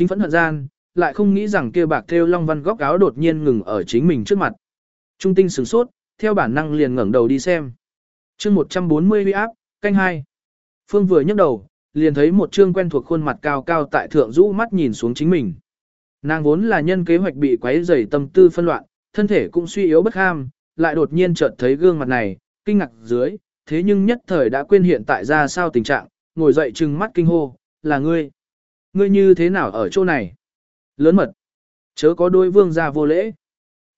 chính phẫn hận gian, lại không nghĩ rằng kia bạc theo long văn góc áo đột nhiên ngừng ở chính mình trước mặt. Trung tinh sửng sốt, theo bản năng liền ngẩng đầu đi xem. chương 140 huy áp, canh hai. Phương vừa nhấc đầu, liền thấy một trương quen thuộc khuôn mặt cao cao tại thượng rũ mắt nhìn xuống chính mình. Nàng vốn là nhân kế hoạch bị quấy rầy tâm tư phân loạn, thân thể cũng suy yếu bất ham, lại đột nhiên chợt thấy gương mặt này, kinh ngạc dưới, thế nhưng nhất thời đã quên hiện tại ra sao tình trạng, ngồi dậy trừng mắt kinh hô, là ngươi. Ngươi như thế nào ở chỗ này? Lớn mật. Chớ có đôi vương gia vô lễ.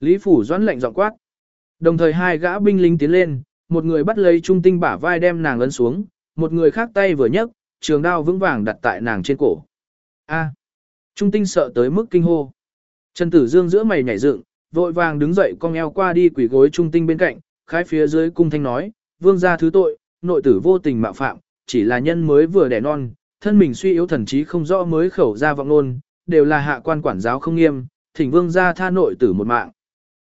Lý Phủ doãn lệnh giọng quát. Đồng thời hai gã binh lính tiến lên, một người bắt lấy trung tinh bả vai đem nàng ấn xuống, một người khác tay vừa nhấc, trường đao vững vàng đặt tại nàng trên cổ. A. Trung tinh sợ tới mức kinh hô. Trần Tử Dương giữa mày nhảy dựng, vội vàng đứng dậy cong eo qua đi quỳ gối trung tinh bên cạnh, khái phía dưới cung thanh nói, vương gia thứ tội, nội tử vô tình mạo phạm, chỉ là nhân mới vừa đẻ non, thân mình suy yếu thần trí không rõ mới khẩu ra vọng nôn, đều là hạ quan quản giáo không nghiêm, thỉnh vương gia tha nội tử một mạng.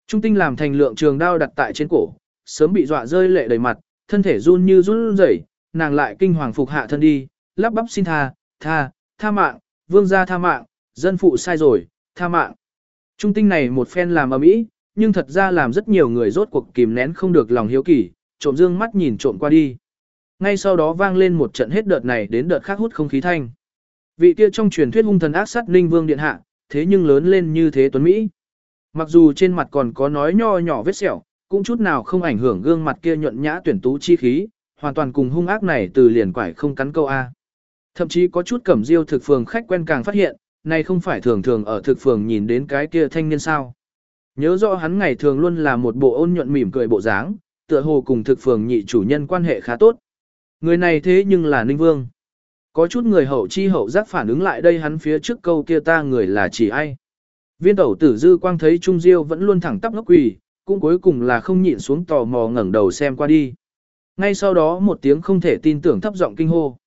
Trung tinh làm thành lượng trường đao đặt tại trên cổ, sớm bị dọa rơi lệ đầy mặt, thân thể run như run rẩy, nàng lại kinh hoàng phục hạ thân đi, lắp bắp xin tha, tha, tha mạng, vương gia tha mạng, dân phụ sai rồi, tha mạng. Trung tinh này một phen làm ở mỹ, nhưng thật ra làm rất nhiều người rốt cuộc kìm nén không được lòng hiếu kỳ, trộm dương mắt nhìn trộm qua đi. Ngay sau đó vang lên một trận hết đợt này đến đợt khác hút không khí thanh. Vị kia trong truyền thuyết hung thần ác sát Ninh Vương điện hạ, thế nhưng lớn lên như thế tuấn Mỹ. Mặc dù trên mặt còn có nói nho nhỏ vết sẹo, cũng chút nào không ảnh hưởng gương mặt kia nhuận nhã tuyển tú chi khí, hoàn toàn cùng hung ác này từ liền quải không cắn câu A. Thậm chí có chút cẩm diêu thực phường khách quen càng phát hiện, này không phải thường thường ở thực phường nhìn đến cái kia thanh niên sao. Nhớ rõ hắn ngày thường luôn là một bộ ôn nhuận mỉm cười bộ dáng, tựa hồ cùng thực phường nhị chủ nhân quan hệ khá tốt. Người này thế nhưng là Ninh Vương. Có chút người hậu chi hậu giác phản ứng lại đây hắn phía trước câu kia ta người là chỉ ai. Viên tẩu tử dư quang thấy Trung Diêu vẫn luôn thẳng tắp ngốc quỳ, cũng cuối cùng là không nhịn xuống tò mò ngẩng đầu xem qua đi. Ngay sau đó một tiếng không thể tin tưởng thấp giọng kinh hô.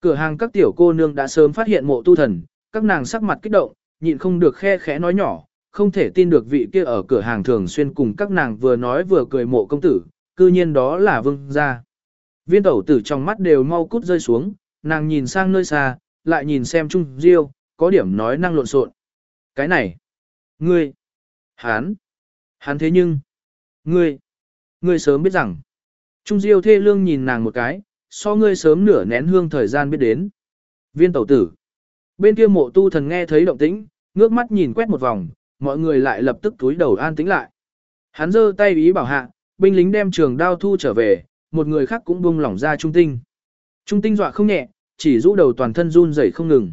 Cửa hàng các tiểu cô nương đã sớm phát hiện mộ tu thần, các nàng sắc mặt kích động, nhịn không được khe khẽ nói nhỏ, không thể tin được vị kia ở cửa hàng thường xuyên cùng các nàng vừa nói vừa cười mộ công tử, cư nhiên đó là vương gia. Viên tẩu tử trong mắt đều mau cút rơi xuống, nàng nhìn sang nơi xa, lại nhìn xem Trung Diêu, có điểm nói năng lộn xộn. Cái này, ngươi, hán, hán thế nhưng, ngươi, ngươi sớm biết rằng, Trung Diêu thê lương nhìn nàng một cái, so ngươi sớm nửa nén hương thời gian biết đến. Viên tẩu tử, bên kia mộ tu thần nghe thấy động tĩnh, ngước mắt nhìn quét một vòng, mọi người lại lập tức túi đầu an tĩnh lại. Hắn giơ tay ý bảo hạ, binh lính đem trường đao thu trở về, một người khác cũng buông lỏng ra trung tinh. Trung tinh dọa không nhẹ, chỉ rũ đầu toàn thân run rẩy không ngừng.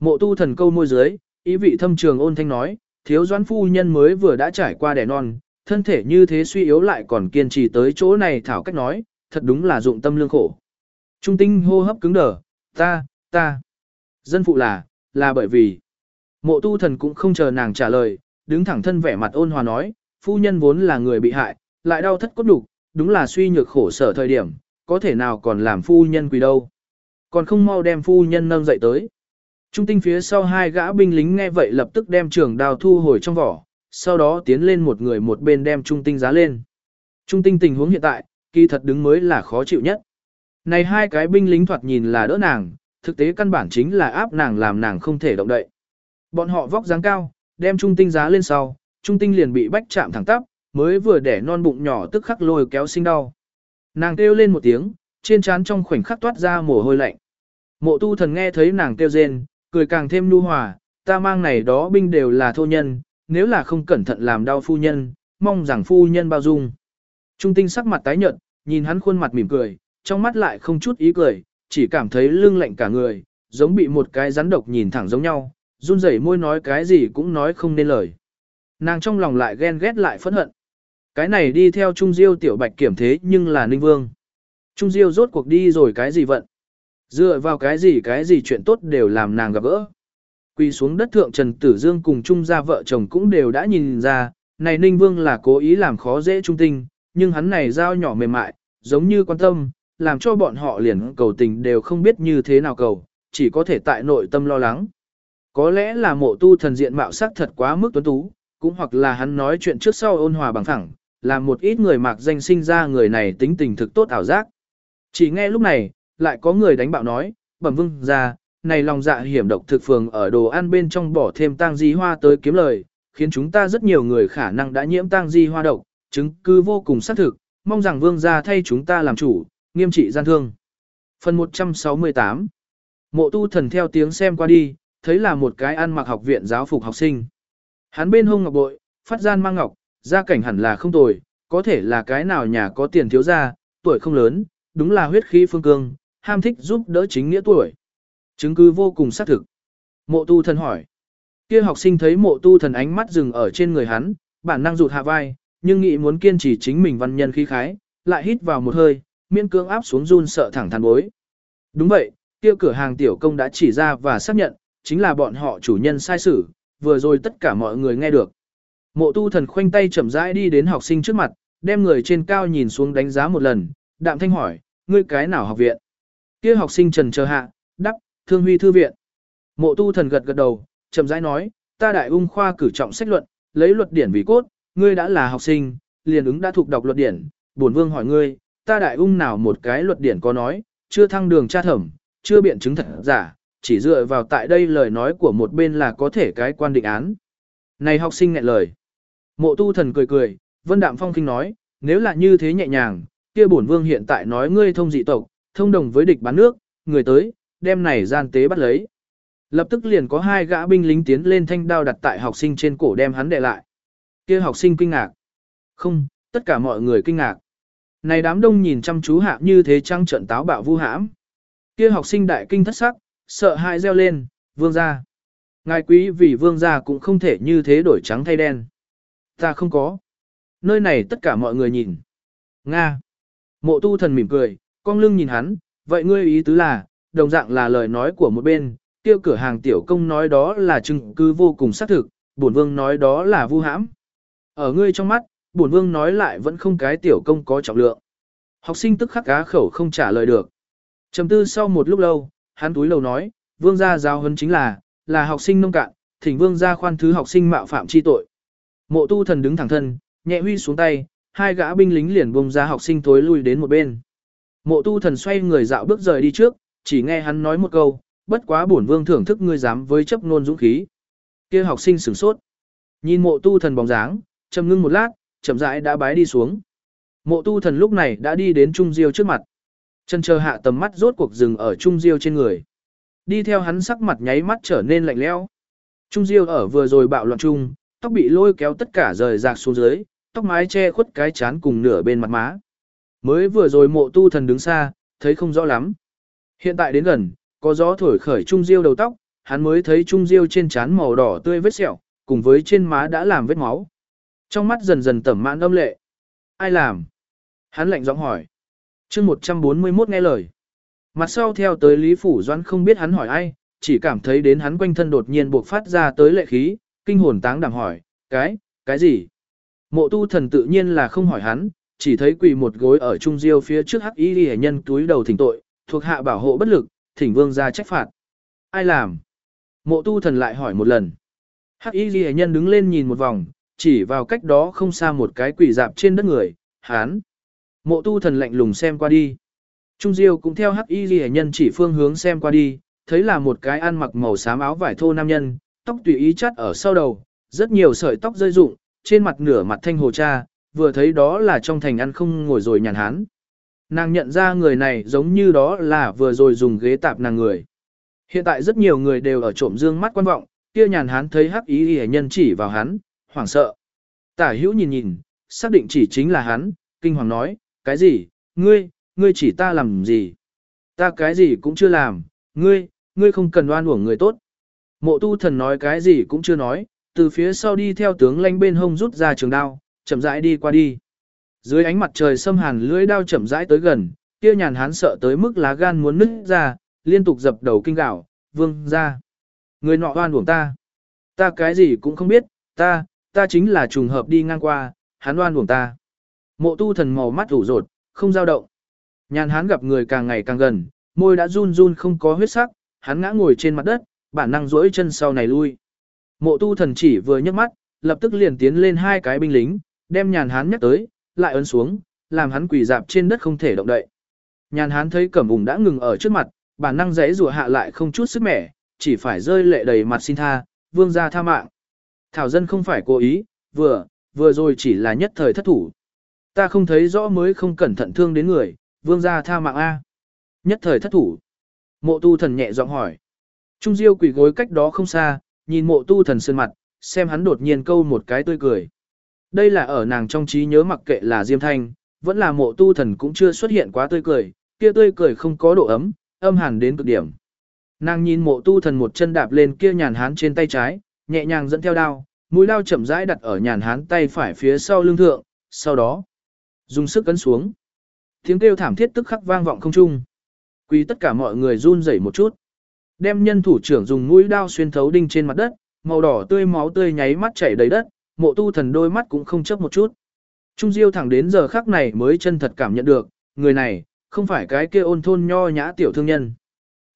Mộ tu thần câu môi dưới, ý vị thâm trường ôn thanh nói, thiếu doãn phu nhân mới vừa đã trải qua đẻ non, thân thể như thế suy yếu lại còn kiên trì tới chỗ này thảo cách nói, thật đúng là dụng tâm lương khổ. Trung tinh hô hấp cứng đờ, ta, ta. Dân phụ là, là bởi vì. Mộ tu thần cũng không chờ nàng trả lời, đứng thẳng thân vẻ mặt ôn hòa nói, phu nhân vốn là người bị hại, lại đau thất cốt đục, đúng là suy nhược khổ sở thời điểm, có thể nào còn làm phu nhân quỳ đâu. Còn không mau đem phu nhân nâng dậy tới. Trung tinh phía sau hai gã binh lính nghe vậy lập tức đem trường đao thu hồi trong vỏ, sau đó tiến lên một người một bên đem trung tinh giá lên. Trung tinh tình huống hiện tại, kỳ thật đứng mới là khó chịu nhất. Này hai cái binh lính thoạt nhìn là đỡ nàng, thực tế căn bản chính là áp nàng làm nàng không thể động đậy. Bọn họ vóc dáng cao, đem trung tinh giá lên sau, trung tinh liền bị bách chạm thẳng tắp, mới vừa đẻ non bụng nhỏ tức khắc lôi kéo sinh đau. Nàng kêu lên một tiếng, trên trán trong khoảnh khắc toát ra mồ hôi lạnh. Mộ tu thần nghe thấy nàng kêu rên, cười càng thêm nu hòa, ta mang này đó binh đều là thô nhân, nếu là không cẩn thận làm đau phu nhân, mong rằng phu nhân bao dung. Trung tinh sắc mặt tái nhợt, nhìn hắn khuôn mặt mỉm cười, trong mắt lại không chút ý cười, chỉ cảm thấy lưng lạnh cả người, giống bị một cái rắn độc nhìn thẳng giống nhau, run rẩy môi nói cái gì cũng nói không nên lời. Nàng trong lòng lại ghen ghét lại phẫn hận. Cái này đi theo Trung Diêu tiểu bạch kiểm thế nhưng là Ninh Vương. Trung Diêu rốt cuộc đi rồi cái gì vận. Dựa vào cái gì cái gì chuyện tốt đều làm nàng gặp gỡ. Quỳ xuống đất thượng Trần Tử Dương cùng Trung gia vợ chồng cũng đều đã nhìn ra, này Ninh Vương là cố ý làm khó dễ Trung Tinh, nhưng hắn này giao nhỏ mềm mại, giống như quan tâm, làm cho bọn họ liền cầu tình đều không biết như thế nào cầu, chỉ có thể tại nội tâm lo lắng. Có lẽ là mộ tu thần diện mạo sắc thật quá mức tuấn tú, cũng hoặc là hắn nói chuyện trước sau ôn hòa bằng thẳng, làm một ít người mạc danh sinh ra người này tính tình thực tốt ảo giác. Chỉ nghe lúc này, lại có người đánh bạo nói, bẩm vương ra, này lòng dạ hiểm độc thực phường ở đồ ăn bên trong bỏ thêm tang di hoa tới kiếm lời, khiến chúng ta rất nhiều người khả năng đã nhiễm tang di hoa độc, chứng cứ vô cùng xác thực, mong rằng vương gia thay chúng ta làm chủ, nghiêm trị gian thương. Phần 168 Mộ tu thần theo tiếng xem qua đi, thấy là một cái ăn mặc học viện giáo phục học sinh. Hắn bên hông ngọc bội, phát gian mang ngọc, gia cảnh hẳn là không tồi, có thể là cái nào nhà có tiền thiếu gia, tuổi không lớn, đúng là huyết khí phương cương, ham thích giúp đỡ chính nghĩa tuổi. Chứng cứ vô cùng xác thực. Mộ tu thần hỏi. Kia học sinh thấy mộ tu thần ánh mắt dừng ở trên người hắn, bản năng rụt hạ vai, nhưng nghĩ muốn kiên trì chính mình văn nhân khí khái, lại hít vào một hơi, miễn cưỡng áp xuống run sợ thẳng thắn bối. Đúng vậy, kia cửa hàng tiểu công đã chỉ ra và xác nhận, chính là bọn họ chủ nhân sai sử, vừa rồi tất cả mọi người nghe được. Mộ tu thần khoanh tay chậm rãi đi đến học sinh trước mặt, đem người trên cao nhìn xuống đánh giá một lần, đạm thanh hỏi, ngươi cái nào học viện? Kia học sinh trần chờ hạ, đắp, thương huy thư viện. Mộ tu thần gật gật đầu, chậm rãi nói, ta đại ung khoa cử trọng sách luận, lấy luật điển vì cốt, ngươi đã là học sinh, liền ứng đã thuộc đọc luật điển, bổn vương hỏi ngươi, ta đại ung nào một cái luật điển có nói, chưa thăng đường tra thẩm, chưa biện chứng thật giả, chỉ dựa vào tại đây lời nói của một bên là có thể cái quan định án. Này học sinh nghẹn lời. Mộ tu thần cười cười, vân đạm phong kinh nói, nếu là như thế nhẹ nhàng, kia bổn vương hiện tại nói ngươi thông dị tộc, thông đồng với địch bán nước, người tới, đem này gian tế bắt lấy. Lập tức liền có hai gã binh lính tiến lên thanh đao đặt tại học sinh trên cổ đem hắn đè lại. Kia học sinh kinh ngạc. Không, tất cả mọi người kinh ngạc. Này đám đông nhìn chăm chú hạ như thế trăng trận táo bạo vu hãm. Kia học sinh đại kinh thất sắc, sợ hãi reo lên, vương gia. Ngài quý vì vương gia cũng không thể như thế đổi trắng thay đen. Ta không có. Nơi này tất cả mọi người nhìn. Nga. Mộ tu thần mỉm cười, con lưng nhìn hắn, vậy ngươi ý tứ là, đồng dạng là lời nói của một bên, tiêu cửa hàng tiểu công nói đó là chứng cứ vô cùng xác thực, bổn vương nói đó là vu hãm. Ở ngươi trong mắt, bổn vương nói lại vẫn không cái tiểu công có trọng lượng. Học sinh tức khắc cá khẩu không trả lời được. Trầm tư sau một lúc lâu, hắn túi lầu nói, vương gia giáo huấn chính là, là học sinh nông cạn, thỉnh vương gia khoan thứ học sinh mạo phạm chi tội. Mộ tu thần đứng thẳng thân, nhẹ huy xuống tay, hai gã binh lính liền bông ra học sinh tối lui đến một bên. Mộ tu thần xoay người dạo bước rời đi trước, chỉ nghe hắn nói một câu, bất quá bổn vương thưởng thức ngươi dám với chấp nôn dũng khí. kia học sinh sửng sốt. Nhìn mộ tu thần bóng dáng, trầm ngưng một lát, chậm rãi đã bái đi xuống. Mộ tu thần lúc này đã đi đến Trung Diêu trước mặt. Chân chờ hạ tầm mắt rốt cuộc dừng ở Trung Diêu trên người. Đi theo hắn sắc mặt nháy mắt trở nên lạnh lẽo. Trung Diêu ở vừa rồi bạo loạn chung, tóc bị lôi kéo tất cả rời rạc xuống dưới, tóc mái che khuất cái chán cùng nửa bên mặt má. Mới vừa rồi mộ tu thần đứng xa, thấy không rõ lắm. Hiện tại đến gần, có gió thổi khởi Trung Diêu đầu tóc, hắn mới thấy Trung Diêu trên trán màu đỏ tươi vết sẹo, cùng với trên má đã làm vết máu. Trong mắt dần dần tẩm mãn âm lệ. Ai làm? Hắn lạnh giọng hỏi. chương 141 nghe lời. Mặt sau theo tới Lý Phủ Doãn không biết hắn hỏi ai, chỉ cảm thấy đến hắn quanh thân đột nhiên buộc phát ra tới lệ khí, kinh hồn táng đảm hỏi, cái, cái gì? Mộ tu thần tự nhiên là không hỏi hắn, chỉ thấy quỳ một gối ở trung diêu phía trước hắc y ghi nhân túi đầu thỉnh tội, thuộc hạ bảo hộ bất lực, thỉnh vương ra trách phạt. Ai làm? Mộ tu thần lại hỏi một lần. Hắc y ghi nhân đứng lên nhìn một vòng, chỉ vào cách đó không xa một cái quỷ dạp trên đất người, hán. Mộ tu thần lạnh lùng xem qua đi. Trung Diêu cũng theo hắc y ghi nhân chỉ phương hướng xem qua đi, thấy là một cái ăn mặc màu xám áo vải thô nam nhân, tóc tùy ý chắt ở sau đầu, rất nhiều sợi tóc rơi rụng, trên mặt nửa mặt thanh hồ cha, vừa thấy đó là trong thành ăn không ngồi rồi nhàn hán. Nàng nhận ra người này giống như đó là vừa rồi dùng ghế tạp nàng người. Hiện tại rất nhiều người đều ở trộm dương mắt quan vọng, kia nhàn hán thấy hắc ý y nhân chỉ vào hắn, hoảng sợ. Tả hữu nhìn nhìn, xác định chỉ chính là hắn, kinh hoàng nói, cái gì, ngươi, ngươi chỉ ta làm gì? Ta cái gì cũng chưa làm, ngươi, ngươi không cần oan uổng người tốt. Mộ tu thần nói cái gì cũng chưa nói, từ phía sau đi theo tướng lanh bên hông rút ra trường đao, chậm rãi đi qua đi. Dưới ánh mặt trời xâm hàn lưỡi đao chậm rãi tới gần, kia nhàn hán sợ tới mức lá gan muốn nứt ra, liên tục dập đầu kinh gạo, vương ra. Người nọ oan uổng ta. Ta cái gì cũng không biết, ta, ta chính là trùng hợp đi ngang qua, hắn oan uổng ta. Mộ tu thần màu mắt ủ rột, không dao động. Nhàn hán gặp người càng ngày càng gần, môi đã run run không có huyết sắc, hắn ngã ngồi trên mặt đất, bản năng duỗi chân sau này lui. Mộ tu thần chỉ vừa nhấc mắt, lập tức liền tiến lên hai cái binh lính, đem nhàn hán nhắc tới, lại ấn xuống, làm hắn quỳ dạp trên đất không thể động đậy. Nhàn hán thấy cẩm ủng đã ngừng ở trước mặt, bản năng giấy rùa hạ lại không chút sức mẻ, chỉ phải rơi lệ đầy mặt xin tha, vương gia tha mạng. Thảo dân không phải cố ý, vừa, vừa rồi chỉ là nhất thời thất thủ. Ta không thấy rõ mới không cẩn thận thương đến người, vương gia tha mạng A. Nhất thời thất thủ. Mộ tu thần nhẹ giọng hỏi. Trung diêu quỷ gối cách đó không xa, nhìn mộ tu thần sơn mặt, xem hắn đột nhiên câu một cái tươi cười. Đây là ở nàng trong trí nhớ mặc kệ là Diêm Thanh, vẫn là mộ tu thần cũng chưa xuất hiện quá tươi cười, kia tươi cười không có độ ấm, âm hẳn đến cực điểm. Nàng nhìn mộ tu thần một chân đạp lên kia nhàn hán trên tay trái, nhẹ nhàng dẫn theo đao, mũi đao chậm rãi đặt ở nhàn hán tay phải phía sau lưng thượng, sau đó dùng sức cấn xuống. Tiếng kêu thảm thiết tức khắc vang vọng không trung. Quý tất cả mọi người run rẩy một chút. Đem nhân thủ trưởng dùng mũi đao xuyên thấu đinh trên mặt đất, màu đỏ tươi máu tươi nháy mắt chảy đầy đất, mộ tu thần đôi mắt cũng không chấp một chút. Trung Diêu thẳng đến giờ khắc này mới chân thật cảm nhận được, người này, không phải cái kia ôn thôn nho nhã tiểu thương nhân.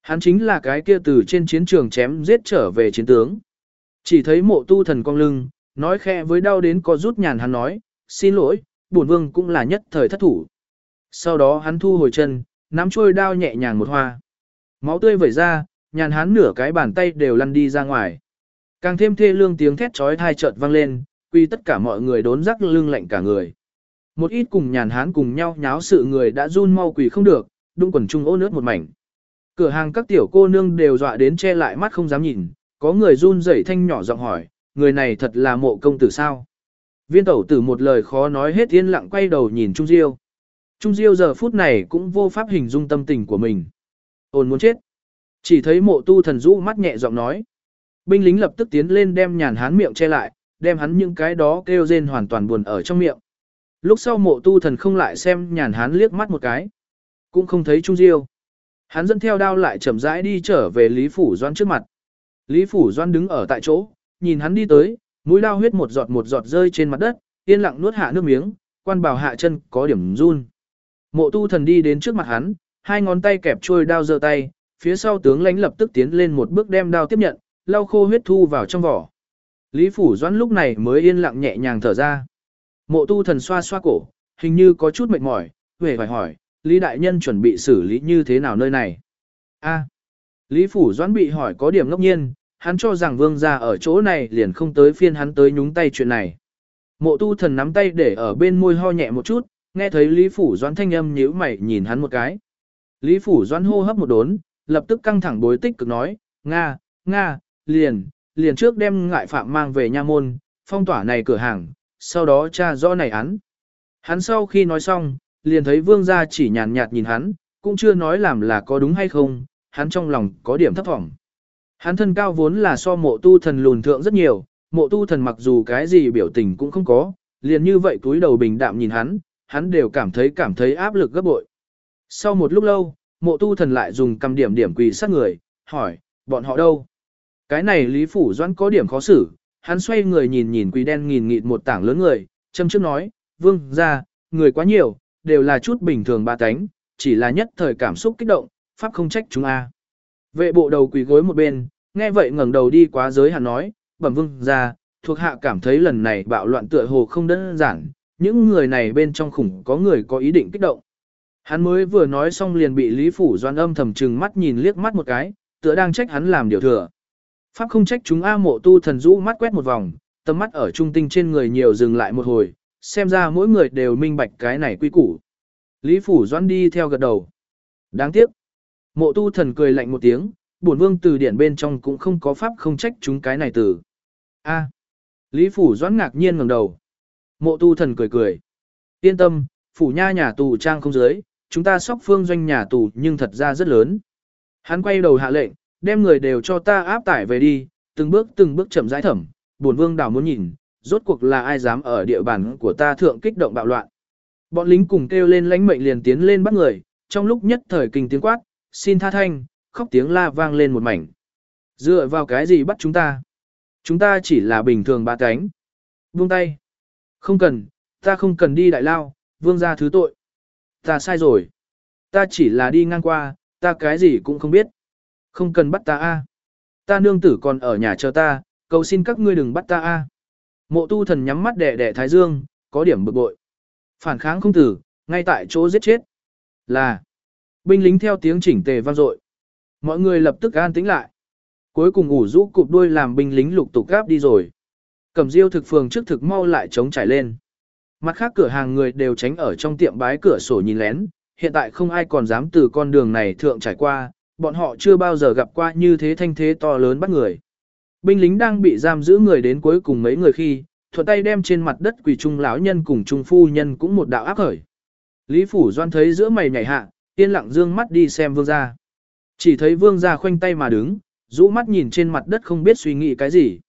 Hắn chính là cái kia từ trên chiến trường chém giết trở về chiến tướng. Chỉ thấy mộ tu thần cong lưng, nói khẽ với đau đến có rút nhàn hắn nói, xin lỗi, bổn vương cũng là nhất thời thất thủ. Sau đó hắn thu hồi chân, nắm trôi đao nhẹ nhàng một hoa. Máu tươi vẩy ra, nhàn hán nửa cái bàn tay đều lăn đi ra ngoài. Càng thêm thê lương tiếng thét trói thai chợt vang lên, quy tất cả mọi người đốn rắc lưng lạnh cả người. Một ít cùng nhàn hán cùng nhau nháo sự người đã run mau quỷ không được, đung quần trung ô nước một mảnh. Cửa hàng các tiểu cô nương đều dọa đến che lại mắt không dám nhìn, có người run rẩy thanh nhỏ giọng hỏi, người này thật là mộ công tử sao? Viên tẩu tử một lời khó nói hết yên lặng quay đầu nhìn Trung Diêu. Trung Diêu giờ phút này cũng vô pháp hình dung tâm tình của mình. Ôn muốn chết. Chỉ thấy mộ tu thần rũ mắt nhẹ giọng nói. Binh lính lập tức tiến lên đem nhàn hán miệng che lại, đem hắn những cái đó kêu rên hoàn toàn buồn ở trong miệng. Lúc sau mộ tu thần không lại xem nhàn hán liếc mắt một cái. Cũng không thấy Trung Diêu. Hắn dẫn theo đao lại chậm rãi đi trở về Lý Phủ Doan trước mặt. Lý Phủ Doan đứng ở tại chỗ, nhìn hắn đi tới, mũi đao huyết một giọt một giọt rơi trên mặt đất, yên lặng nuốt hạ nước miếng, quan bảo hạ chân có điểm run. Mộ tu thần đi đến trước mặt hắn, hai ngón tay kẹp trôi đao giơ tay, phía sau tướng lãnh lập tức tiến lên một bước đem đao tiếp nhận, lau khô huyết thu vào trong vỏ. Lý Phủ Doãn lúc này mới yên lặng nhẹ nhàng thở ra. Mộ tu thần xoa xoa cổ, hình như có chút mệt mỏi, về phải hỏi, Lý Đại Nhân chuẩn bị xử lý như thế nào nơi này? A. Lý Phủ Doãn bị hỏi có điểm ngốc nhiên, hắn cho rằng vương gia ở chỗ này liền không tới phiên hắn tới nhúng tay chuyện này. Mộ tu thần nắm tay để ở bên môi ho nhẹ một chút, nghe thấy Lý Phủ Doãn thanh âm nhíu mày nhìn hắn một cái. Lý Phủ Doãn hô hấp một đốn, lập tức căng thẳng bối tích cực nói, Nga, Nga, liền, liền trước đem ngại phạm mang về nha môn, phong tỏa này cửa hàng, sau đó tra rõ này án. Hắn sau khi nói xong, liền thấy vương gia chỉ nhàn nhạt nhìn hắn, cũng chưa nói làm là có đúng hay không, hắn trong lòng có điểm thấp thỏm. Hắn thân cao vốn là so mộ tu thần lùn thượng rất nhiều, mộ tu thần mặc dù cái gì biểu tình cũng không có, liền như vậy túi đầu bình đạm nhìn hắn, hắn đều cảm thấy cảm thấy áp lực gấp bội. Sau một lúc lâu, mộ tu thần lại dùng cầm điểm điểm quỳ sát người, hỏi, bọn họ đâu? Cái này Lý Phủ Doãn có điểm khó xử, hắn xoay người nhìn nhìn quỳ đen nghìn nghịt một tảng lớn người, châm trước nói, vương, ra, người quá nhiều, đều là chút bình thường ba tánh, chỉ là nhất thời cảm xúc kích động, pháp không trách chúng a. Vệ bộ đầu quỳ gối một bên, nghe vậy ngẩng đầu đi quá giới hắn nói, bẩm vương ra, thuộc hạ cảm thấy lần này bạo loạn tựa hồ không đơn giản, những người này bên trong khủng có người có ý định kích động. Hắn mới vừa nói xong liền bị Lý Phủ Doan âm thầm trừng mắt nhìn liếc mắt một cái, tựa đang trách hắn làm điều thừa. Pháp không trách chúng A mộ tu thần rũ mắt quét một vòng, tầm mắt ở trung tinh trên người nhiều dừng lại một hồi, xem ra mỗi người đều minh bạch cái này quy củ. Lý Phủ Doan đi theo gật đầu. Đáng tiếc. Mộ tu thần cười lạnh một tiếng, bổn vương từ điển bên trong cũng không có pháp không trách chúng cái này từ. A. Lý Phủ Doan ngạc nhiên ngẩng đầu. Mộ tu thần cười cười. Yên tâm, phủ nha nhà tù trang không dưới, chúng ta sóc phương doanh nhà tù nhưng thật ra rất lớn. Hắn quay đầu hạ lệnh, đem người đều cho ta áp tải về đi, từng bước từng bước chậm rãi thẩm, buồn vương đảo muốn nhìn, rốt cuộc là ai dám ở địa bàn của ta thượng kích động bạo loạn. Bọn lính cùng kêu lên lãnh mệnh liền tiến lên bắt người, trong lúc nhất thời kinh tiếng quát, xin tha thanh, khóc tiếng la vang lên một mảnh. Dựa vào cái gì bắt chúng ta? Chúng ta chỉ là bình thường ba cánh. Buông tay. Không cần, ta không cần đi đại lao, vương gia thứ tội. Ta sai rồi. Ta chỉ là đi ngang qua, ta cái gì cũng không biết. Không cần bắt ta a. Ta nương tử còn ở nhà chờ ta, cầu xin các ngươi đừng bắt ta a. Mộ tu thần nhắm mắt đẻ đẻ thái dương, có điểm bực bội. Phản kháng không tử, ngay tại chỗ giết chết. Là. Binh lính theo tiếng chỉnh tề vang dội. Mọi người lập tức an tĩnh lại. Cuối cùng ủ rũ cụp đuôi làm binh lính lục tục gáp đi rồi. Cầm diêu thực phường trước thực mau lại chống trải lên. Mặt khác cửa hàng người đều tránh ở trong tiệm bái cửa sổ nhìn lén, hiện tại không ai còn dám từ con đường này thượng trải qua, bọn họ chưa bao giờ gặp qua như thế thanh thế to lớn bắt người. Binh lính đang bị giam giữ người đến cuối cùng mấy người khi, thuận tay đem trên mặt đất quỳ trung lão nhân cùng trung phu nhân cũng một đạo áp khởi. Lý Phủ Doan thấy giữa mày nhảy hạ, yên lặng dương mắt đi xem vương gia. Chỉ thấy vương gia khoanh tay mà đứng, rũ mắt nhìn trên mặt đất không biết suy nghĩ cái gì.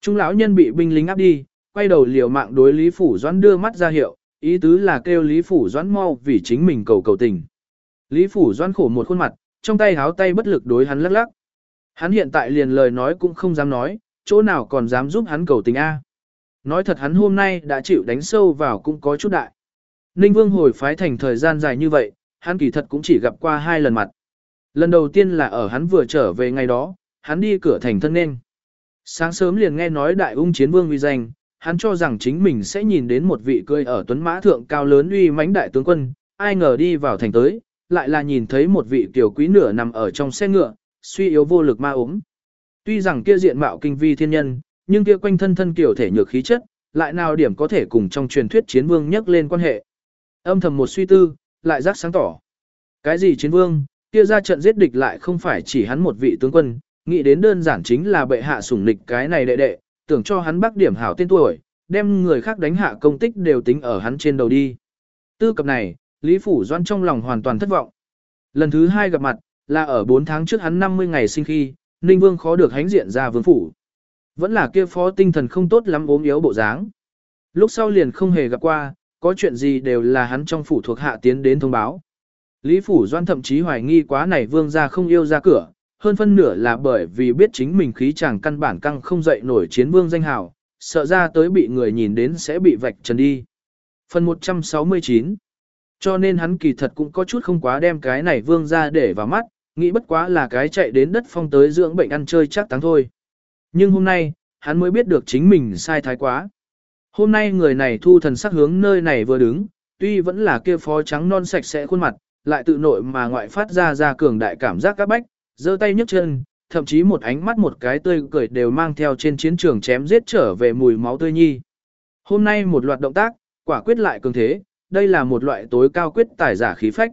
Trung lão nhân bị binh lính áp đi, quay đầu liều mạng đối Lý Phủ Doãn đưa mắt ra hiệu, ý tứ là kêu Lý Phủ Doãn mau vì chính mình cầu cầu tình. Lý Phủ Doãn khổ một khuôn mặt, trong tay háo tay bất lực đối hắn lắc lắc. Hắn hiện tại liền lời nói cũng không dám nói, chỗ nào còn dám giúp hắn cầu tình A. Nói thật hắn hôm nay đã chịu đánh sâu vào cũng có chút đại. Ninh Vương hồi phái thành thời gian dài như vậy, hắn kỳ thật cũng chỉ gặp qua hai lần mặt. Lần đầu tiên là ở hắn vừa trở về ngày đó, hắn đi cửa thành thân nên. Sáng sớm liền nghe nói đại ung chiến vương uy danh, hắn cho rằng chính mình sẽ nhìn đến một vị cười ở tuấn mã thượng cao lớn uy mãnh đại tướng quân, ai ngờ đi vào thành tới, lại là nhìn thấy một vị tiểu quý nửa nằm ở trong xe ngựa, suy yếu vô lực ma ốm. Tuy rằng kia diện mạo kinh vi thiên nhân, nhưng kia quanh thân thân kiểu thể nhược khí chất, lại nào điểm có thể cùng trong truyền thuyết chiến vương nhắc lên quan hệ. Âm thầm một suy tư, lại giác sáng tỏ. Cái gì chiến vương, kia ra trận giết địch lại không phải chỉ hắn một vị tướng quân, nghĩ đến đơn giản chính là bệ hạ sủng nịch cái này đệ đệ, tưởng cho hắn bắc điểm hảo tên tuổi, đem người khác đánh hạ công tích đều tính ở hắn trên đầu đi. Tư cập này, Lý Phủ Doan trong lòng hoàn toàn thất vọng. Lần thứ hai gặp mặt, là ở 4 tháng trước hắn 50 ngày sinh khi, Ninh Vương khó được hánh diện ra vương phủ. Vẫn là kia phó tinh thần không tốt lắm ốm yếu bộ dáng. Lúc sau liền không hề gặp qua, có chuyện gì đều là hắn trong phủ thuộc hạ tiến đến thông báo. Lý Phủ Doan thậm chí hoài nghi quá này vương ra không yêu ra cửa, hơn phân nửa là bởi vì biết chính mình khí chàng căn bản căng không dậy nổi chiến vương danh hào, sợ ra tới bị người nhìn đến sẽ bị vạch trần đi. Phần 169 Cho nên hắn kỳ thật cũng có chút không quá đem cái này vương ra để vào mắt, nghĩ bất quá là cái chạy đến đất phong tới dưỡng bệnh ăn chơi chắc thắng thôi. Nhưng hôm nay, hắn mới biết được chính mình sai thái quá. Hôm nay người này thu thần sắc hướng nơi này vừa đứng, tuy vẫn là kia phó trắng non sạch sẽ khuôn mặt, lại tự nội mà ngoại phát ra ra cường đại cảm giác các bách, giơ tay nhấc chân, thậm chí một ánh mắt một cái tươi cười đều mang theo trên chiến trường chém giết trở về mùi máu tươi nhi. Hôm nay một loạt động tác, quả quyết lại cường thế, đây là một loại tối cao quyết tài giả khí phách.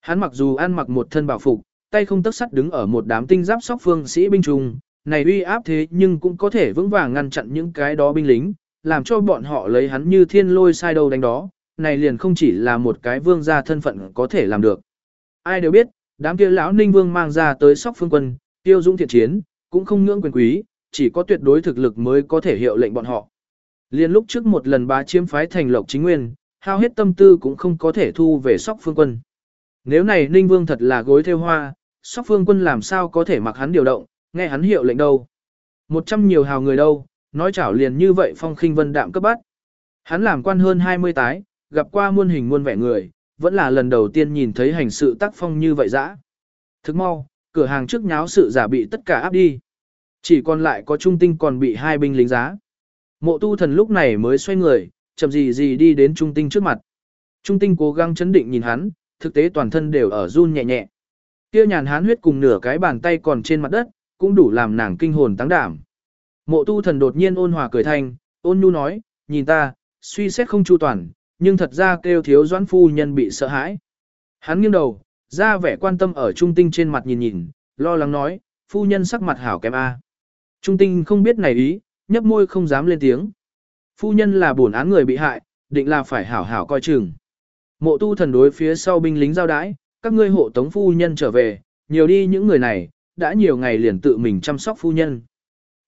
Hắn mặc dù ăn mặc một thân bảo phục, tay không tấc sắt đứng ở một đám tinh giáp sóc phương sĩ binh trùng, này uy áp thế nhưng cũng có thể vững vàng ngăn chặn những cái đó binh lính, làm cho bọn họ lấy hắn như thiên lôi sai đầu đánh đó, này liền không chỉ là một cái vương gia thân phận có thể làm được. Ai đều biết, Đám kia lão Ninh Vương mang ra tới sóc phương quân, tiêu dũng thiện chiến, cũng không ngưỡng quyền quý, chỉ có tuyệt đối thực lực mới có thể hiệu lệnh bọn họ. Liên lúc trước một lần bá chiếm phái thành lộc chính nguyên, hao hết tâm tư cũng không có thể thu về sóc phương quân. Nếu này Ninh Vương thật là gối theo hoa, sóc phương quân làm sao có thể mặc hắn điều động, nghe hắn hiệu lệnh đâu. Một trăm nhiều hào người đâu, nói chảo liền như vậy phong khinh vân đạm cấp bắt. Hắn làm quan hơn 20 tái, gặp qua muôn hình muôn vẻ người, vẫn là lần đầu tiên nhìn thấy hành sự tác phong như vậy dã. Thức mau, cửa hàng trước nháo sự giả bị tất cả áp đi. Chỉ còn lại có trung tinh còn bị hai binh lính giá. Mộ tu thần lúc này mới xoay người, chậm gì gì đi đến trung tinh trước mặt. Trung tinh cố gắng chấn định nhìn hắn, thực tế toàn thân đều ở run nhẹ nhẹ. Kia nhàn hán huyết cùng nửa cái bàn tay còn trên mặt đất, cũng đủ làm nàng kinh hồn tăng đảm. Mộ tu thần đột nhiên ôn hòa cười thanh, ôn nhu nói, nhìn ta, suy xét không chu toàn, nhưng thật ra kêu thiếu doãn phu nhân bị sợ hãi. Hắn nghiêng đầu, ra vẻ quan tâm ở trung tinh trên mặt nhìn nhìn, lo lắng nói, phu nhân sắc mặt hảo kém A. Trung tinh không biết này ý, nhấp môi không dám lên tiếng. Phu nhân là bổn án người bị hại, định là phải hảo hảo coi chừng. Mộ tu thần đối phía sau binh lính giao đái, các ngươi hộ tống phu nhân trở về, nhiều đi những người này, đã nhiều ngày liền tự mình chăm sóc phu nhân.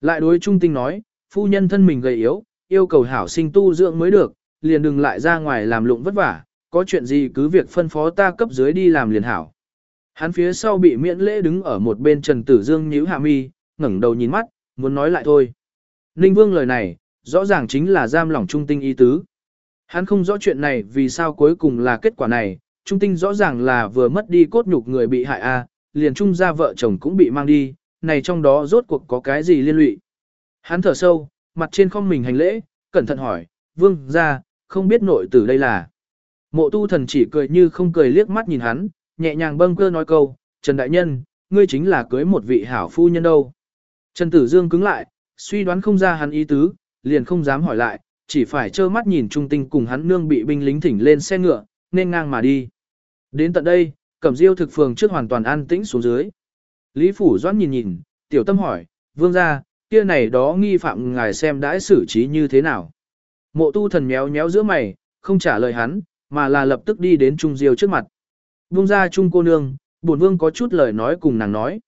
Lại đối trung tinh nói, phu nhân thân mình gầy yếu, yêu cầu hảo sinh tu dưỡng mới được, liền đừng lại ra ngoài làm lụng vất vả, có chuyện gì cứ việc phân phó ta cấp dưới đi làm liền hảo. Hắn phía sau bị miễn lễ đứng ở một bên Trần Tử Dương nhíu hạ mi, ngẩng đầu nhìn mắt, muốn nói lại thôi. Ninh Vương lời này, rõ ràng chính là giam lỏng trung tinh ý tứ. Hắn không rõ chuyện này vì sao cuối cùng là kết quả này, trung tinh rõ ràng là vừa mất đi cốt nhục người bị hại a, liền trung gia vợ chồng cũng bị mang đi, này trong đó rốt cuộc có cái gì liên lụy. Hắn thở sâu, mặt trên không mình hành lễ, cẩn thận hỏi, vương ra, không biết nội tử đây là. Mộ tu thần chỉ cười như không cười liếc mắt nhìn hắn, nhẹ nhàng bâng cơ nói câu, Trần Đại Nhân, ngươi chính là cưới một vị hảo phu nhân đâu. Trần Tử Dương cứng lại, suy đoán không ra hắn ý tứ, liền không dám hỏi lại, chỉ phải trơ mắt nhìn Trung Tinh cùng hắn nương bị binh lính thỉnh lên xe ngựa, nên ngang mà đi. Đến tận đây, Cẩm Diêu thực phường trước hoàn toàn an tĩnh xuống dưới. Lý Phủ Doãn nhìn nhìn, tiểu tâm hỏi, vương gia, kia này đó nghi phạm ngài xem đãi xử trí như thế nào. Mộ tu thần méo méo giữa mày, không trả lời hắn, mà là lập tức đi đến Trung Diêu trước mặt. Vương ra Trung cô nương, bổn vương có chút lời nói cùng nàng nói.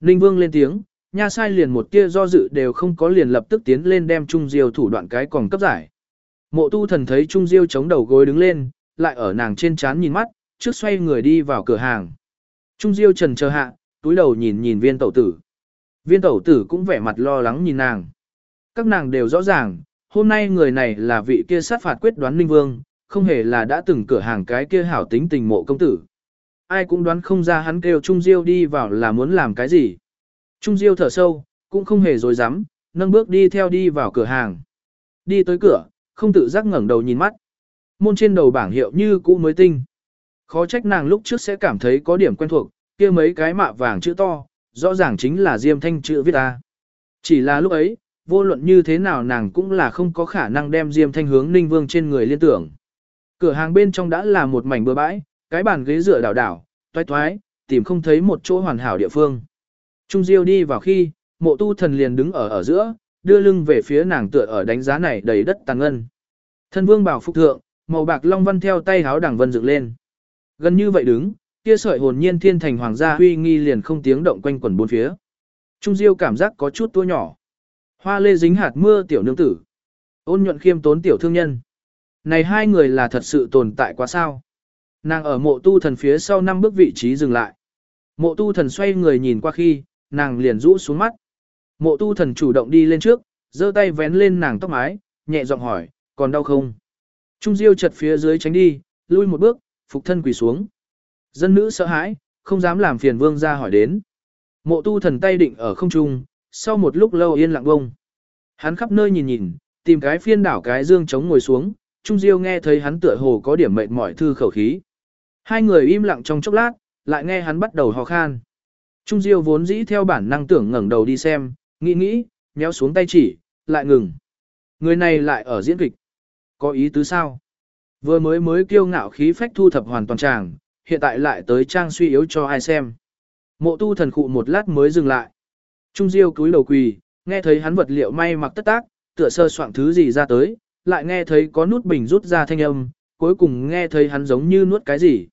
Ninh vương lên tiếng, nha sai liền một tia do dự đều không có liền lập tức tiến lên đem Trung Diêu thủ đoạn cái còn cấp giải. Mộ tu thần thấy Trung Diêu chống đầu gối đứng lên, lại ở nàng trên chán nhìn mắt, trước xoay người đi vào cửa hàng. Trung Diêu trần chờ hạ, túi đầu nhìn nhìn viên tẩu tử. Viên tẩu tử cũng vẻ mặt lo lắng nhìn nàng. Các nàng đều rõ ràng, hôm nay người này là vị kia sát phạt quyết đoán Ninh Vương, không hề là đã từng cửa hàng cái kia hảo tính tình mộ công tử. Ai cũng đoán không ra hắn kêu Trung Diêu đi vào là muốn làm cái gì. Trung Diêu thở sâu, cũng không hề dối dám, nâng bước đi theo đi vào cửa hàng. Đi tới cửa, không tự giác ngẩng đầu nhìn mắt. Môn trên đầu bảng hiệu như cũ mới tinh. Khó trách nàng lúc trước sẽ cảm thấy có điểm quen thuộc, kia mấy cái mạ vàng chữ to, rõ ràng chính là Diêm Thanh chữ viết ta. Chỉ là lúc ấy, vô luận như thế nào nàng cũng là không có khả năng đem Diêm Thanh hướng Ninh Vương trên người liên tưởng. Cửa hàng bên trong đã là một mảnh bừa bãi, cái bàn ghế dựa đảo đảo, toái toái, tìm không thấy một chỗ hoàn hảo địa phương. Trung Diêu đi vào khi, mộ tu thần liền đứng ở ở giữa, đưa lưng về phía nàng tựa ở đánh giá này đầy đất tàng ngân. Thân vương bảo phục thượng, màu bạc long văn theo tay háo đẳng vân dựng lên. Gần như vậy đứng, kia sợi hồn nhiên thiên thành hoàng gia huy nghi liền không tiếng động quanh quẩn bốn phía. Trung Diêu cảm giác có chút tua nhỏ. Hoa lê dính hạt mưa tiểu nương tử. Ôn nhuận khiêm tốn tiểu thương nhân. Này hai người là thật sự tồn tại quá sao. Nàng ở mộ tu thần phía sau năm bước vị trí dừng lại. Mộ tu thần xoay người nhìn qua khi, nàng liền rũ xuống mắt. Mộ tu thần chủ động đi lên trước, giơ tay vén lên nàng tóc mái, nhẹ giọng hỏi, còn đau không? Trung Diêu chật phía dưới tránh đi, lui một bước, phục thân quỳ xuống. Dân nữ sợ hãi, không dám làm phiền vương ra hỏi đến. Mộ tu thần tay định ở không trung, sau một lúc lâu yên lặng bông. Hắn khắp nơi nhìn nhìn, tìm cái phiên đảo cái dương chống ngồi xuống, Trung Diêu nghe thấy hắn tựa hồ có điểm mệt mỏi thư khẩu khí. Hai người im lặng trong chốc lát, lại nghe hắn bắt đầu hò khan. Trung Diêu vốn dĩ theo bản năng tưởng ngẩng đầu đi xem, nghĩ nghĩ, nhéo xuống tay chỉ, lại ngừng. Người này lại ở diễn kịch. Có ý tứ sao? Vừa mới mới kiêu ngạo khí phách thu thập hoàn toàn tràng, hiện tại lại tới trang suy yếu cho ai xem. Mộ tu thần khụ một lát mới dừng lại. Trung Diêu cúi đầu quỳ, nghe thấy hắn vật liệu may mặc tất tác, tựa sơ soạn thứ gì ra tới, lại nghe thấy có nút bình rút ra thanh âm, cuối cùng nghe thấy hắn giống như nuốt cái gì.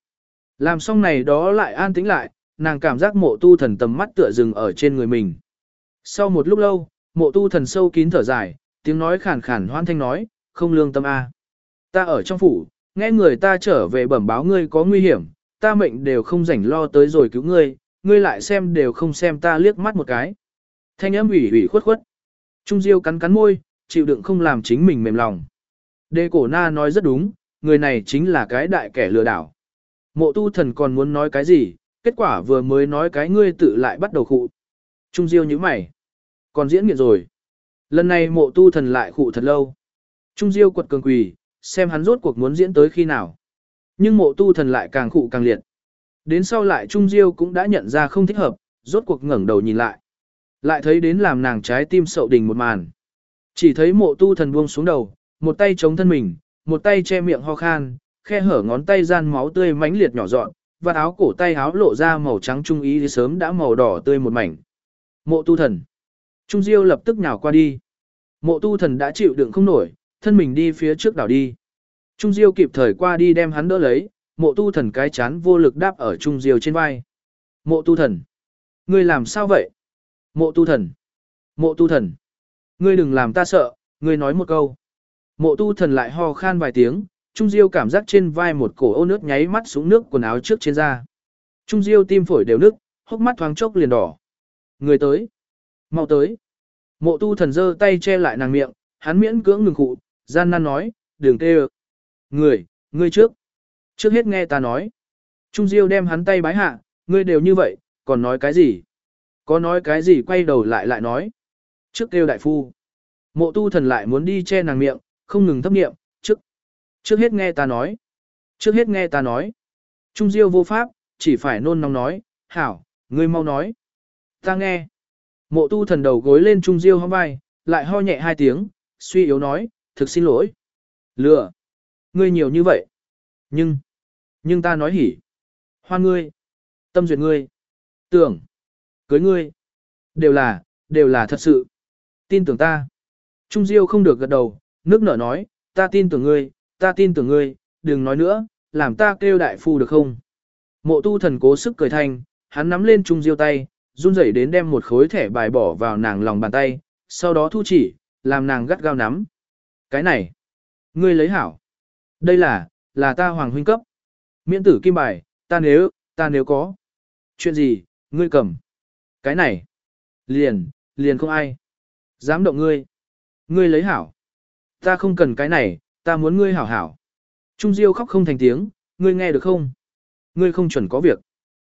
Làm xong này đó lại an tĩnh lại, nàng cảm giác mộ tu thần tầm mắt tựa dừng ở trên người mình. Sau một lúc lâu, mộ tu thần sâu kín thở dài, tiếng nói khàn khàn hoan thanh nói, không lương tâm a. Ta ở trong phủ, nghe người ta trở về bẩm báo ngươi có nguy hiểm, ta mệnh đều không rảnh lo tới rồi cứu ngươi, ngươi lại xem đều không xem ta liếc mắt một cái. Thanh âm ủy ủy khuất khuất. Trung Diêu cắn cắn môi, chịu đựng không làm chính mình mềm lòng. Đề cổ na nói rất đúng, người này chính là cái đại kẻ lừa đảo. Mộ tu thần còn muốn nói cái gì, kết quả vừa mới nói cái ngươi tự lại bắt đầu khụ. Trung Diêu như mày. Còn diễn nghiện rồi. Lần này mộ tu thần lại khụ thật lâu. Trung Diêu quật cường quỳ, xem hắn rốt cuộc muốn diễn tới khi nào. Nhưng mộ tu thần lại càng khụ càng liệt. Đến sau lại Trung Diêu cũng đã nhận ra không thích hợp, rốt cuộc ngẩng đầu nhìn lại. Lại thấy đến làm nàng trái tim sậu đình một màn. Chỉ thấy mộ tu thần buông xuống đầu, một tay chống thân mình, một tay che miệng ho khan, khe hở ngón tay gian máu tươi mãnh liệt nhỏ dọn, và áo cổ tay áo lộ ra màu trắng trung ý sớm đã màu đỏ tươi một mảnh. Mộ tu thần. Trung Diêu lập tức nhào qua đi. Mộ tu thần đã chịu đựng không nổi, thân mình đi phía trước đảo đi. Trung Diêu kịp thời qua đi đem hắn đỡ lấy, mộ tu thần cái chán vô lực đáp ở Trung Diêu trên vai. Mộ tu thần. Ngươi làm sao vậy? Mộ tu thần. Mộ tu thần. Ngươi đừng làm ta sợ, ngươi nói một câu. Mộ tu thần lại ho khan vài tiếng, Trung Diêu cảm giác trên vai một cổ ô nước nháy mắt xuống nước quần áo trước trên da. Trung Diêu tim phổi đều nức, hốc mắt thoáng chốc liền đỏ. Người tới. mau tới. Mộ tu thần giơ tay che lại nàng miệng, hắn miễn cưỡng ngừng khụ, gian nan nói, đường tê Người, ngươi trước. Trước hết nghe ta nói. Trung Diêu đem hắn tay bái hạ, ngươi đều như vậy, còn nói cái gì? Có nói cái gì quay đầu lại lại nói. Trước kêu đại phu. Mộ tu thần lại muốn đi che nàng miệng, không ngừng thấp nghiệm, trước. Trước hết nghe ta nói. Trước hết nghe ta nói. Trung Diêu vô pháp, chỉ phải nôn nóng nói, hảo, Ngươi mau nói. Ta nghe. Mộ tu thần đầu gối lên trung diêu hông vai, lại ho nhẹ hai tiếng, suy yếu nói, thực xin lỗi. Lừa. Ngươi nhiều như vậy. Nhưng. Nhưng ta nói hỉ. Hoan ngươi. Tâm duyệt ngươi. Tưởng. Cưới ngươi. Đều là, đều là thật sự. Tin tưởng ta. Trung Diêu không được gật đầu, nước nở nói, ta tin tưởng ngươi, ta tin tưởng ngươi, đừng nói nữa, làm ta kêu đại phu được không? Mộ tu thần cố sức cười thanh, hắn nắm lên Trung Diêu tay, run rẩy đến đem một khối thẻ bài bỏ vào nàng lòng bàn tay, sau đó thu chỉ, làm nàng gắt gao nắm. Cái này, ngươi lấy hảo. Đây là, là ta hoàng huynh cấp. Miễn tử kim bài, ta nếu, ta nếu có. Chuyện gì, ngươi cầm. Cái này, liền, liền không ai. Dám động ngươi. Ngươi lấy hảo. Ta không cần cái này, ta muốn ngươi hảo hảo. Trung Diêu khóc không thành tiếng, ngươi nghe được không? Ngươi không chuẩn có việc.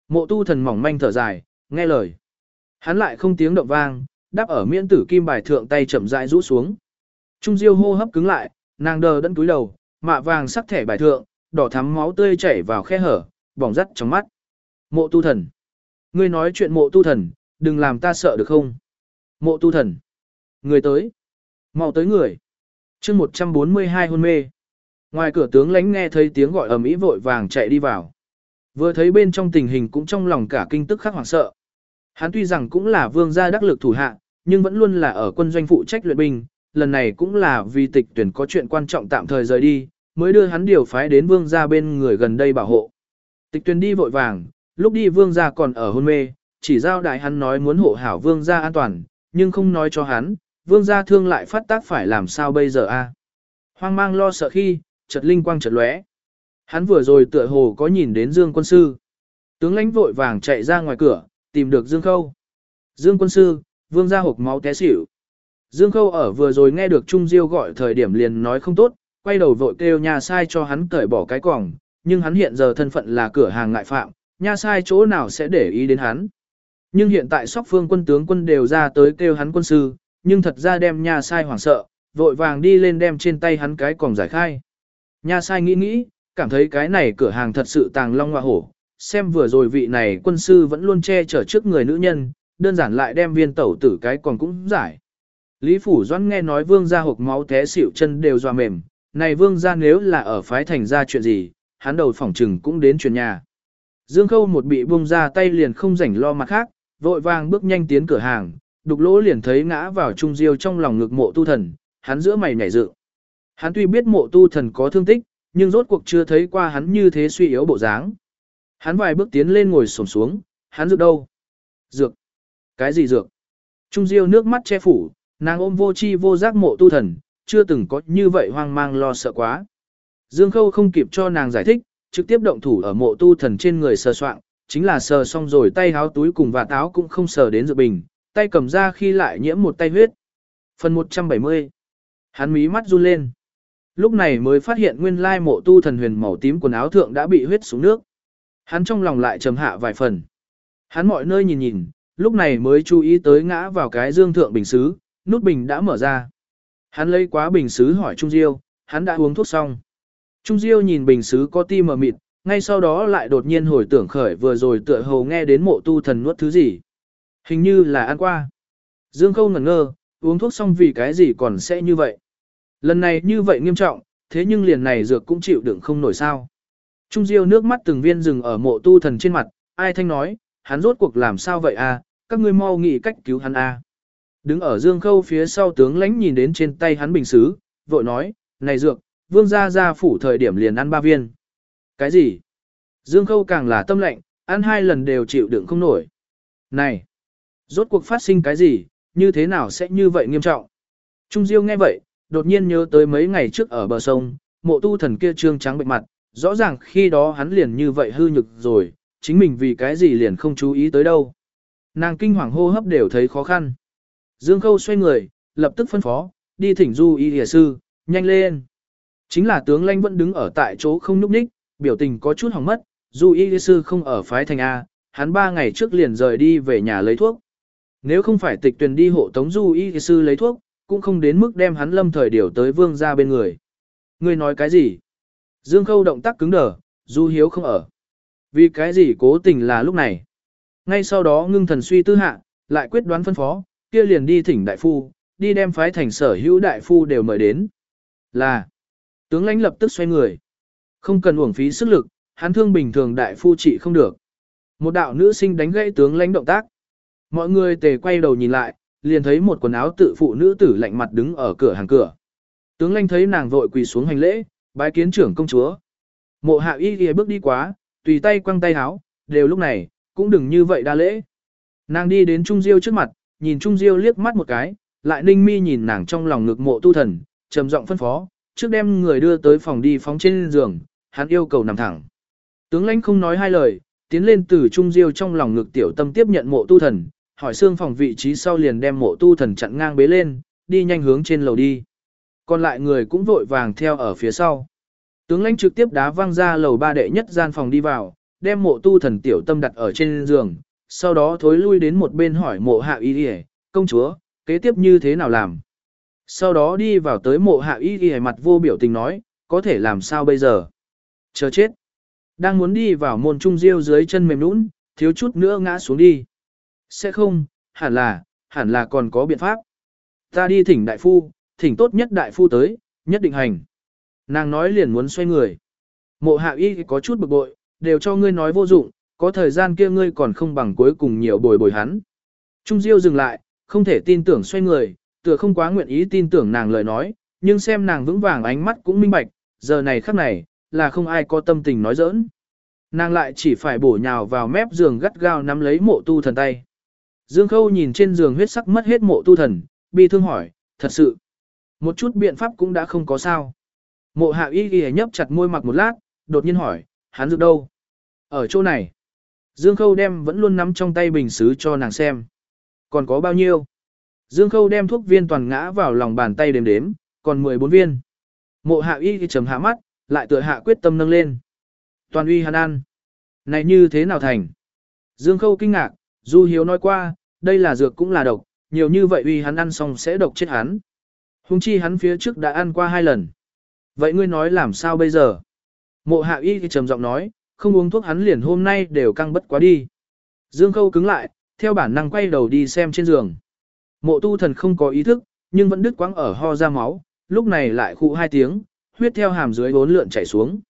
Mộ tu thần mỏng manh thở dài, nghe lời. Hắn lại không tiếng động vang, đáp ở miễn tử kim bài thượng tay chậm rãi rũ xuống. Trung Diêu hô hấp cứng lại, nàng đờ đẫn túi đầu, mạ vàng sắc thẻ bài thượng, đỏ thắm máu tươi chảy vào khe hở, bỏng rắt trong mắt. Mộ tu thần. Ngươi nói chuyện mộ tu thần, đừng làm ta sợ được không? Mộ tu thần. Người tới. mau tới người. chương 142 hôn mê. Ngoài cửa tướng lánh nghe thấy tiếng gọi ầm ĩ vội vàng chạy đi vào. Vừa thấy bên trong tình hình cũng trong lòng cả kinh tức khắc hoảng sợ. Hắn tuy rằng cũng là vương gia đắc lực thủ hạ, nhưng vẫn luôn là ở quân doanh phụ trách luyện binh, lần này cũng là vì tịch tuyển có chuyện quan trọng tạm thời rời đi, mới đưa hắn điều phái đến vương gia bên người gần đây bảo hộ. Tịch tuyển đi vội vàng, lúc đi vương gia còn ở hôn mê, chỉ giao đại hắn nói muốn hộ hảo vương gia an toàn, nhưng không nói cho hắn, vương gia thương lại phát tác phải làm sao bây giờ a? Hoang mang lo sợ khi, chợt linh quang chợt lóe. Hắn vừa rồi tựa hồ có nhìn đến Dương quân sư. Tướng lãnh vội vàng chạy ra ngoài cửa, tìm được Dương Khâu. Dương quân sư, vương gia hộp máu té xỉu. Dương Khâu ở vừa rồi nghe được Trung Diêu gọi thời điểm liền nói không tốt, quay đầu vội kêu nhà sai cho hắn cởi bỏ cái quòng, nhưng hắn hiện giờ thân phận là cửa hàng ngại phạm, nha sai chỗ nào sẽ để ý đến hắn. Nhưng hiện tại sóc phương quân tướng quân đều ra tới kêu hắn quân sư, nhưng thật ra đem nha sai hoảng sợ, vội vàng đi lên đem trên tay hắn cái quòng giải khai. Nha sai nghĩ nghĩ, cảm thấy cái này cửa hàng thật sự tàng long hoa hổ, xem vừa rồi vị này quân sư vẫn luôn che chở trước người nữ nhân, đơn giản lại đem viên tẩu tử cái còn cũng giải. Lý Phủ Doãn nghe nói vương gia hộp máu té xỉu chân đều doa mềm, này vương gia nếu là ở phái thành ra chuyện gì, hắn đầu phỏng trừng cũng đến chuyện nhà. Dương Khâu một bị buông ra tay liền không rảnh lo mặt khác, vội vàng bước nhanh tiến cửa hàng, đục lỗ liền thấy ngã vào trung diêu trong lòng ngực mộ tu thần, hắn giữa mày nhảy dựng. Hắn tuy biết mộ tu thần có thương tích, nhưng rốt cuộc chưa thấy qua hắn như thế suy yếu bộ dáng. Hắn vài bước tiến lên ngồi xổm xuống, hắn dược đâu? Dược. Cái gì dược? Trung diêu nước mắt che phủ, nàng ôm vô chi vô giác mộ tu thần, chưa từng có như vậy hoang mang lo sợ quá. Dương Khâu không kịp cho nàng giải thích, trực tiếp động thủ ở mộ tu thần trên người sờ soạn, chính là sờ xong rồi tay háo túi cùng và táo cũng không sờ đến dự bình, tay cầm ra khi lại nhiễm một tay huyết. Phần 170 Hắn mí mắt run lên. Lúc này mới phát hiện nguyên lai mộ tu thần huyền màu tím quần áo thượng đã bị huyết xuống nước. Hắn trong lòng lại trầm hạ vài phần. Hắn mọi nơi nhìn nhìn, lúc này mới chú ý tới ngã vào cái dương thượng bình xứ, nút bình đã mở ra. Hắn lấy quá bình xứ hỏi Trung Diêu, hắn đã uống thuốc xong. Trung Diêu nhìn bình xứ có ti mờ mịt, ngay sau đó lại đột nhiên hồi tưởng khởi vừa rồi tựa hồ nghe đến mộ tu thần nuốt thứ gì. Hình như là ăn qua. Dương Khâu ngẩn ngơ, uống thuốc xong vì cái gì còn sẽ như vậy. Lần này như vậy nghiêm trọng, thế nhưng liền này dược cũng chịu đựng không nổi sao. Trung Diêu nước mắt từng viên rừng ở mộ tu thần trên mặt, ai thanh nói, hắn rốt cuộc làm sao vậy à, các ngươi mau nghĩ cách cứu hắn à. Đứng ở Dương Khâu phía sau tướng lãnh nhìn đến trên tay hắn bình xứ, vội nói, này dược, vương gia gia phủ thời điểm liền ăn ba viên. Cái gì? Dương Khâu càng là tâm lệnh, ăn hai lần đều chịu đựng không nổi. Này! Rốt cuộc phát sinh cái gì, như thế nào sẽ như vậy nghiêm trọng? Trung Diêu nghe vậy, đột nhiên nhớ tới mấy ngày trước ở bờ sông, mộ tu thần kia trương trắng bệnh mặt, rõ ràng khi đó hắn liền như vậy hư nhực rồi, chính mình vì cái gì liền không chú ý tới đâu. Nàng kinh hoàng hô hấp đều thấy khó khăn. Dương Khâu xoay người, lập tức phân phó, đi thỉnh du y hìa sư, nhanh lên. Chính là tướng lãnh vẫn đứng ở tại chỗ không nhúc nhích, biểu tình có chút hỏng mất, du y sư không ở phái thành A, hắn ba ngày trước liền rời đi về nhà lấy thuốc. Nếu không phải tịch tuyển đi hộ tống du y sư lấy thuốc, cũng không đến mức đem hắn lâm thời điều tới vương ra bên người. người nói cái gì? Dương Khâu động tác cứng đờ, du hiếu không ở. Vì cái gì cố tình là lúc này? Ngay sau đó ngưng thần suy tư hạ, lại quyết đoán phân phó, kia liền đi thỉnh đại phu, đi đem phái thành sở hữu đại phu đều mời đến. Là, tướng lãnh lập tức xoay người. Không cần uổng phí sức lực, hắn thương bình thường đại phu trị không được. Một đạo nữ sinh đánh gãy tướng lãnh động tác. Mọi người tề quay đầu nhìn lại, liền thấy một quần áo tự phụ nữ tử lạnh mặt đứng ở cửa hàng cửa. Tướng lãnh thấy nàng vội quỳ xuống hành lễ, bái kiến trưởng công chúa. Mộ hạ y ghi bước đi quá, tùy tay quăng tay háo, đều lúc này, cũng đừng như vậy đa lễ. Nàng đi đến Trung Diêu trước mặt, nhìn Trung Diêu liếc mắt một cái, lại ninh mi nhìn nàng trong lòng ngực mộ tu thần, trầm giọng phân phó, trước đem người đưa tới phòng đi phóng trên giường, hắn yêu cầu nằm thẳng. Tướng lãnh không nói hai lời, tiến lên từ Trung Diêu trong lòng ngực tiểu tâm tiếp nhận mộ tu thần, hỏi xương phòng vị trí sau liền đem mộ tu thần chặn ngang bế lên, đi nhanh hướng trên lầu đi. Còn lại người cũng vội vàng theo ở phía sau. Tướng lãnh trực tiếp đá văng ra lầu ba đệ nhất gian phòng đi vào, đem mộ tu thần tiểu tâm đặt ở trên giường, sau đó thối lui đến một bên hỏi mộ hạ y công chúa, kế tiếp như thế nào làm. Sau đó đi vào tới mộ hạ y ghi mặt vô biểu tình nói, có thể làm sao bây giờ. Chờ chết. Đang muốn đi vào môn trung diêu dưới chân mềm nũng, thiếu chút nữa ngã xuống đi. Sẽ không, hẳn là, hẳn là còn có biện pháp. Ta đi thỉnh đại phu, thỉnh tốt nhất đại phu tới, nhất định hành. Nàng nói liền muốn xoay người. Mộ hạ y có chút bực bội, đều cho ngươi nói vô dụng, có thời gian kia ngươi còn không bằng cuối cùng nhiều bồi bồi hắn. Trung Diêu dừng lại, không thể tin tưởng xoay người, tựa không quá nguyện ý tin tưởng nàng lời nói, nhưng xem nàng vững vàng ánh mắt cũng minh bạch, giờ này khắc này, là không ai có tâm tình nói giỡn. Nàng lại chỉ phải bổ nhào vào mép giường gắt gao nắm lấy mộ tu thần tay. Dương Khâu nhìn trên giường huyết sắc mất hết mộ tu thần, bi thương hỏi, thật sự, một chút biện pháp cũng đã không có sao. Mộ hạ y ghi nhấp chặt môi mặc một lát, đột nhiên hỏi, hắn dược đâu? Ở chỗ này. Dương Khâu đem vẫn luôn nắm trong tay bình xứ cho nàng xem. Còn có bao nhiêu? Dương Khâu đem thuốc viên toàn ngã vào lòng bàn tay đếm đếm, còn 14 viên. Mộ hạ y thì chấm hạ mắt, lại tựa hạ quyết tâm nâng lên. Toàn uy hắn ăn. Này như thế nào thành? Dương Khâu kinh ngạc, Du Hiếu nói qua, đây là dược cũng là độc, nhiều như vậy uy hắn ăn xong sẽ độc chết hắn. Hùng chi hắn phía trước đã ăn qua hai lần. Vậy ngươi nói làm sao bây giờ? Mộ hạ y thì trầm giọng nói, không uống thuốc hắn liền hôm nay đều căng bất quá đi. Dương Khâu cứng lại, theo bản năng quay đầu đi xem trên giường. Mộ tu thần không có ý thức, nhưng vẫn đứt quãng ở ho ra máu, lúc này lại khụ hai tiếng, huyết theo hàm dưới bốn lượn chảy xuống.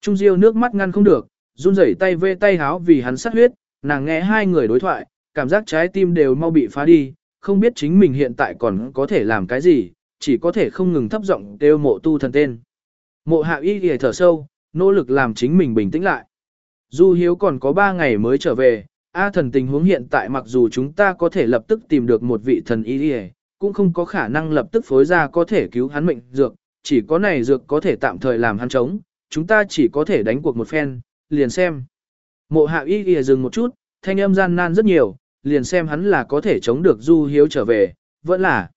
Trung Diêu nước mắt ngăn không được, run rẩy tay vê tay háo vì hắn sát huyết, nàng nghe hai người đối thoại, cảm giác trái tim đều mau bị phá đi, không biết chính mình hiện tại còn có thể làm cái gì, chỉ có thể không ngừng thấp giọng kêu mộ tu thần tên. Mộ hạ y ghề thở sâu, nỗ lực làm chính mình bình tĩnh lại. Du hiếu còn có ba ngày mới trở về, A thần tình huống hiện tại mặc dù chúng ta có thể lập tức tìm được một vị thần y cũng không có khả năng lập tức phối ra có thể cứu hắn mệnh dược, chỉ có này dược có thể tạm thời làm hắn chống, chúng ta chỉ có thể đánh cuộc một phen, liền xem. Mộ hạ y ghề dừng một chút, thanh âm gian nan rất nhiều, liền xem hắn là có thể chống được du hiếu trở về, vẫn là,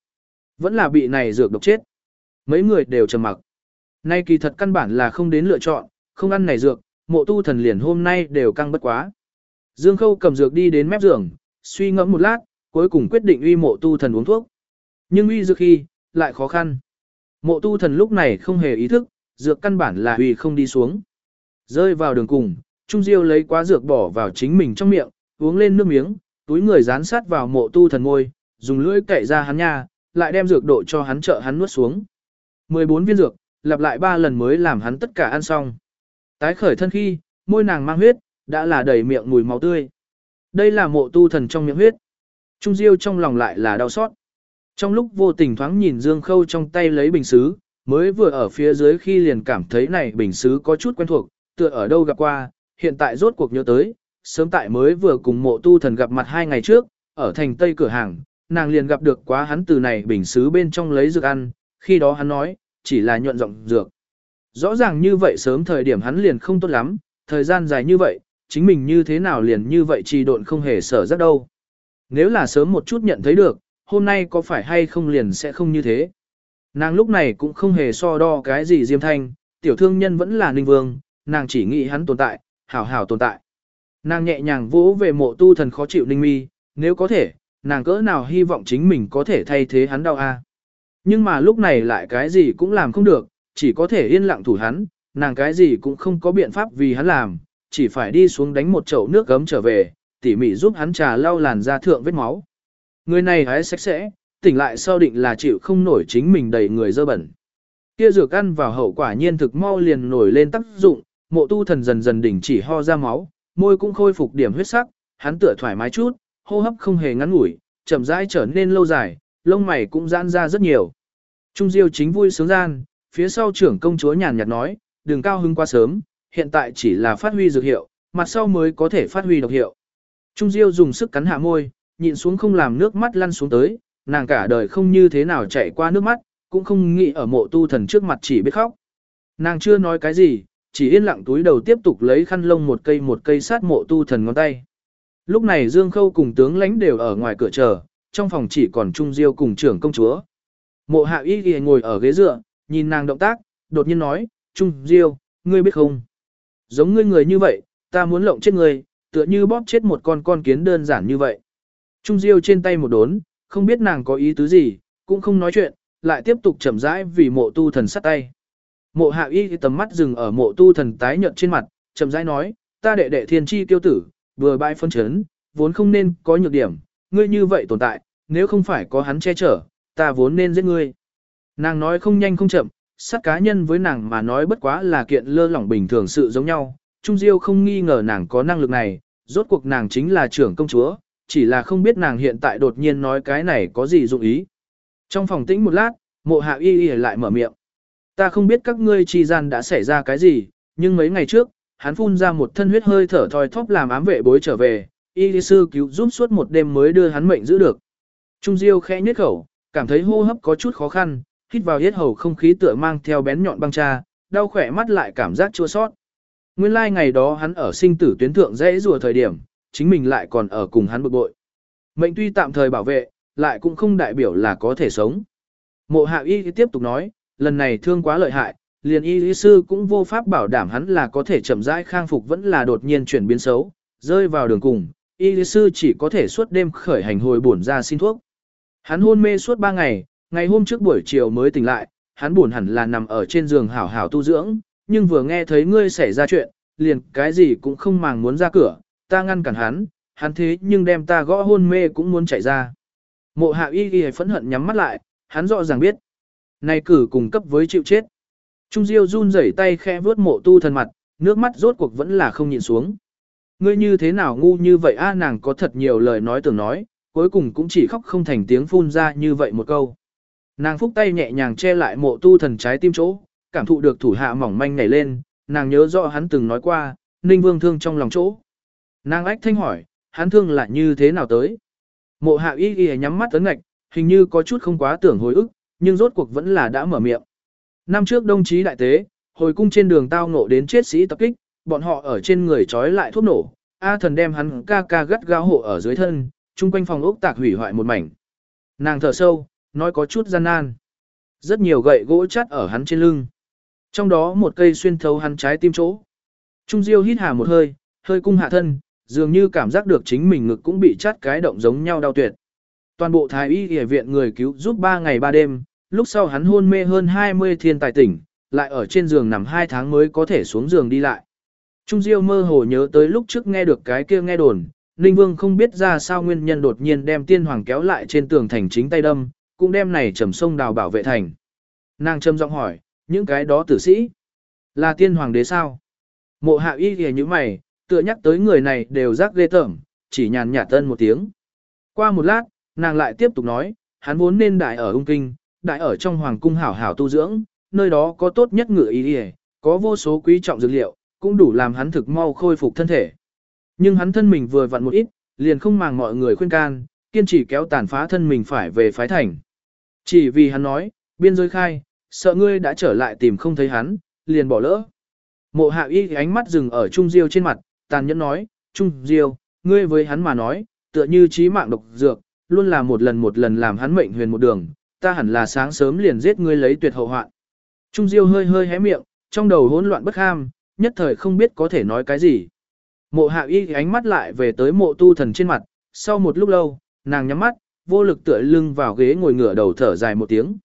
vẫn là bị này dược độc chết. Mấy người đều trầm mặc. Nay kỳ thật căn bản là không đến lựa chọn, không ăn này dược, mộ tu thần liền hôm nay đều căng bất quá. Dương Khâu cầm dược đi đến mép giường, suy ngẫm một lát, cuối cùng quyết định uy mộ tu thần uống thuốc. Nhưng uy dược khi, lại khó khăn. Mộ tu thần lúc này không hề ý thức, dược căn bản là uy không đi xuống. Rơi vào đường cùng, Trung Diêu lấy quá dược bỏ vào chính mình trong miệng, uống lên nước miếng, túi người dán sát vào mộ tu thần ngôi, dùng lưỡi cậy ra hắn nha, lại đem dược độ cho hắn trợ hắn nuốt xuống. 14 viên dược, lặp lại 3 lần mới làm hắn tất cả ăn xong. Tái khởi thân khi, môi nàng mang huyết, đã là đầy miệng mùi máu tươi. Đây là mộ tu thần trong miệng huyết. Trung Diêu trong lòng lại là đau xót. Trong lúc vô tình thoáng nhìn Dương Khâu trong tay lấy bình xứ, mới vừa ở phía dưới khi liền cảm thấy này bình xứ có chút quen thuộc, tựa ở đâu gặp qua, hiện tại rốt cuộc nhớ tới, sớm tại mới vừa cùng mộ tu thần gặp mặt hai ngày trước, ở thành tây cửa hàng, nàng liền gặp được quá hắn từ này bình xứ bên trong lấy dược ăn, khi đó hắn nói, chỉ là nhuận giọng dược. Rõ ràng như vậy sớm thời điểm hắn liền không tốt lắm, thời gian dài như vậy, chính mình như thế nào liền như vậy trì độn không hề sở rất đâu. Nếu là sớm một chút nhận thấy được, hôm nay có phải hay không liền sẽ không như thế. Nàng lúc này cũng không hề so đo cái gì diêm thanh, tiểu thương nhân vẫn là ninh vương, nàng chỉ nghĩ hắn tồn tại, hảo hảo tồn tại. Nàng nhẹ nhàng vỗ về mộ tu thần khó chịu ninh mi, nếu có thể, nàng cỡ nào hy vọng chính mình có thể thay thế hắn đau a. Nhưng mà lúc này lại cái gì cũng làm không được, chỉ có thể yên lặng thủ hắn, nàng cái gì cũng không có biện pháp vì hắn làm, chỉ phải đi xuống đánh một chậu nước gấm trở về, tỉ mỉ giúp hắn trà lau làn da thượng vết máu. Người này hãy sạch sẽ, tỉnh lại sau định là chịu không nổi chính mình đầy người dơ bẩn. Kia dược ăn vào hậu quả nhiên thực mau liền nổi lên tác dụng, mộ tu thần dần dần đỉnh chỉ ho ra máu, môi cũng khôi phục điểm huyết sắc, hắn tựa thoải mái chút, hô hấp không hề ngắn ngủi, chậm rãi trở nên lâu dài, lông mày cũng giãn ra rất nhiều. Trung Diêu chính vui sướng gian, phía sau trưởng công chúa nhàn nhạt nói, đừng cao hứng quá sớm, hiện tại chỉ là phát huy dược hiệu, mặt sau mới có thể phát huy độc hiệu. Trung Diêu dùng sức cắn hạ môi, nhịn xuống không làm nước mắt lăn xuống tới, nàng cả đời không như thế nào chạy qua nước mắt, cũng không nghĩ ở mộ tu thần trước mặt chỉ biết khóc. Nàng chưa nói cái gì, chỉ yên lặng túi đầu tiếp tục lấy khăn lông một cây một cây sát mộ tu thần ngón tay. Lúc này Dương Khâu cùng tướng lãnh đều ở ngoài cửa chờ, trong phòng chỉ còn Trung Diêu cùng trưởng công chúa. Mộ hạ y ghi ngồi ở ghế dựa, nhìn nàng động tác, đột nhiên nói, Trung Diêu, ngươi biết không? Giống ngươi người như vậy, ta muốn lộng chết ngươi, tựa như bóp chết một con con kiến đơn giản như vậy. Trung Diêu trên tay một đốn, không biết nàng có ý tứ gì, cũng không nói chuyện, lại tiếp tục chậm rãi vì mộ tu thần sắt tay. Mộ hạ y tầm mắt dừng ở mộ tu thần tái nhợt trên mặt, chậm rãi nói, ta đệ đệ thiên chi tiêu tử, vừa bãi phân chấn, vốn không nên có nhược điểm, ngươi như vậy tồn tại, nếu không phải có hắn che chở, ta vốn nên giết ngươi. Nàng nói không nhanh không chậm, sát cá nhân với nàng mà nói bất quá là kiện lơ lỏng bình thường sự giống nhau. Trung Diêu không nghi ngờ nàng có năng lực này, rốt cuộc nàng chính là trưởng công chúa, chỉ là không biết nàng hiện tại đột nhiên nói cái này có gì dụng ý. Trong phòng tĩnh một lát, mộ hạ y y lại mở miệng. Ta không biết các ngươi chi gian đã xảy ra cái gì, nhưng mấy ngày trước, hắn phun ra một thân huyết hơi thở thoi thóp làm ám vệ bối trở về, y sư cứu giúp suốt một đêm mới đưa hắn mệnh giữ được. Trung Diêu khẽ nhếch khẩu, cảm thấy hô hấp có chút khó khăn, hít vào hết hầu không khí tựa mang theo bén nhọn băng cha, đau khỏe mắt lại cảm giác chua sót. Nguyên lai like ngày đó hắn ở sinh tử tuyến thượng dễ rùa thời điểm, chính mình lại còn ở cùng hắn bực bội. Mệnh tuy tạm thời bảo vệ, lại cũng không đại biểu là có thể sống. Mộ hạ y tiếp tục nói, lần này thương quá lợi hại, liền y lý sư cũng vô pháp bảo đảm hắn là có thể chậm rãi khang phục vẫn là đột nhiên chuyển biến xấu, rơi vào đường cùng, y lý sư chỉ có thể suốt đêm khởi hành hồi bổn ra xin thuốc. Hắn hôn mê suốt 3 ngày, ngày hôm trước buổi chiều mới tỉnh lại, hắn buồn hẳn là nằm ở trên giường hảo hảo tu dưỡng, nhưng vừa nghe thấy ngươi xảy ra chuyện, liền cái gì cũng không màng muốn ra cửa, ta ngăn cản hắn, hắn thế nhưng đem ta gõ hôn mê cũng muốn chạy ra. Mộ hạ y ghi phẫn hận nhắm mắt lại, hắn rõ ràng biết. Này cử cùng cấp với chịu chết. Trung Diêu run rẩy tay khẽ vướt mộ tu thần mặt, nước mắt rốt cuộc vẫn là không nhìn xuống. Ngươi như thế nào ngu như vậy a nàng có thật nhiều lời nói tưởng nói, cuối cùng cũng chỉ khóc không thành tiếng phun ra như vậy một câu. Nàng phúc tay nhẹ nhàng che lại mộ tu thần trái tim chỗ, cảm thụ được thủ hạ mỏng manh nảy lên, nàng nhớ rõ hắn từng nói qua, ninh vương thương trong lòng chỗ. Nàng ách thanh hỏi, hắn thương là như thế nào tới? Mộ hạ y y nhắm mắt ấn ngạch, hình như có chút không quá tưởng hồi ức, nhưng rốt cuộc vẫn là đã mở miệng. Năm trước đồng chí đại tế, hồi cung trên đường tao ngộ đến chết sĩ tập kích, bọn họ ở trên người trói lại thuốc nổ, A thần đem hắn ca ca gắt gao hộ ở dưới thân, chung quanh phòng ốc tạc hủy hoại một mảnh. Nàng thở sâu, nói có chút gian nan. Rất nhiều gậy gỗ chắt ở hắn trên lưng. Trong đó một cây xuyên thấu hắn trái tim chỗ. Trung Diêu hít hà một hơi, hơi cung hạ thân, dường như cảm giác được chính mình ngực cũng bị chắt cái động giống nhau đau tuyệt. Toàn bộ thái y y viện người cứu giúp 3 ngày 3 đêm, lúc sau hắn hôn mê hơn 20 thiên tài tỉnh, lại ở trên giường nằm 2 tháng mới có thể xuống giường đi lại. Trung Diêu mơ hồ nhớ tới lúc trước nghe được cái kia nghe đồn, Ninh Vương không biết ra sao nguyên nhân đột nhiên đem tiên hoàng kéo lại trên tường thành chính tay đâm, cũng đem này trầm sông đào bảo vệ thành. Nàng trầm giọng hỏi, những cái đó tử sĩ, là tiên hoàng đế sao? Mộ hạ y kìa như mày, tựa nhắc tới người này đều rác ghê tởm, chỉ nhàn nhạt tân một tiếng. Qua một lát, nàng lại tiếp tục nói, hắn vốn nên đại ở ung kinh, đại ở trong hoàng cung hảo hảo tu dưỡng, nơi đó có tốt nhất ngựa y có vô số quý trọng dược liệu, cũng đủ làm hắn thực mau khôi phục thân thể. Nhưng hắn thân mình vừa vặn một ít, liền không màng mọi người khuyên can, kiên trì kéo tàn phá thân mình phải về phái thành. Chỉ vì hắn nói, biên giới khai, sợ ngươi đã trở lại tìm không thấy hắn, liền bỏ lỡ. Mộ hạ y ánh mắt dừng ở Trung Diêu trên mặt, tàn nhẫn nói, Trung Diêu, ngươi với hắn mà nói, tựa như trí mạng độc dược, luôn là một lần một lần làm hắn mệnh huyền một đường, ta hẳn là sáng sớm liền giết ngươi lấy tuyệt hậu hoạn. Trung Diêu hơi hơi hé miệng, trong đầu hỗn loạn bất ham, nhất thời không biết có thể nói cái gì. Mộ hạ y ánh mắt lại về tới mộ tu thần trên mặt, sau một lúc lâu, nàng nhắm mắt, vô lực tựa lưng vào ghế ngồi ngửa đầu thở dài một tiếng.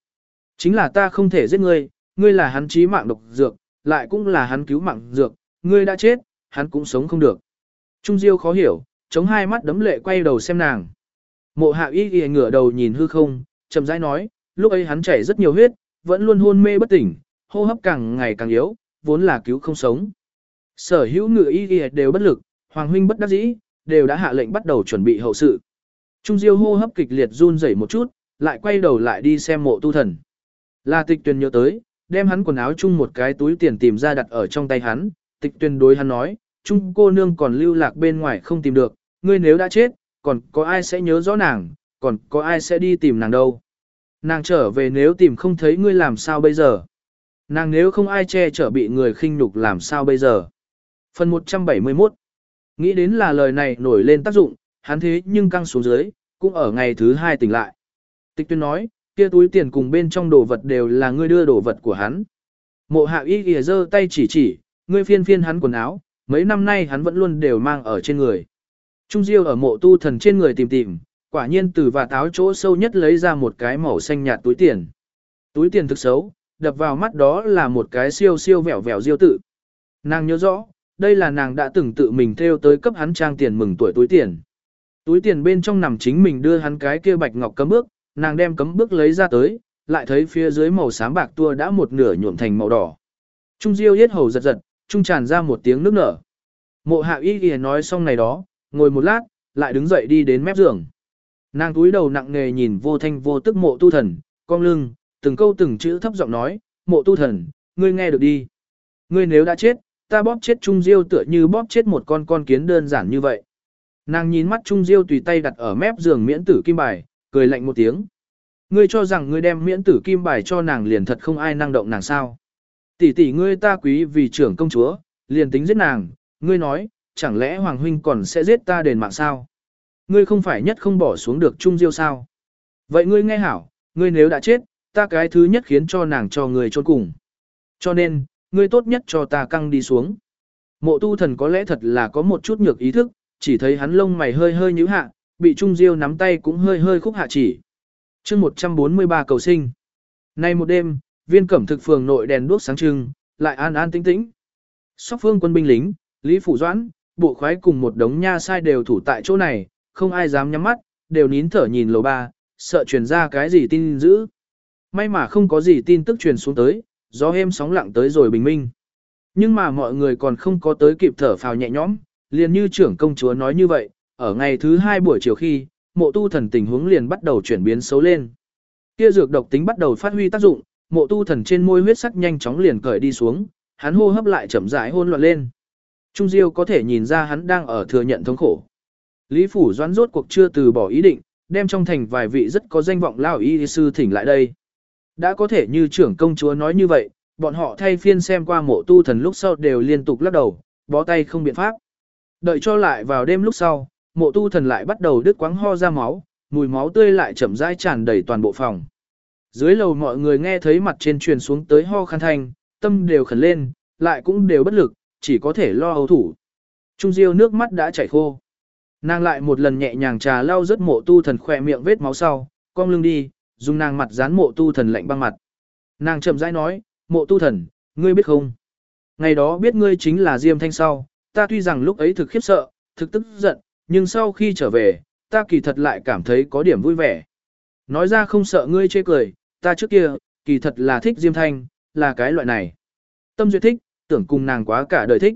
Chính là ta không thể giết ngươi, ngươi là hắn chí mạng độc dược, lại cũng là hắn cứu mạng dược, ngươi đã chết, hắn cũng sống không được. Trung Diêu khó hiểu, chống hai mắt đấm lệ quay đầu xem nàng. Mộ hạ y ghi ngửa đầu nhìn hư không, chậm rãi nói, lúc ấy hắn chảy rất nhiều huyết, vẫn luôn hôn mê bất tỉnh, hô hấp càng ngày càng yếu, vốn là cứu không sống. Sở hữu ngựa y ghi đều bất lực, hoàng huynh bất đắc dĩ, đều đã hạ lệnh bắt đầu chuẩn bị hậu sự. Trung diêu hô hấp kịch liệt run rẩy một chút, lại quay đầu lại đi xem mộ tu thần. Là tịch tuyền nhớ tới, đem hắn quần áo chung một cái túi tiền tìm ra đặt ở trong tay hắn, tịch tuyền đối hắn nói, Trung cô nương còn lưu lạc bên ngoài không tìm được, ngươi nếu đã chết, còn có ai sẽ nhớ rõ nàng, còn có ai sẽ đi tìm nàng đâu. Nàng trở về nếu tìm không thấy ngươi làm sao bây giờ. Nàng nếu không ai che chở bị người khinh nhục làm sao bây giờ. Phần 171 Nghĩ đến là lời này nổi lên tác dụng, hắn thế nhưng căng xuống dưới, cũng ở ngày thứ hai tỉnh lại. Tịch tuyên nói, kia túi tiền cùng bên trong đồ vật đều là ngươi đưa đồ vật của hắn. Mộ hạ y ghi giơ tay chỉ chỉ, ngươi phiên phiên hắn quần áo, mấy năm nay hắn vẫn luôn đều mang ở trên người. Trung Diêu ở mộ tu thần trên người tìm tìm, quả nhiên từ và táo chỗ sâu nhất lấy ra một cái màu xanh nhạt túi tiền. Túi tiền thực xấu, đập vào mắt đó là một cái siêu siêu vẹo vẹo diêu tự. Nàng nhớ rõ, đây là nàng đã từng tự mình theo tới cấp hắn trang tiền mừng tuổi túi tiền. Túi tiền bên trong nằm chính mình đưa hắn cái kia bạch ngọc cấm bước, nàng đem cấm bước lấy ra tới, lại thấy phía dưới màu xám bạc tua đã một nửa nhuộm thành màu đỏ. Trung Diêu yết hầu giật giật, trung tràn ra một tiếng nước nở. Mộ hạ y Y nói xong này đó, ngồi một lát, lại đứng dậy đi đến mép giường. Nàng túi đầu nặng nề nhìn vô thanh vô tức mộ tu thần, cong lưng, từng câu từng chữ thấp giọng nói, mộ tu thần, ngươi nghe được đi. Ngươi nếu đã chết, ta bóp chết Trung Diêu tựa như bóp chết một con con kiến đơn giản như vậy. Nàng nhìn mắt Trung Diêu tùy tay đặt ở mép giường miễn tử kim bài, cười lạnh một tiếng. Ngươi cho rằng ngươi đem miễn tử kim bài cho nàng liền thật không ai năng động nàng sao. Tỷ tỷ ngươi ta quý vì trưởng công chúa, liền tính giết nàng, ngươi nói, chẳng lẽ Hoàng Huynh còn sẽ giết ta đền mạng sao? Ngươi không phải nhất không bỏ xuống được Trung Diêu sao? Vậy ngươi nghe hảo, ngươi nếu đã chết, ta cái thứ nhất khiến cho nàng cho ngươi trốn cùng. Cho nên, ngươi tốt nhất cho ta căng đi xuống. Mộ tu thần có lẽ thật là có một chút nhược ý thức, chỉ thấy hắn lông mày hơi hơi nhíu hạ, bị Trung Diêu nắm tay cũng hơi hơi khúc hạ chỉ. chương 143 cầu sinh. Nay một đêm, viên cẩm thực phường nội đèn đuốc sáng trưng, lại an an tĩnh tĩnh. Sóc phương quân binh lính, Lý Phủ Doãn, bộ khoái cùng một đống nha sai đều thủ tại chỗ này, không ai dám nhắm mắt, đều nín thở nhìn lầu ba, sợ truyền ra cái gì tin dữ. May mà không có gì tin tức truyền xuống tới, gió êm sóng lặng tới rồi bình minh. Nhưng mà mọi người còn không có tới kịp thở phào nhẹ nhõm, liền như trưởng công chúa nói như vậy, ở ngày thứ hai buổi chiều khi, mộ tu thần tình huống liền bắt đầu chuyển biến xấu lên. Kia dược độc tính bắt đầu phát huy tác dụng, mộ tu thần trên môi huyết sắc nhanh chóng liền cởi đi xuống, hắn hô hấp lại chậm rãi hôn loạn lên. Trung Diêu có thể nhìn ra hắn đang ở thừa nhận thống khổ. Lý Phủ Doãn rốt cuộc chưa từ bỏ ý định, đem trong thành vài vị rất có danh vọng lao y sư thỉnh lại đây. Đã có thể như trưởng công chúa nói như vậy, bọn họ thay phiên xem qua mộ tu thần lúc sau đều liên tục lắc đầu, bó tay không biện pháp. Đợi cho lại vào đêm lúc sau, mộ tu thần lại bắt đầu đứt quáng ho ra máu, mùi máu tươi lại chậm rãi tràn đầy toàn bộ phòng. Dưới lầu mọi người nghe thấy mặt trên truyền xuống tới ho khăn thanh, tâm đều khẩn lên, lại cũng đều bất lực, chỉ có thể lo hầu thủ. Trung Diêu nước mắt đã chảy khô. Nàng lại một lần nhẹ nhàng trà lau rất mộ tu thần khỏe miệng vết máu sau, cong lưng đi, dùng nàng mặt dán mộ tu thần lạnh băng mặt. Nàng chậm rãi nói, mộ tu thần, ngươi biết không? Ngày đó biết ngươi chính là Diêm Thanh sau, ta tuy rằng lúc ấy thực khiếp sợ, thực tức giận, nhưng sau khi trở về, ta kỳ thật lại cảm thấy có điểm vui vẻ. Nói ra không sợ ngươi chê cười, ta trước kia, kỳ thật là thích Diêm Thanh, là cái loại này. Tâm duyệt thích, tưởng cùng nàng quá cả đời thích.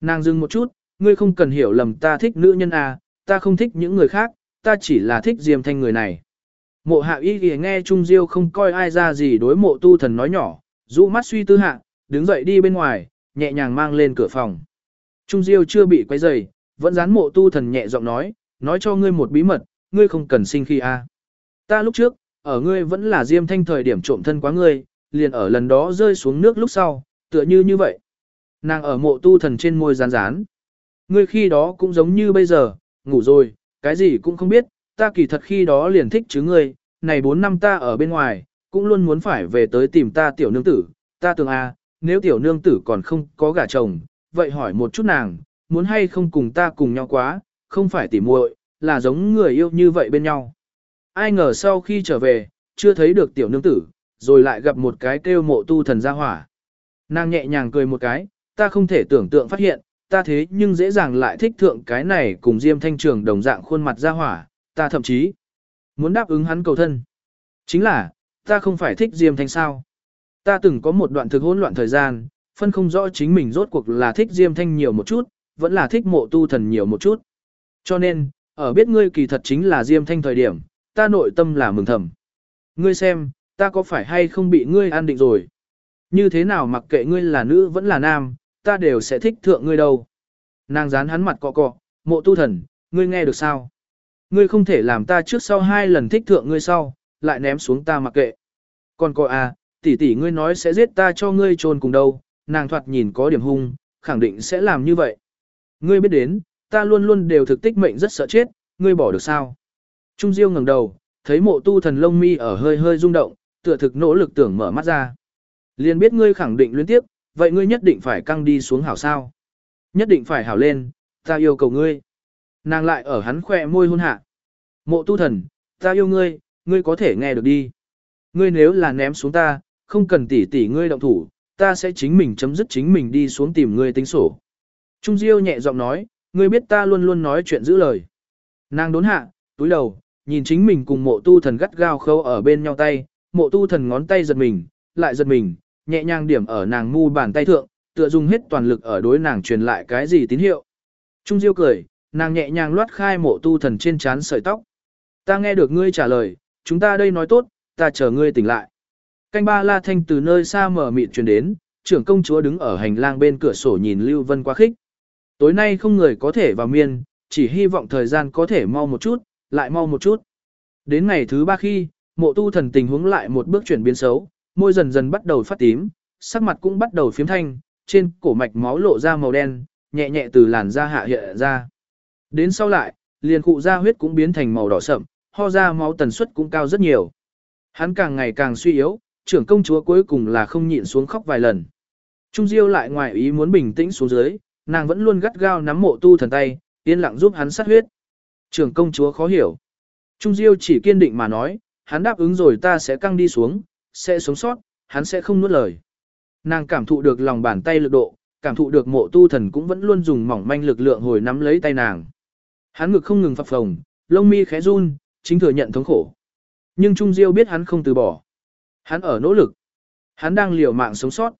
Nàng dừng một chút, ngươi không cần hiểu lầm ta thích nữ nhân à, ta không thích những người khác, ta chỉ là thích Diêm Thanh người này. Mộ hạ y ghi nghe Trung Diêu không coi ai ra gì đối mộ tu thần nói nhỏ, rũ mắt suy tư hạ, đứng dậy đi bên ngoài, nhẹ nhàng mang lên cửa phòng. Trung Diêu chưa bị quấy rầy, vẫn dán mộ tu thần nhẹ giọng nói, nói cho ngươi một bí mật, ngươi không cần sinh khi a. À. Ta lúc trước, ở ngươi vẫn là Diêm Thanh thời điểm trộm thân quá ngươi, liền ở lần đó rơi xuống nước lúc sau, tựa như như vậy. Nàng ở mộ tu thần trên môi rán rán. Ngươi khi đó cũng giống như bây giờ, ngủ rồi, cái gì cũng không biết, ta kỳ thật khi đó liền thích chứ ngươi, này 4 năm ta ở bên ngoài, cũng luôn muốn phải về tới tìm ta tiểu nương tử, ta tưởng a, à, nếu tiểu nương tử còn không có gả chồng, vậy hỏi một chút nàng, muốn hay không cùng ta cùng nhau quá, không phải tỉ muội, là giống người yêu như vậy bên nhau. Ai ngờ sau khi trở về, chưa thấy được tiểu nương tử, rồi lại gặp một cái kêu mộ tu thần gia hỏa. Nàng nhẹ nhàng cười một cái, ta không thể tưởng tượng phát hiện, ta thế nhưng dễ dàng lại thích thượng cái này cùng Diêm Thanh Trường đồng dạng khuôn mặt ra hỏa, ta thậm chí muốn đáp ứng hắn cầu thân. Chính là, ta không phải thích Diêm Thanh sao. Ta từng có một đoạn thực hỗn loạn thời gian, phân không rõ chính mình rốt cuộc là thích Diêm Thanh nhiều một chút, vẫn là thích mộ tu thần nhiều một chút. Cho nên, ở biết ngươi kỳ thật chính là Diêm Thanh thời điểm, ta nội tâm là mừng thầm. Ngươi xem, ta có phải hay không bị ngươi an định rồi? Như thế nào mặc kệ ngươi là nữ vẫn là nam, ta đều sẽ thích thượng ngươi đâu. Nàng dán hắn mặt cọ cọ, mộ tu thần, ngươi nghe được sao? Ngươi không thể làm ta trước sau hai lần thích thượng ngươi sau, lại ném xuống ta mặc kệ. Còn cô à, tỷ tỷ ngươi nói sẽ giết ta cho ngươi trôn cùng đâu, nàng thoạt nhìn có điểm hung, khẳng định sẽ làm như vậy. Ngươi biết đến, ta luôn luôn đều thực tích mệnh rất sợ chết, ngươi bỏ được sao? Trung Diêu ngẩng đầu, thấy mộ tu thần lông mi ở hơi hơi rung động, tựa thực nỗ lực tưởng mở mắt ra. Liền biết ngươi khẳng định liên tiếp, vậy ngươi nhất định phải căng đi xuống hảo sao. Nhất định phải hảo lên, ta yêu cầu ngươi. Nàng lại ở hắn khỏe môi hôn hạ. Mộ tu thần, ta yêu ngươi, ngươi có thể nghe được đi. Ngươi nếu là ném xuống ta, không cần tỉ tỉ ngươi động thủ, ta sẽ chính mình chấm dứt chính mình đi xuống tìm ngươi tính sổ. Trung Diêu nhẹ giọng nói, ngươi biết ta luôn luôn nói chuyện giữ lời. Nàng đốn hạ, túi đầu, nhìn chính mình cùng mộ tu thần gắt gao khâu ở bên nhau tay, mộ tu thần ngón tay giật mình, lại giật mình, nhẹ nhàng điểm ở nàng mu bàn tay thượng, tựa dùng hết toàn lực ở đối nàng truyền lại cái gì tín hiệu. Trung Diêu cười, nàng nhẹ nhàng loát khai mộ tu thần trên trán sợi tóc. Ta nghe được ngươi trả lời, chúng ta đây nói tốt, ta chờ ngươi tỉnh lại. Canh ba la thanh từ nơi xa mở mịt truyền đến, trưởng công chúa đứng ở hành lang bên cửa sổ nhìn Lưu Vân quá khích. Tối nay không người có thể vào miên, chỉ hy vọng thời gian có thể mau một chút, lại mau một chút. Đến ngày thứ ba khi, mộ tu thần tình huống lại một bước chuyển biến xấu, môi dần dần bắt đầu phát tím, sắc mặt cũng bắt đầu phiếm thanh, trên cổ mạch máu lộ ra màu đen, nhẹ nhẹ từ làn da hạ hiện ra. Đến sau lại, liền cụ da huyết cũng biến thành màu đỏ sậm, ho ra máu tần suất cũng cao rất nhiều. Hắn càng ngày càng suy yếu, trưởng công chúa cuối cùng là không nhịn xuống khóc vài lần. Trung Diêu lại ngoài ý muốn bình tĩnh xuống dưới, nàng vẫn luôn gắt gao nắm mộ tu thần tay, yên lặng giúp hắn sát huyết. Trưởng công chúa khó hiểu. Trung Diêu chỉ kiên định mà nói, hắn đáp ứng rồi ta sẽ căng đi xuống, sẽ sống sót, hắn sẽ không nuốt lời. Nàng cảm thụ được lòng bàn tay lực độ, cảm thụ được mộ tu thần cũng vẫn luôn dùng mỏng manh lực lượng hồi nắm lấy tay nàng. Hắn ngực không ngừng phập phồng, lông mi khẽ run, chính thừa nhận thống khổ. Nhưng Trung Diêu biết hắn không từ bỏ. Hắn ở nỗ lực. Hắn đang liều mạng sống sót.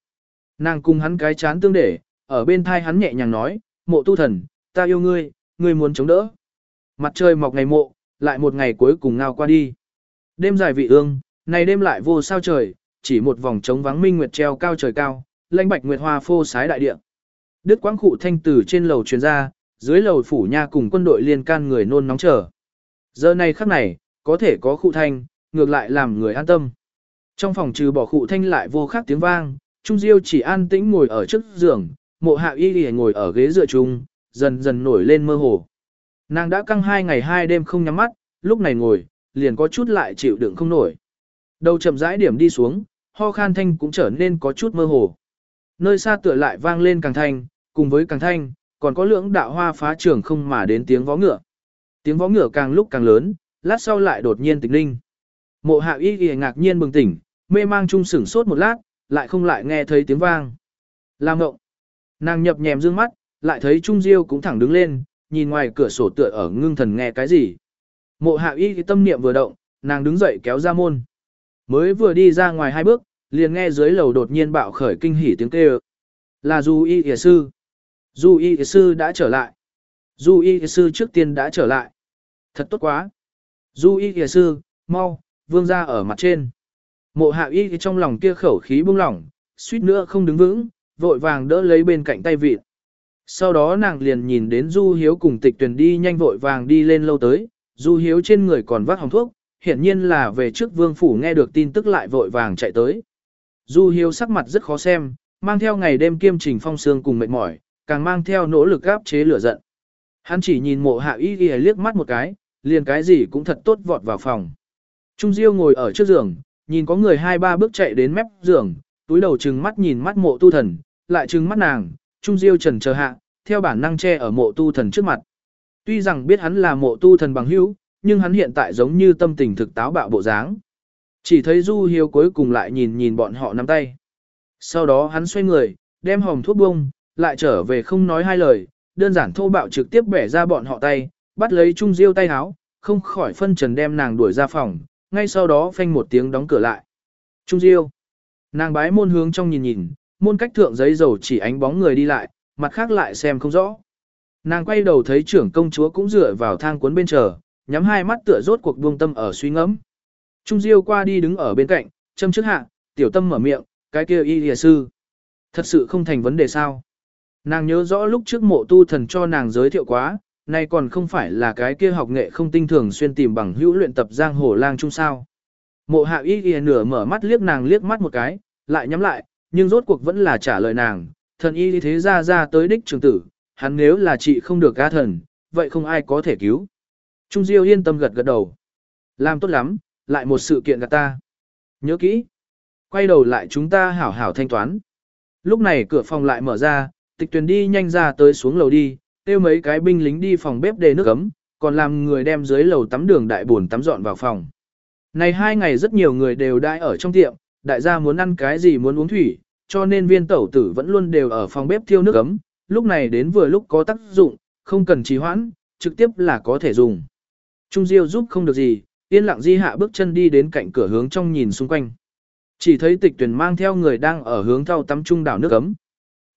Nàng cùng hắn cái chán tương để, ở bên thai hắn nhẹ nhàng nói, mộ tu thần, ta yêu ngươi, ngươi muốn chống đỡ. Mặt trời mọc ngày mộ, lại một ngày cuối cùng ngao qua đi. Đêm dài vị ương, này đêm lại vô sao trời, chỉ một vòng trống vắng minh nguyệt treo cao trời cao, lãnh bạch nguyệt hoa phô sái đại địa. Đức quang khụ thanh từ trên lầu truyền ra, dưới lầu phủ nha cùng quân đội liên can người nôn nóng chờ. Giờ này khắc này, có thể có khụ thanh, ngược lại làm người an tâm. Trong phòng trừ bỏ khụ thanh lại vô khác tiếng vang, Trung Diêu chỉ an tĩnh ngồi ở trước giường, mộ hạ y lì ngồi ở ghế dựa chung, dần dần nổi lên mơ hồ. Nàng đã căng hai ngày hai đêm không nhắm mắt, lúc này ngồi, liền có chút lại chịu đựng không nổi. Đầu chậm rãi điểm đi xuống, ho khan thanh cũng trở nên có chút mơ hồ. Nơi xa tựa lại vang lên càng thanh, cùng với càng thanh, còn có lưỡng đạo hoa phá trường không mà đến tiếng vó ngựa. Tiếng vó ngựa càng lúc càng lớn, lát sau lại đột nhiên tịch linh. Mộ hạ y ghi ngạc nhiên bừng tỉnh, mê mang chung sửng sốt một lát, lại không lại nghe thấy tiếng vang. Làm ngộng. Nàng nhập nhèm dương mắt, lại thấy Trung Diêu cũng thẳng đứng lên, nhìn ngoài cửa sổ tựa ở ngưng thần nghe cái gì. Mộ hạ y tâm niệm vừa động, nàng đứng dậy kéo ra môn. Mới vừa đi ra ngoài hai bước, liền nghe dưới lầu đột nhiên bạo khởi kinh hỉ tiếng kêu. Là Du Y Y Sư. Du Y Y Sư đã trở lại. Du Y Y Sư trước tiên đã trở lại. Thật tốt quá. Du Y Y Sư, mau, vương ra ở mặt trên. Mộ hạ y trong lòng kia khẩu khí bung lỏng, suýt nữa không đứng vững, vội vàng đỡ lấy bên cạnh tay vịt. Sau đó nàng liền nhìn đến Du Hiếu cùng tịch tuyển đi nhanh vội vàng đi lên lâu tới, Du Hiếu trên người còn vác hồng thuốc, hiển nhiên là về trước vương phủ nghe được tin tức lại vội vàng chạy tới. Du Hiếu sắc mặt rất khó xem, mang theo ngày đêm kiêm trình phong sương cùng mệt mỏi, càng mang theo nỗ lực áp chế lửa giận. Hắn chỉ nhìn mộ hạ y ghi liếc mắt một cái, liền cái gì cũng thật tốt vọt vào phòng. Trung Diêu ngồi ở trước giường, nhìn có người hai ba bước chạy đến mép giường, túi đầu trừng mắt nhìn mắt mộ tu thần, lại trừng mắt nàng, Trung Diêu trần chờ hạ, theo bản năng che ở mộ tu thần trước mặt. Tuy rằng biết hắn là mộ tu thần bằng hữu, nhưng hắn hiện tại giống như tâm tình thực táo bạo bộ dáng. Chỉ thấy Du Hiếu cuối cùng lại nhìn nhìn bọn họ nắm tay. Sau đó hắn xoay người, đem hòm thuốc bông, lại trở về không nói hai lời, đơn giản thô bạo trực tiếp bẻ ra bọn họ tay, bắt lấy Trung Diêu tay háo, không khỏi phân trần đem nàng đuổi ra phòng, ngay sau đó phanh một tiếng đóng cửa lại. Trung Diêu. Nàng bái môn hướng trong nhìn nhìn, môn cách thượng giấy dầu chỉ ánh bóng người đi lại, mặt khác lại xem không rõ. Nàng quay đầu thấy trưởng công chúa cũng dựa vào thang cuốn bên chờ, nhắm hai mắt tựa rốt cuộc buông tâm ở suy ngẫm. Trung Diêu qua đi đứng ở bên cạnh, châm trước hạ, tiểu tâm mở miệng, cái kia y lìa sư. Thật sự không thành vấn đề sao. Nàng nhớ rõ lúc trước mộ tu thần cho nàng giới thiệu quá, nay còn không phải là cái kia học nghệ không tinh thường xuyên tìm bằng hữu luyện tập giang hồ lang chung sao. Mộ hạ y ghi nửa mở mắt liếc nàng liếc mắt một cái, lại nhắm lại, nhưng rốt cuộc vẫn là trả lời nàng, thần y thế ra ra tới đích trường tử, hắn nếu là chị không được ca thần, vậy không ai có thể cứu. Trung Diêu yên tâm gật gật đầu. Làm tốt lắm, lại một sự kiện gạt ta. Nhớ kỹ. Quay đầu lại chúng ta hảo hảo thanh toán. Lúc này cửa phòng lại mở ra, tịch tuyển đi nhanh ra tới xuống lầu đi, kêu mấy cái binh lính đi phòng bếp để nước ấm, còn làm người đem dưới lầu tắm đường đại buồn tắm dọn vào phòng. Này hai ngày rất nhiều người đều đãi ở trong tiệm, đại gia muốn ăn cái gì muốn uống thủy, cho nên viên tẩu tử vẫn luôn đều ở phòng bếp thiêu nước ấm, lúc này đến vừa lúc có tác dụng, không cần trì hoãn, trực tiếp là có thể dùng. Trung Diêu giúp không được gì, yên lặng di hạ bước chân đi đến cạnh cửa hướng trong nhìn xung quanh. Chỉ thấy tịch tuyển mang theo người đang ở hướng thao tắm trung đảo nước ấm.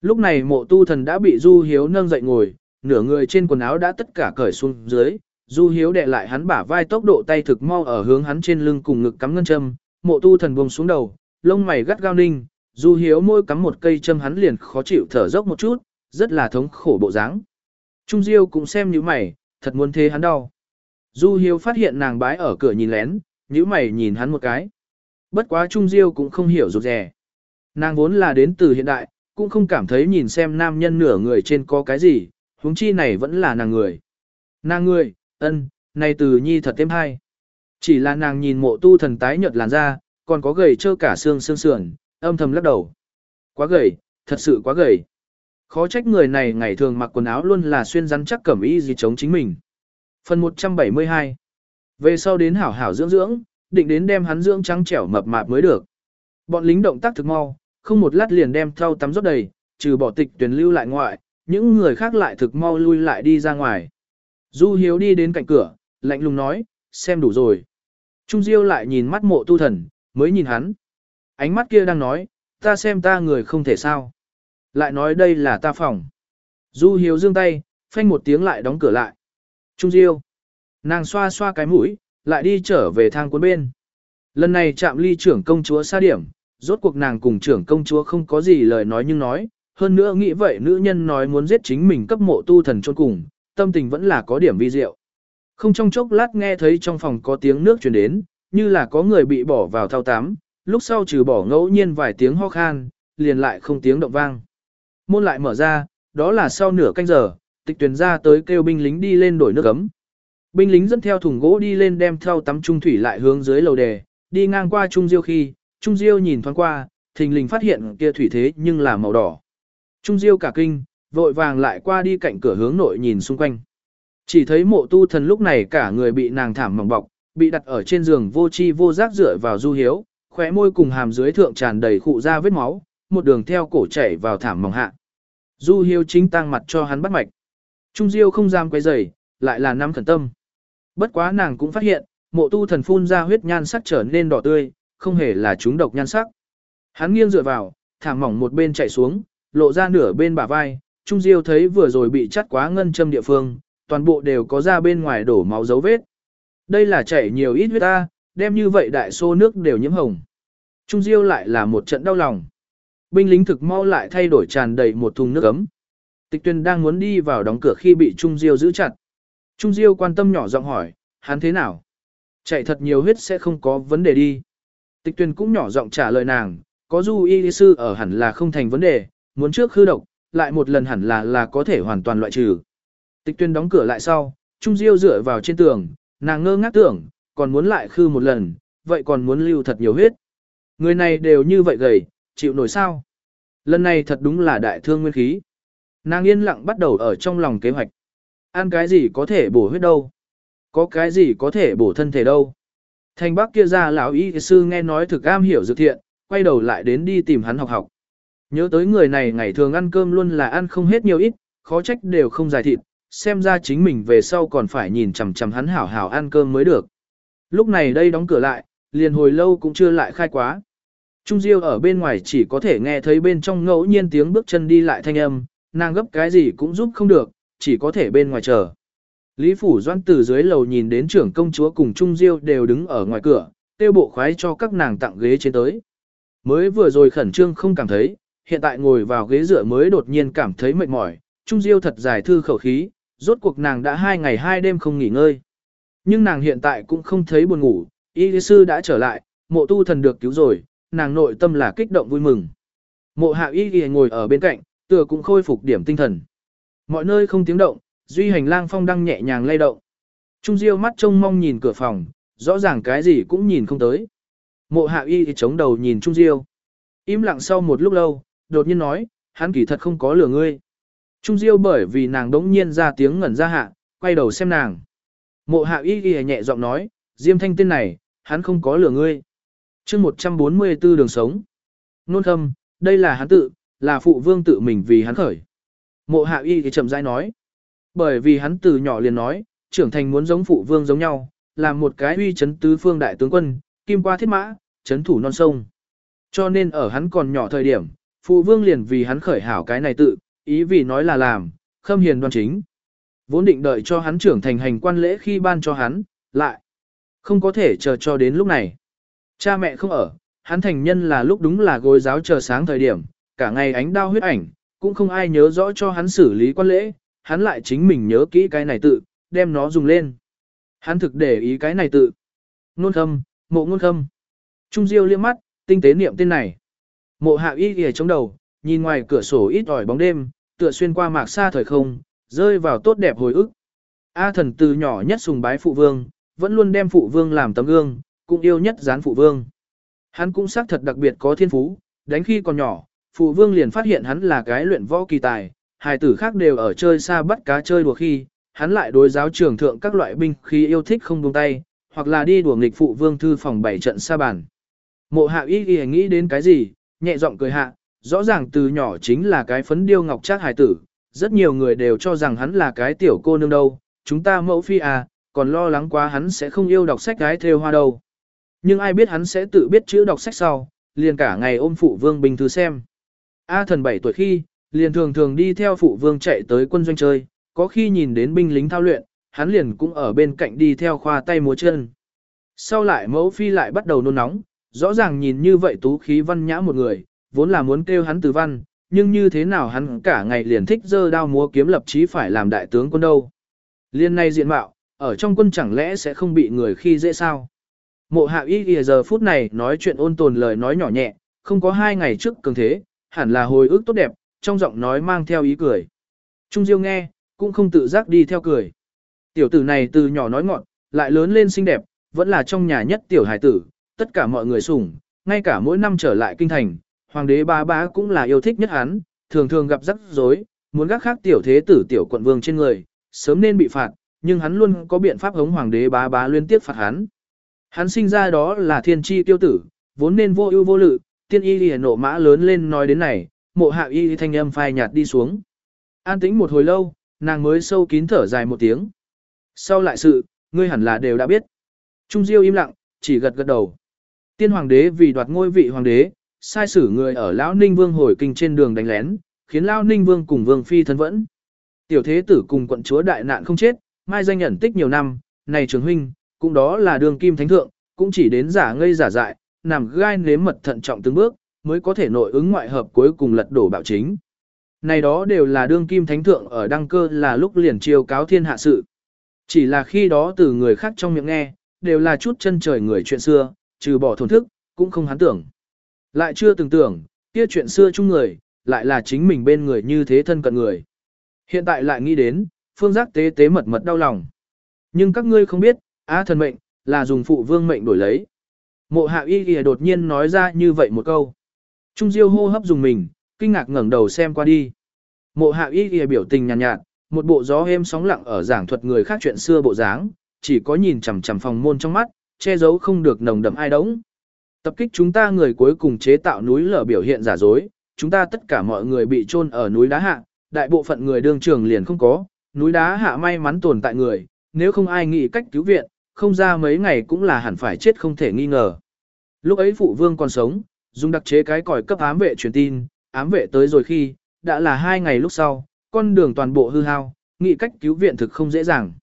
Lúc này mộ tu thần đã bị Du Hiếu nâng dậy ngồi, nửa người trên quần áo đã tất cả cởi xuống dưới, Du Hiếu đè lại hắn bả vai tốc độ tay thực mau ở hướng hắn trên lưng cùng ngực cắm ngân châm, mộ tu thần buông xuống đầu, lông mày gắt gao ninh, Du Hiếu môi cắm một cây châm hắn liền khó chịu thở dốc một chút, rất là thống khổ bộ dáng. Trung Diêu cũng xem như mày, thật muốn thế hắn đau. Du Hiếu phát hiện nàng bái ở cửa nhìn lén, nhíu mày nhìn hắn một cái. Bất quá Trung Diêu cũng không hiểu rụt rè. Nàng vốn là đến từ hiện đại, cũng không cảm thấy nhìn xem nam nhân nửa người trên có cái gì, huống chi này vẫn là nàng người. Nàng người, ân, này từ nhi thật thêm hay. Chỉ là nàng nhìn mộ tu thần tái nhợt làn da, còn có gầy trơ cả xương xương sườn, âm thầm lắc đầu. Quá gầy, thật sự quá gầy. Khó trách người này ngày thường mặc quần áo luôn là xuyên rắn chắc cẩm y gì chống chính mình. Phần 172 Về sau đến hảo hảo dưỡng dưỡng, định đến đem hắn dưỡng trắng trẻo mập mạp mới được. Bọn lính động tác thực mau, không một lát liền đem thau tắm rót đầy, trừ bỏ tịch tuyển lưu lại ngoại, những người khác lại thực mau lui lại đi ra ngoài. Du Hiếu đi đến cạnh cửa, lạnh lùng nói, xem đủ rồi. Trung Diêu lại nhìn mắt mộ tu thần, mới nhìn hắn. Ánh mắt kia đang nói, ta xem ta người không thể sao. Lại nói đây là ta phòng. Du Hiếu giương tay, phanh một tiếng lại đóng cửa lại. Trung Diêu. Nàng xoa xoa cái mũi, lại đi trở về thang cuốn bên. Lần này chạm ly trưởng công chúa xa điểm, rốt cuộc nàng cùng trưởng công chúa không có gì lời nói nhưng nói, hơn nữa nghĩ vậy nữ nhân nói muốn giết chính mình cấp mộ tu thần chôn cùng, tâm tình vẫn là có điểm vi diệu. Không trong chốc lát nghe thấy trong phòng có tiếng nước truyền đến, như là có người bị bỏ vào thao tám, lúc sau trừ bỏ ngẫu nhiên vài tiếng ho khan, liền lại không tiếng động vang. Môn lại mở ra, đó là sau nửa canh giờ, tịch tuyển ra tới kêu binh lính đi lên đổi nước ấm. Binh lính dẫn theo thùng gỗ đi lên đem theo tắm trung thủy lại hướng dưới lầu đề, đi ngang qua Trung Diêu khi, Trung Diêu nhìn thoáng qua, thình lình phát hiện kia thủy thế nhưng là màu đỏ. Trung Diêu cả kinh, vội vàng lại qua đi cạnh cửa hướng nội nhìn xung quanh. Chỉ thấy mộ tu thần lúc này cả người bị nàng thảm mỏng bọc, bị đặt ở trên giường vô chi vô giác dựa vào du hiếu, khóe môi cùng hàm dưới thượng tràn đầy khụ ra vết máu, một đường theo cổ chảy vào thảm mỏng hạ. Du hiếu chính tăng mặt cho hắn bắt mạch. Trung Diêu không dám quay rầy, lại là năm khẩn tâm. Bất quá nàng cũng phát hiện, mộ tu thần phun ra huyết nhan sắc trở nên đỏ tươi, không hề là chúng độc nhan sắc. Hắn nghiêng dựa vào, thảm mỏng một bên chạy xuống, lộ ra nửa bên bả vai, Trung Diêu thấy vừa rồi bị chắt quá ngân châm địa phương, toàn bộ đều có ra bên ngoài đổ máu dấu vết. Đây là chảy nhiều ít huyết ta, đem như vậy đại xô nước đều nhiễm hồng. Trung Diêu lại là một trận đau lòng. Binh lính thực mau lại thay đổi tràn đầy một thùng nước ấm. Tịch tuyên đang muốn đi vào đóng cửa khi bị Trung Diêu giữ chặt. Trung Diêu quan tâm nhỏ giọng hỏi, hắn thế nào? Chạy thật nhiều huyết sẽ không có vấn đề đi. Tịch tuyên cũng nhỏ giọng trả lời nàng, có du y sư ở hẳn là không thành vấn đề, muốn trước khư độc, lại một lần hẳn là là có thể hoàn toàn loại trừ. Tịch tuyên đóng cửa lại sau, Trung Diêu dựa vào trên tường, nàng ngơ ngác tưởng, còn muốn lại khư một lần, vậy còn muốn lưu thật nhiều huyết. Người này đều như vậy gầy, chịu nổi sao? Lần này thật đúng là đại thương nguyên khí. Nàng yên lặng bắt đầu ở trong lòng kế hoạch. Ăn cái gì có thể bổ huyết đâu? Có cái gì có thể bổ thân thể đâu? Thành bác kia ra lão y sư nghe nói thực am hiểu dược thiện, quay đầu lại đến đi tìm hắn học học. Nhớ tới người này ngày thường ăn cơm luôn là ăn không hết nhiều ít, khó trách đều không dài thịt, xem ra chính mình về sau còn phải nhìn chằm chằm hắn hảo hảo ăn cơm mới được. Lúc này đây đóng cửa lại, liền hồi lâu cũng chưa lại khai quá. Trung Diêu ở bên ngoài chỉ có thể nghe thấy bên trong ngẫu nhiên tiếng bước chân đi lại thanh âm, nàng gấp cái gì cũng giúp không được, chỉ có thể bên ngoài chờ. Lý Phủ Doan từ dưới lầu nhìn đến trưởng công chúa cùng Trung Diêu đều đứng ở ngoài cửa, tiêu bộ khoái cho các nàng tặng ghế trên tới. Mới vừa rồi khẩn trương không cảm thấy, hiện tại ngồi vào ghế dựa mới đột nhiên cảm thấy mệt mỏi, Trung Diêu thật dài thư khẩu khí, rốt cuộc nàng đã hai ngày hai đêm không nghỉ ngơi. Nhưng nàng hiện tại cũng không thấy buồn ngủ, y sư đã trở lại, mộ tu thần được cứu rồi, nàng nội tâm là kích động vui mừng. Mộ hạ y ngồi ở bên cạnh, tựa cũng khôi phục điểm tinh thần. Mọi nơi không tiếng động, duy hành lang phong đang nhẹ nhàng lay động. Trung Diêu mắt trông mong nhìn cửa phòng, rõ ràng cái gì cũng nhìn không tới. Mộ hạ y thì chống đầu nhìn Trung Diêu. Im lặng sau một lúc lâu, đột nhiên nói, hắn kỳ thật không có lừa ngươi. Trung Diêu bởi vì nàng đống nhiên ra tiếng ngẩn ra hạ, quay đầu xem nàng. Mộ hạ y ghi nhẹ giọng nói, Diêm thanh tên này, hắn không có lừa ngươi. chương 144 đường sống. Nôn thâm, đây là hắn tự, là phụ vương tự mình vì hắn khởi. Mộ hạ y thì chậm rãi nói. Bởi vì hắn từ nhỏ liền nói, trưởng thành muốn giống phụ vương giống nhau, làm một cái uy chấn tứ phương đại tướng quân, kim qua thiết mã, chấn thủ non sông. Cho nên ở hắn còn nhỏ thời điểm, phụ vương liền vì hắn khởi hảo cái này tự, ý vì nói là làm, khâm hiền đoan chính. Vốn định đợi cho hắn trưởng thành hành quan lễ khi ban cho hắn, lại. Không có thể chờ cho đến lúc này. Cha mẹ không ở, hắn thành nhân là lúc đúng là gối giáo chờ sáng thời điểm, cả ngày ánh đao huyết ảnh, cũng không ai nhớ rõ cho hắn xử lý quan lễ, hắn lại chính mình nhớ kỹ cái này tự, đem nó dùng lên. Hắn thực để ý cái này tự. Nôn khâm, mộ nôn khâm. Trung Diêu liếc mắt, tinh tế niệm tên này. Mộ hạ y ghề trong đầu, nhìn ngoài cửa sổ ít ỏi bóng đêm, tựa xuyên qua mạc xa thời không, rơi vào tốt đẹp hồi ức. A thần từ nhỏ nhất sùng bái phụ vương, vẫn luôn đem phụ vương làm tấm gương, cũng yêu nhất dán phụ vương. Hắn cũng xác thật đặc biệt có thiên phú, đánh khi còn nhỏ, phụ vương liền phát hiện hắn là cái luyện võ kỳ tài, hài tử khác đều ở chơi xa bắt cá chơi đùa khi, hắn lại đối giáo trường thượng các loại binh khi yêu thích không buông tay, hoặc là đi đùa nghịch phụ vương thư phòng bảy trận xa bàn. Mộ hạ y ghi nghĩ đến cái gì, nhẹ giọng cười hạ, rõ ràng từ nhỏ chính là cái phấn điêu ngọc trác hài tử, rất nhiều người đều cho rằng hắn là cái tiểu cô nương đâu, chúng ta mẫu phi à, còn lo lắng quá hắn sẽ không yêu đọc sách gái theo hoa đâu. Nhưng ai biết hắn sẽ tự biết chữ đọc sách sau, liền cả ngày ôm phụ vương bình thư xem. A thần 7 tuổi khi, liền thường thường đi theo phụ vương chạy tới quân doanh chơi, có khi nhìn đến binh lính thao luyện, hắn liền cũng ở bên cạnh đi theo khoa tay múa chân. Sau lại mẫu phi lại bắt đầu nôn nóng, rõ ràng nhìn như vậy tú khí văn nhã một người, vốn là muốn kêu hắn từ văn, nhưng như thế nào hắn cả ngày liền thích dơ đao múa kiếm lập chí phải làm đại tướng quân đâu. Liên này diện mạo, ở trong quân chẳng lẽ sẽ không bị người khi dễ sao? Mộ hạ y ghi giờ phút này nói chuyện ôn tồn lời nói nhỏ nhẹ, không có hai ngày trước cường thế, hẳn là hồi ức tốt đẹp, trong giọng nói mang theo ý cười. Trung Diêu nghe, cũng không tự giác đi theo cười. Tiểu tử này từ nhỏ nói ngọn, lại lớn lên xinh đẹp, vẫn là trong nhà nhất tiểu hải tử, tất cả mọi người sủng, ngay cả mỗi năm trở lại kinh thành, hoàng đế ba bá cũng là yêu thích nhất hắn, thường thường gặp rắc rối, muốn gác khác tiểu thế tử tiểu quận vương trên người, sớm nên bị phạt, nhưng hắn luôn có biện pháp hống hoàng đế bá bá liên tiếp phạt hắn. Hắn sinh ra đó là thiên tri tiêu tử, vốn nên vô ưu vô lự, tiên y lìa nộ mã lớn lên nói đến này, mộ hạ y thanh âm phai nhạt đi xuống. An tĩnh một hồi lâu, nàng mới sâu kín thở dài một tiếng. Sau lại sự, ngươi hẳn là đều đã biết. Trung Diêu im lặng, chỉ gật gật đầu. Tiên hoàng đế vì đoạt ngôi vị hoàng đế, sai sử người ở Lão Ninh Vương hồi kinh trên đường đánh lén, khiến Lão Ninh Vương cùng Vương Phi thân vẫn. Tiểu thế tử cùng quận chúa đại nạn không chết, mai danh nhận tích nhiều năm, này trường huynh, cũng đó là đường kim thánh thượng, cũng chỉ đến giả ngây giả dại, nằm gai nếm mật thận trọng từng bước, mới có thể nội ứng ngoại hợp cuối cùng lật đổ bạo chính. Này đó đều là đương kim thánh thượng ở đăng cơ là lúc liền chiêu cáo thiên hạ sự. Chỉ là khi đó từ người khác trong miệng nghe, đều là chút chân trời người chuyện xưa, trừ bỏ thổn thức, cũng không hắn tưởng. Lại chưa từng tưởng, kia chuyện xưa chung người, lại là chính mình bên người như thế thân cận người. Hiện tại lại nghĩ đến, phương giác tế tế mật mật đau lòng. Nhưng các ngươi không biết, á thần mệnh, là dùng phụ vương mệnh đổi lấy. Mộ hạ y ghi đột nhiên nói ra như vậy một câu. Trung diêu hô hấp dùng mình, kinh ngạc ngẩng đầu xem qua đi. Mộ hạ y ghi biểu tình nhàn nhạt, nhạt, một bộ gió êm sóng lặng ở giảng thuật người khác chuyện xưa bộ dáng, chỉ có nhìn chằm chằm phòng môn trong mắt, che giấu không được nồng đậm ai đống. Tập kích chúng ta người cuối cùng chế tạo núi lở biểu hiện giả dối, chúng ta tất cả mọi người bị chôn ở núi đá hạ, đại bộ phận người đương trường liền không có, núi đá hạ may mắn tồn tại người, nếu không ai nghĩ cách cứu viện, không ra mấy ngày cũng là hẳn phải chết không thể nghi ngờ. Lúc ấy phụ vương còn sống, dùng đặc chế cái còi cấp ám vệ truyền tin, ám vệ tới rồi khi, đã là hai ngày lúc sau, con đường toàn bộ hư hao, nghĩ cách cứu viện thực không dễ dàng.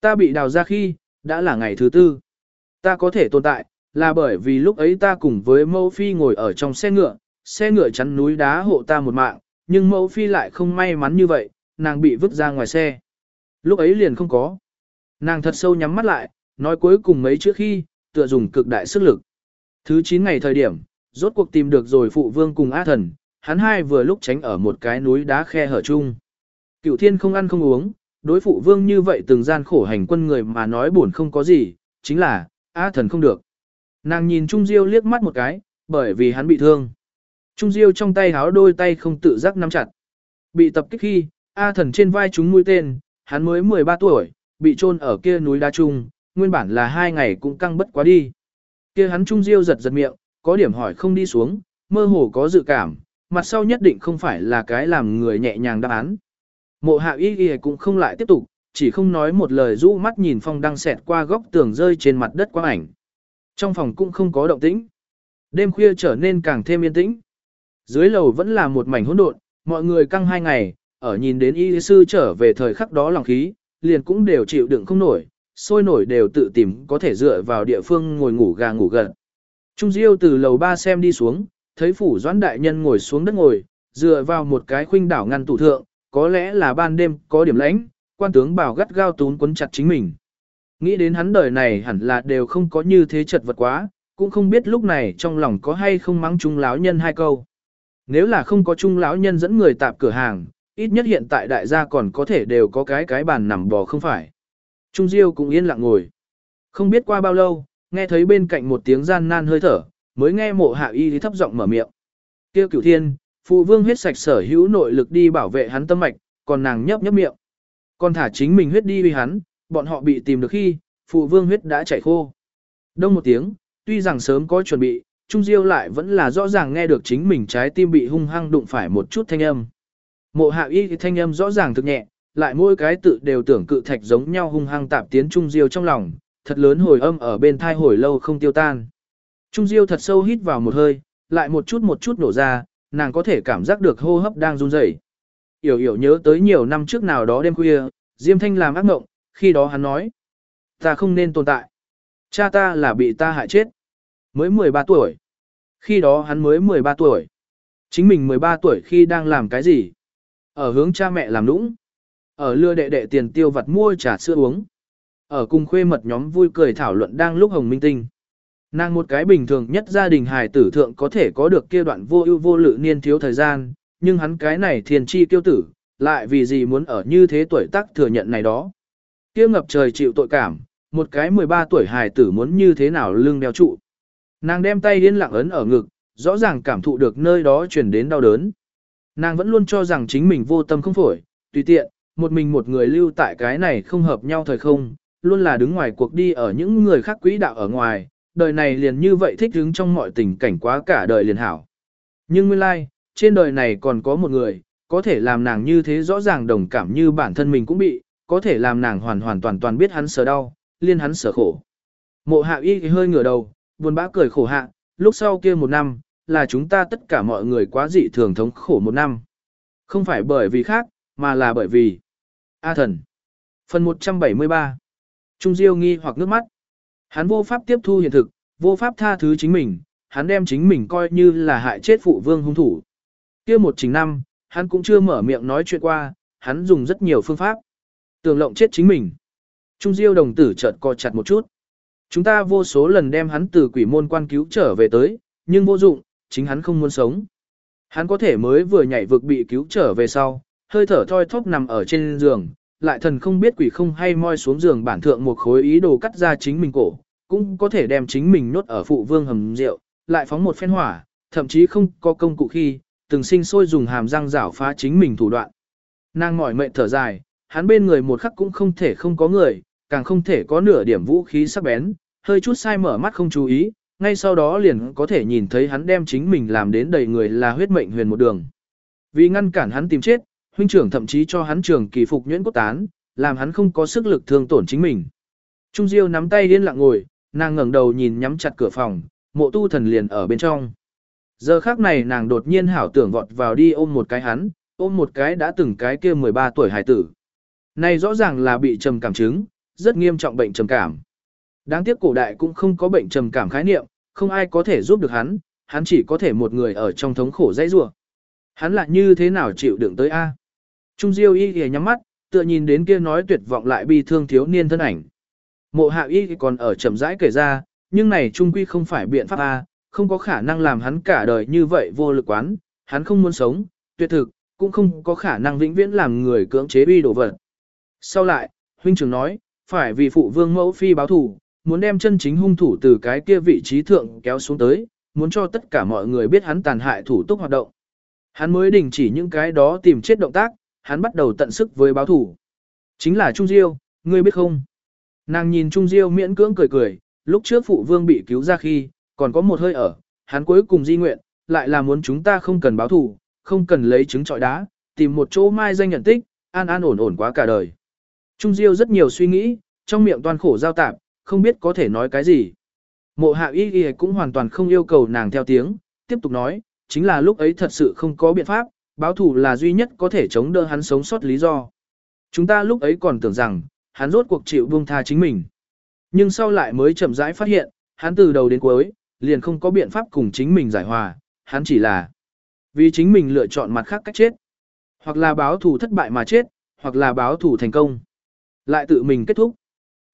Ta bị đào ra khi, đã là ngày thứ tư. Ta có thể tồn tại, là bởi vì lúc ấy ta cùng với mẫu phi ngồi ở trong xe ngựa, xe ngựa chắn núi đá hộ ta một mạng, nhưng mẫu phi lại không may mắn như vậy, nàng bị vứt ra ngoài xe. Lúc ấy liền không có. Nàng thật sâu nhắm mắt lại, nói cuối cùng mấy chữ khi, tựa dùng cực đại sức lực. Thứ 9 ngày thời điểm, rốt cuộc tìm được rồi phụ vương cùng á thần, hắn hai vừa lúc tránh ở một cái núi đá khe hở chung. Cựu thiên không ăn không uống, đối phụ vương như vậy từng gian khổ hành quân người mà nói buồn không có gì, chính là, A thần không được. Nàng nhìn Trung Diêu liếc mắt một cái, bởi vì hắn bị thương. Trung Diêu trong tay háo đôi tay không tự giác nắm chặt. Bị tập kích khi, A thần trên vai chúng mũi tên, hắn mới 13 tuổi, bị chôn ở kia núi đá trung, nguyên bản là hai ngày cũng căng bất quá đi. Kia hắn Trung Diêu giật giật miệng, có điểm hỏi không đi xuống, mơ hồ có dự cảm, mặt sau nhất định không phải là cái làm người nhẹ nhàng đáp án. Mộ hạ y y cũng không lại tiếp tục, chỉ không nói một lời rũ mắt nhìn phong đang xẹt qua góc tường rơi trên mặt đất quang ảnh. Trong phòng cũng không có động tĩnh. Đêm khuya trở nên càng thêm yên tĩnh. Dưới lầu vẫn là một mảnh hỗn độn, mọi người căng hai ngày, ở nhìn đến y sư trở về thời khắc đó lòng khí, liền cũng đều chịu đựng không nổi, sôi nổi đều tự tìm có thể dựa vào địa phương ngồi ngủ gà ngủ gật. Trung Diêu từ lầu ba xem đi xuống, thấy phủ doãn đại nhân ngồi xuống đất ngồi, dựa vào một cái khuynh đảo ngăn tủ thượng, có lẽ là ban đêm có điểm lãnh, quan tướng bảo gắt gao tún quấn chặt chính mình. Nghĩ đến hắn đời này hẳn là đều không có như thế chật vật quá, cũng không biết lúc này trong lòng có hay không mắng trung lão nhân hai câu. Nếu là không có trung lão nhân dẫn người tạp cửa hàng, ít nhất hiện tại đại gia còn có thể đều có cái cái bàn nằm bò không phải. Trung Diêu cũng yên lặng ngồi. Không biết qua bao lâu, nghe thấy bên cạnh một tiếng gian nan hơi thở, mới nghe mộ hạ y thì thấp giọng mở miệng. Kêu cửu thiên, phụ vương hết sạch sở hữu nội lực đi bảo vệ hắn tâm mạch, còn nàng nhấp nhấp miệng. Còn thả chính mình huyết đi vì hắn, bọn họ bị tìm được khi, phụ vương huyết đã chảy khô. Đông một tiếng, tuy rằng sớm có chuẩn bị, Trung Diêu lại vẫn là rõ ràng nghe được chính mình trái tim bị hung hăng đụng phải một chút thanh âm. Mộ hạ y thì thanh âm rõ ràng thực nhẹ, lại mỗi cái tự đều tưởng cự thạch giống nhau hung hăng tạp tiến Trung Diêu trong lòng, thật lớn hồi âm ở bên thai hồi lâu không tiêu tan. Trung Diêu thật sâu hít vào một hơi, lại một chút một chút nổ ra, nàng có thể cảm giác được hô hấp đang run rẩy. Yểu yểu nhớ tới nhiều năm trước nào đó đêm khuya, Diêm Thanh làm ác mộng, khi đó hắn nói, ta không nên tồn tại. Cha ta là bị ta hại chết. Mới 13 tuổi. Khi đó hắn mới 13 tuổi. Chính mình 13 tuổi khi đang làm cái gì? Ở hướng cha mẹ làm nũng. Ở lưa đệ đệ tiền tiêu vặt mua trà sữa uống. Ở cùng khuê mật nhóm vui cười thảo luận đang lúc hồng minh tinh. Nàng một cái bình thường nhất gia đình hài tử thượng có thể có được kia đoạn vô ưu vô lự niên thiếu thời gian, nhưng hắn cái này thiền chi tiêu tử, lại vì gì muốn ở như thế tuổi tác thừa nhận này đó. Kia ngập trời chịu tội cảm, một cái 13 tuổi hài tử muốn như thế nào lưng đeo trụ. Nàng đem tay yên lặng ấn ở ngực, rõ ràng cảm thụ được nơi đó truyền đến đau đớn. Nàng vẫn luôn cho rằng chính mình vô tâm không phổi, tùy tiện, một mình một người lưu tại cái này không hợp nhau thời không, luôn là đứng ngoài cuộc đi ở những người khác quỹ đạo ở ngoài, đời này liền như vậy thích đứng trong mọi tình cảnh quá cả đời liền hảo. Nhưng nguyên lai, like, trên đời này còn có một người, có thể làm nàng như thế rõ ràng đồng cảm như bản thân mình cũng bị, có thể làm nàng hoàn hoàn toàn toàn biết hắn sợ đau, liên hắn sợ khổ. Mộ hạ y hơi ngửa đầu, buồn bã cười khổ hạ, lúc sau kia một năm, là chúng ta tất cả mọi người quá dị thường thống khổ một năm. Không phải bởi vì khác, mà là bởi vì A thần. Phần 173 Trung Diêu nghi hoặc nước mắt. Hắn vô pháp tiếp thu hiện thực, vô pháp tha thứ chính mình, hắn đem chính mình coi như là hại chết phụ vương hung thủ kia một chính năm, hắn cũng chưa mở miệng nói chuyện qua, hắn dùng rất nhiều phương pháp. Tường lộng chết chính mình. Trung Diêu đồng tử chợt co chặt một chút. Chúng ta vô số lần đem hắn từ quỷ môn quan cứu trở về tới, nhưng vô dụng, chính hắn không muốn sống. Hắn có thể mới vừa nhảy vực bị cứu trở về sau, hơi thở thoi thóp nằm ở trên giường, lại thần không biết quỷ không hay moi xuống giường bản thượng một khối ý đồ cắt ra chính mình cổ, cũng có thể đem chính mình nốt ở phụ vương hầm rượu, lại phóng một phen hỏa, thậm chí không có công cụ khi, từng sinh sôi dùng hàm răng rảo phá chính mình thủ đoạn. Nàng mỏi mệt thở dài, hắn bên người một khắc cũng không thể không có người, càng không thể có nửa điểm vũ khí sắc bén, hơi chút sai mở mắt không chú ý, ngay sau đó liền có thể nhìn thấy hắn đem chính mình làm đến đầy người là huyết mệnh huyền một đường. Vì ngăn cản hắn tìm chết, huynh trưởng thậm chí cho hắn trường kỳ phục nhuyễn cốt tán, làm hắn không có sức lực thương tổn chính mình. Trung Diêu nắm tay điên lặng ngồi, nàng ngẩng đầu nhìn nhắm chặt cửa phòng, mộ tu thần liền ở bên trong. Giờ khác này nàng đột nhiên hảo tưởng vọt vào đi ôm một cái hắn, ôm một cái đã từng cái kia 13 tuổi hải tử. Này rõ ràng là bị trầm cảm chứng, rất nghiêm trọng bệnh trầm cảm. Đáng tiếc cổ đại cũng không có bệnh trầm cảm khái niệm, không ai có thể giúp được hắn, hắn chỉ có thể một người ở trong thống khổ dãy rủa. Hắn lại như thế nào chịu đựng tới a? Trung Diêu y y nhắm mắt, tựa nhìn đến kia nói tuyệt vọng lại bi thương thiếu niên thân ảnh. Mộ hạ y còn ở chậm rãi kể ra, nhưng này trung quy không phải biện pháp a, không có khả năng làm hắn cả đời như vậy vô lực quán, hắn không muốn sống, tuyệt thực, cũng không có khả năng vĩnh viễn làm người cưỡng chế uy đổ vật. Sau lại, huynh trưởng nói, phải vì phụ vương mẫu phi báo thủ, muốn đem chân chính hung thủ từ cái kia vị trí thượng kéo xuống tới, muốn cho tất cả mọi người biết hắn tàn hại thủ túc hoạt động. Hắn mới đình chỉ những cái đó tìm chết động tác, hắn bắt đầu tận sức với báo thủ. Chính là Trung Diêu, ngươi biết không? Nàng nhìn Trung Diêu miễn cưỡng cười cười, lúc trước phụ vương bị cứu ra khi, còn có một hơi ở, hắn cuối cùng di nguyện, lại là muốn chúng ta không cần báo thủ, không cần lấy trứng trọi đá, tìm một chỗ mai danh nhận tích, an an ổn ổn quá cả đời. Trung Diêu rất nhiều suy nghĩ, trong miệng toàn khổ giao tạp, không biết có thể nói cái gì. Mộ hạ y y cũng hoàn toàn không yêu cầu nàng theo tiếng, tiếp tục nói, chính là lúc ấy thật sự không có biện pháp, báo thủ là duy nhất có thể chống đỡ hắn sống sót lý do. Chúng ta lúc ấy còn tưởng rằng, hắn rốt cuộc chịu buông tha chính mình. Nhưng sau lại mới chậm rãi phát hiện, hắn từ đầu đến cuối, liền không có biện pháp cùng chính mình giải hòa, hắn chỉ là vì chính mình lựa chọn mặt khác cách chết. Hoặc là báo thù thất bại mà chết, hoặc là báo thù thành công. Lại tự mình kết thúc.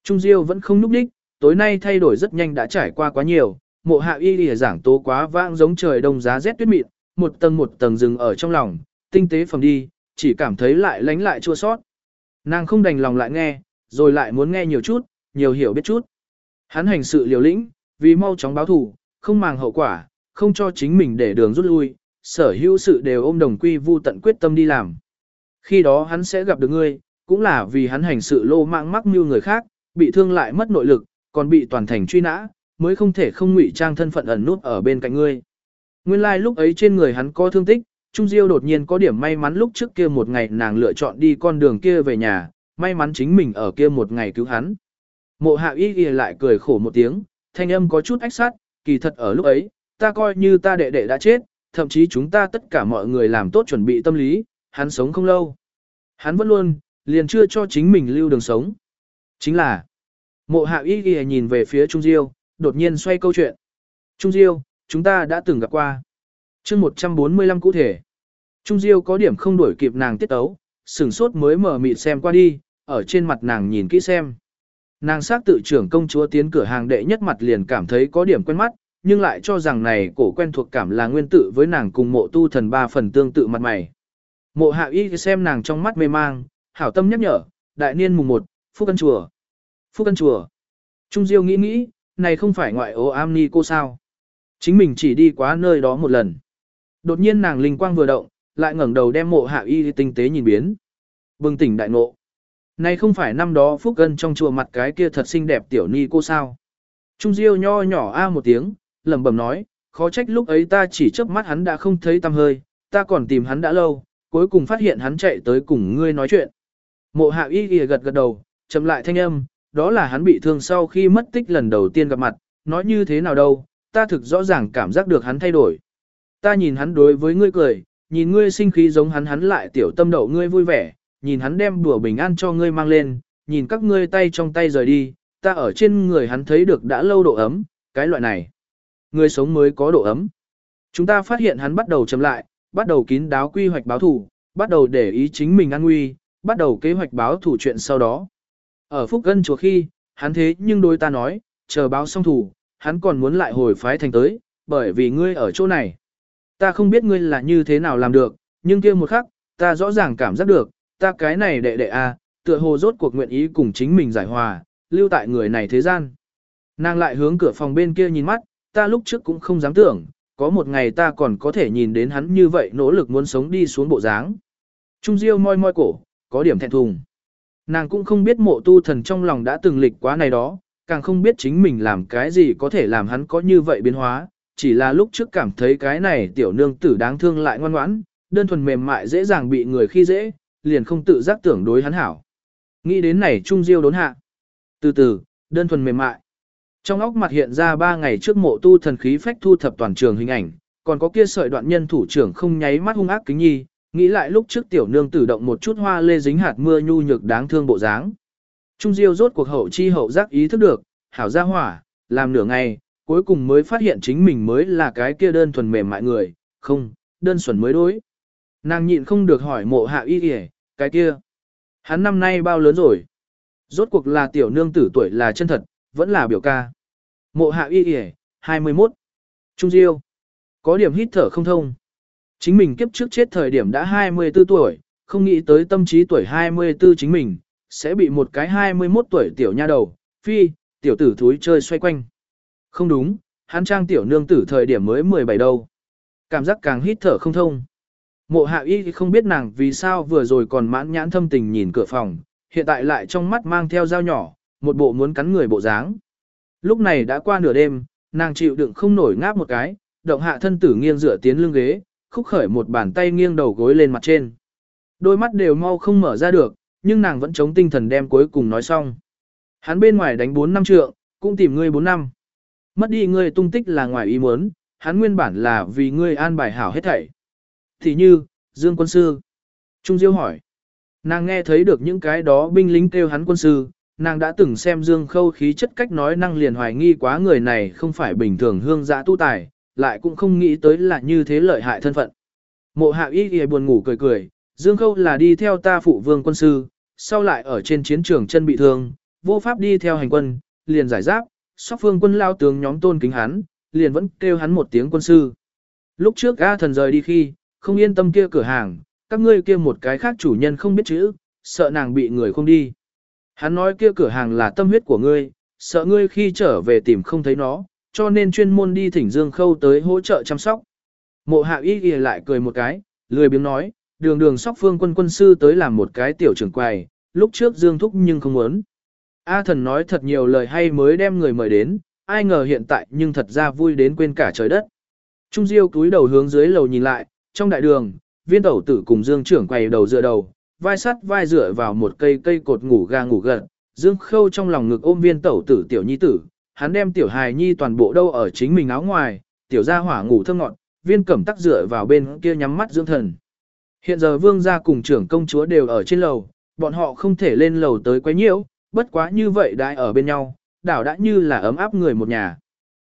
Trung Diêu vẫn không núp đích, tối nay thay đổi rất nhanh đã trải qua quá nhiều, mộ hạ y lìa giảng tố quá vãng giống trời đông giá rét tuyết mịn, một tầng một tầng rừng ở trong lòng, tinh tế phẩm đi, chỉ cảm thấy lại lánh lại chua sót. Nàng không đành lòng lại nghe, rồi lại muốn nghe nhiều chút, nhiều hiểu biết chút. Hắn hành sự liều lĩnh, vì mau chóng báo thù, không màng hậu quả, không cho chính mình để đường rút lui, sở hữu sự đều ôm đồng quy vu tận quyết tâm đi làm. Khi đó hắn sẽ gặp được ngươi, cũng là vì hắn hành sự lô mạng mắc mưu người khác, bị thương lại mất nội lực, còn bị toàn thành truy nã, mới không thể không ngụy trang thân phận ẩn nút ở bên cạnh ngươi. Nguyên lai like lúc ấy trên người hắn có thương tích, Trung Diêu đột nhiên có điểm may mắn lúc trước kia một ngày nàng lựa chọn đi con đường kia về nhà, may mắn chính mình ở kia một ngày cứu hắn. Mộ hạ y y lại cười khổ một tiếng, thanh âm có chút ách sát, kỳ thật ở lúc ấy, ta coi như ta đệ đệ đã chết, thậm chí chúng ta tất cả mọi người làm tốt chuẩn bị tâm lý, hắn sống không lâu. Hắn vẫn luôn, liền chưa cho chính mình lưu đường sống. Chính là, mộ hạ y ghi nhìn về phía Trung Diêu, đột nhiên xoay câu chuyện. Trung Diêu, chúng ta đã từng gặp qua. chương 145 cụ thể. Trung Diêu có điểm không đuổi kịp nàng tiết tấu, sửng sốt mới mở mịt xem qua đi, ở trên mặt nàng nhìn kỹ xem. Nàng xác tự trưởng công chúa tiến cửa hàng đệ nhất mặt liền cảm thấy có điểm quen mắt, nhưng lại cho rằng này cổ quen thuộc cảm là nguyên tử với nàng cùng mộ tu thần ba phần tương tự mặt mày. Mộ hạ y xem nàng trong mắt mê mang, hảo tâm nhắc nhở, đại niên mùng 1, phúc cân chùa. Phúc cân chùa. Trung Diêu nghĩ nghĩ, này không phải ngoại ô am ni cô sao. Chính mình chỉ đi quá nơi đó một lần. Đột nhiên nàng linh quang vừa động, lại ngẩng đầu đem mộ hạ y tinh tế nhìn biến. Bừng tỉnh đại ngộ. Này không phải năm đó Phúc Cân trong chùa mặt cái kia thật xinh đẹp tiểu ni cô sao. Trung Diêu nho nhỏ a một tiếng, lẩm bẩm nói, khó trách lúc ấy ta chỉ chớp mắt hắn đã không thấy tăm hơi, ta còn tìm hắn đã lâu, cuối cùng phát hiện hắn chạy tới cùng ngươi nói chuyện. Mộ hạ y ghi gật gật đầu, chậm lại thanh âm, đó là hắn bị thương sau khi mất tích lần đầu tiên gặp mặt, nói như thế nào đâu, ta thực rõ ràng cảm giác được hắn thay đổi. Ta nhìn hắn đối với ngươi cười, nhìn ngươi sinh khí giống hắn hắn lại tiểu tâm đậu ngươi vui vẻ, nhìn hắn đem đùa bình an cho ngươi mang lên, nhìn các ngươi tay trong tay rời đi, ta ở trên người hắn thấy được đã lâu độ ấm, cái loại này. Người sống mới có độ ấm. Chúng ta phát hiện hắn bắt đầu chậm lại, bắt đầu kín đáo quy hoạch báo thủ, bắt đầu để ý chính mình an nguy, bắt đầu kế hoạch báo thủ chuyện sau đó. Ở Phúc Gân chùa khi, hắn thế nhưng đối ta nói, chờ báo xong thủ, hắn còn muốn lại hồi phái thành tới, bởi vì ngươi ở chỗ này. Ta không biết ngươi là như thế nào làm được, nhưng kia một khắc, ta rõ ràng cảm giác được, ta cái này đệ đệ a, à, tựa hồ rốt cuộc nguyện ý cùng chính mình giải hòa, lưu tại người này thế gian. Nàng lại hướng cửa phòng bên kia nhìn mắt, ta lúc trước cũng không dám tưởng, có một ngày ta còn có thể nhìn đến hắn như vậy nỗ lực muốn sống đi xuống bộ dáng. Trung Diêu moi moi cổ, có điểm thẹn thùng. Nàng cũng không biết mộ tu thần trong lòng đã từng lịch quá này đó, càng không biết chính mình làm cái gì có thể làm hắn có như vậy biến hóa, chỉ là lúc trước cảm thấy cái này tiểu nương tử đáng thương lại ngoan ngoãn, đơn thuần mềm mại dễ dàng bị người khi dễ, liền không tự giác tưởng đối hắn hảo. Nghĩ đến này Trung Diêu đốn hạ. Từ từ, đơn thuần mềm mại. Trong óc mặt hiện ra ba ngày trước mộ tu thần khí phách thu thập toàn trường hình ảnh, còn có kia sợi đoạn nhân thủ trưởng không nháy mắt hung ác kính nhi, nghĩ lại lúc trước tiểu nương tử động một chút hoa lê dính hạt mưa nhu nhược đáng thương bộ dáng. Trung Diêu rốt cuộc hậu chi hậu giác ý thức được, hảo ra hỏa, làm nửa ngày, cuối cùng mới phát hiện chính mình mới là cái kia đơn thuần mềm mại người, không, đơn thuần mới đối. Nàng nhịn không được hỏi mộ hạ y kìa, cái kia. Hắn năm nay bao lớn rồi? Rốt cuộc là tiểu nương tử tuổi là chân thật, vẫn là biểu ca. Mộ hạ y kìa, 21. Trung Diêu. Có điểm hít thở không thông. Chính mình kiếp trước chết thời điểm đã 24 tuổi, không nghĩ tới tâm trí tuổi 24 chính mình, sẽ bị một cái 21 tuổi tiểu nha đầu, phi, tiểu tử thúi chơi xoay quanh. Không đúng, hắn trang tiểu nương tử thời điểm mới 17 đâu. Cảm giác càng hít thở không thông. Mộ hạ y không biết nàng vì sao vừa rồi còn mãn nhãn thâm tình nhìn cửa phòng, hiện tại lại trong mắt mang theo dao nhỏ, một bộ muốn cắn người bộ dáng. Lúc này đã qua nửa đêm, nàng chịu đựng không nổi ngáp một cái, động hạ thân tử nghiêng dựa tiến lưng ghế, khúc khởi một bàn tay nghiêng đầu gối lên mặt trên. Đôi mắt đều mau không mở ra được, nhưng nàng vẫn chống tinh thần đem cuối cùng nói xong. Hắn bên ngoài đánh 4 năm trượng, cũng tìm ngươi 4 năm. Mất đi ngươi tung tích là ngoài ý muốn, hắn nguyên bản là vì ngươi an bài hảo hết thảy. Thì như, Dương quân sư. Trung Diêu hỏi. Nàng nghe thấy được những cái đó binh lính kêu hắn quân sư, nàng đã từng xem Dương Khâu khí chất cách nói năng liền hoài nghi quá người này không phải bình thường hương giã tu tài, lại cũng không nghĩ tới là như thế lợi hại thân phận. Mộ hạ y ghi buồn ngủ cười cười, Dương Khâu là đi theo ta phụ vương quân sư, sau lại ở trên chiến trường chân bị thương, vô pháp đi theo hành quân, liền giải giáp, sóc phương quân lao tướng nhóm tôn kính hắn, liền vẫn kêu hắn một tiếng quân sư. Lúc trước A thần rời đi khi, không yên tâm kia cửa hàng, các ngươi kia một cái khác chủ nhân không biết chữ, sợ nàng bị người không đi. Hắn nói kia cửa hàng là tâm huyết của ngươi, sợ ngươi khi trở về tìm không thấy nó, cho nên chuyên môn đi thỉnh Dương Khâu tới hỗ trợ chăm sóc. Mộ hạ y ghi lại cười một cái, lười biếng nói, đường đường sóc phương quân quân sư tới làm một cái tiểu trưởng quầy, lúc trước Dương Thúc nhưng không muốn. A thần nói thật nhiều lời hay mới đem người mời đến, ai ngờ hiện tại nhưng thật ra vui đến quên cả trời đất. Trung Diêu cúi đầu hướng dưới lầu nhìn lại, trong đại đường, viên tẩu tử cùng Dương trưởng quay đầu dựa đầu, vai sắt vai dựa vào một cây cây cột ngủ ga ngủ gật. Dương khâu trong lòng ngực ôm viên tẩu tử tiểu nhi tử, hắn đem tiểu hài nhi toàn bộ đâu ở chính mình áo ngoài, tiểu gia hỏa ngủ thơ ngọn, viên cẩm tắc dựa vào bên kia nhắm mắt dưỡng thần. Hiện giờ vương gia cùng trưởng công chúa đều ở trên lầu, bọn họ không thể lên lầu tới quấy nhiễu, bất quá như vậy đại ở bên nhau, đảo đã như là ấm áp người một nhà.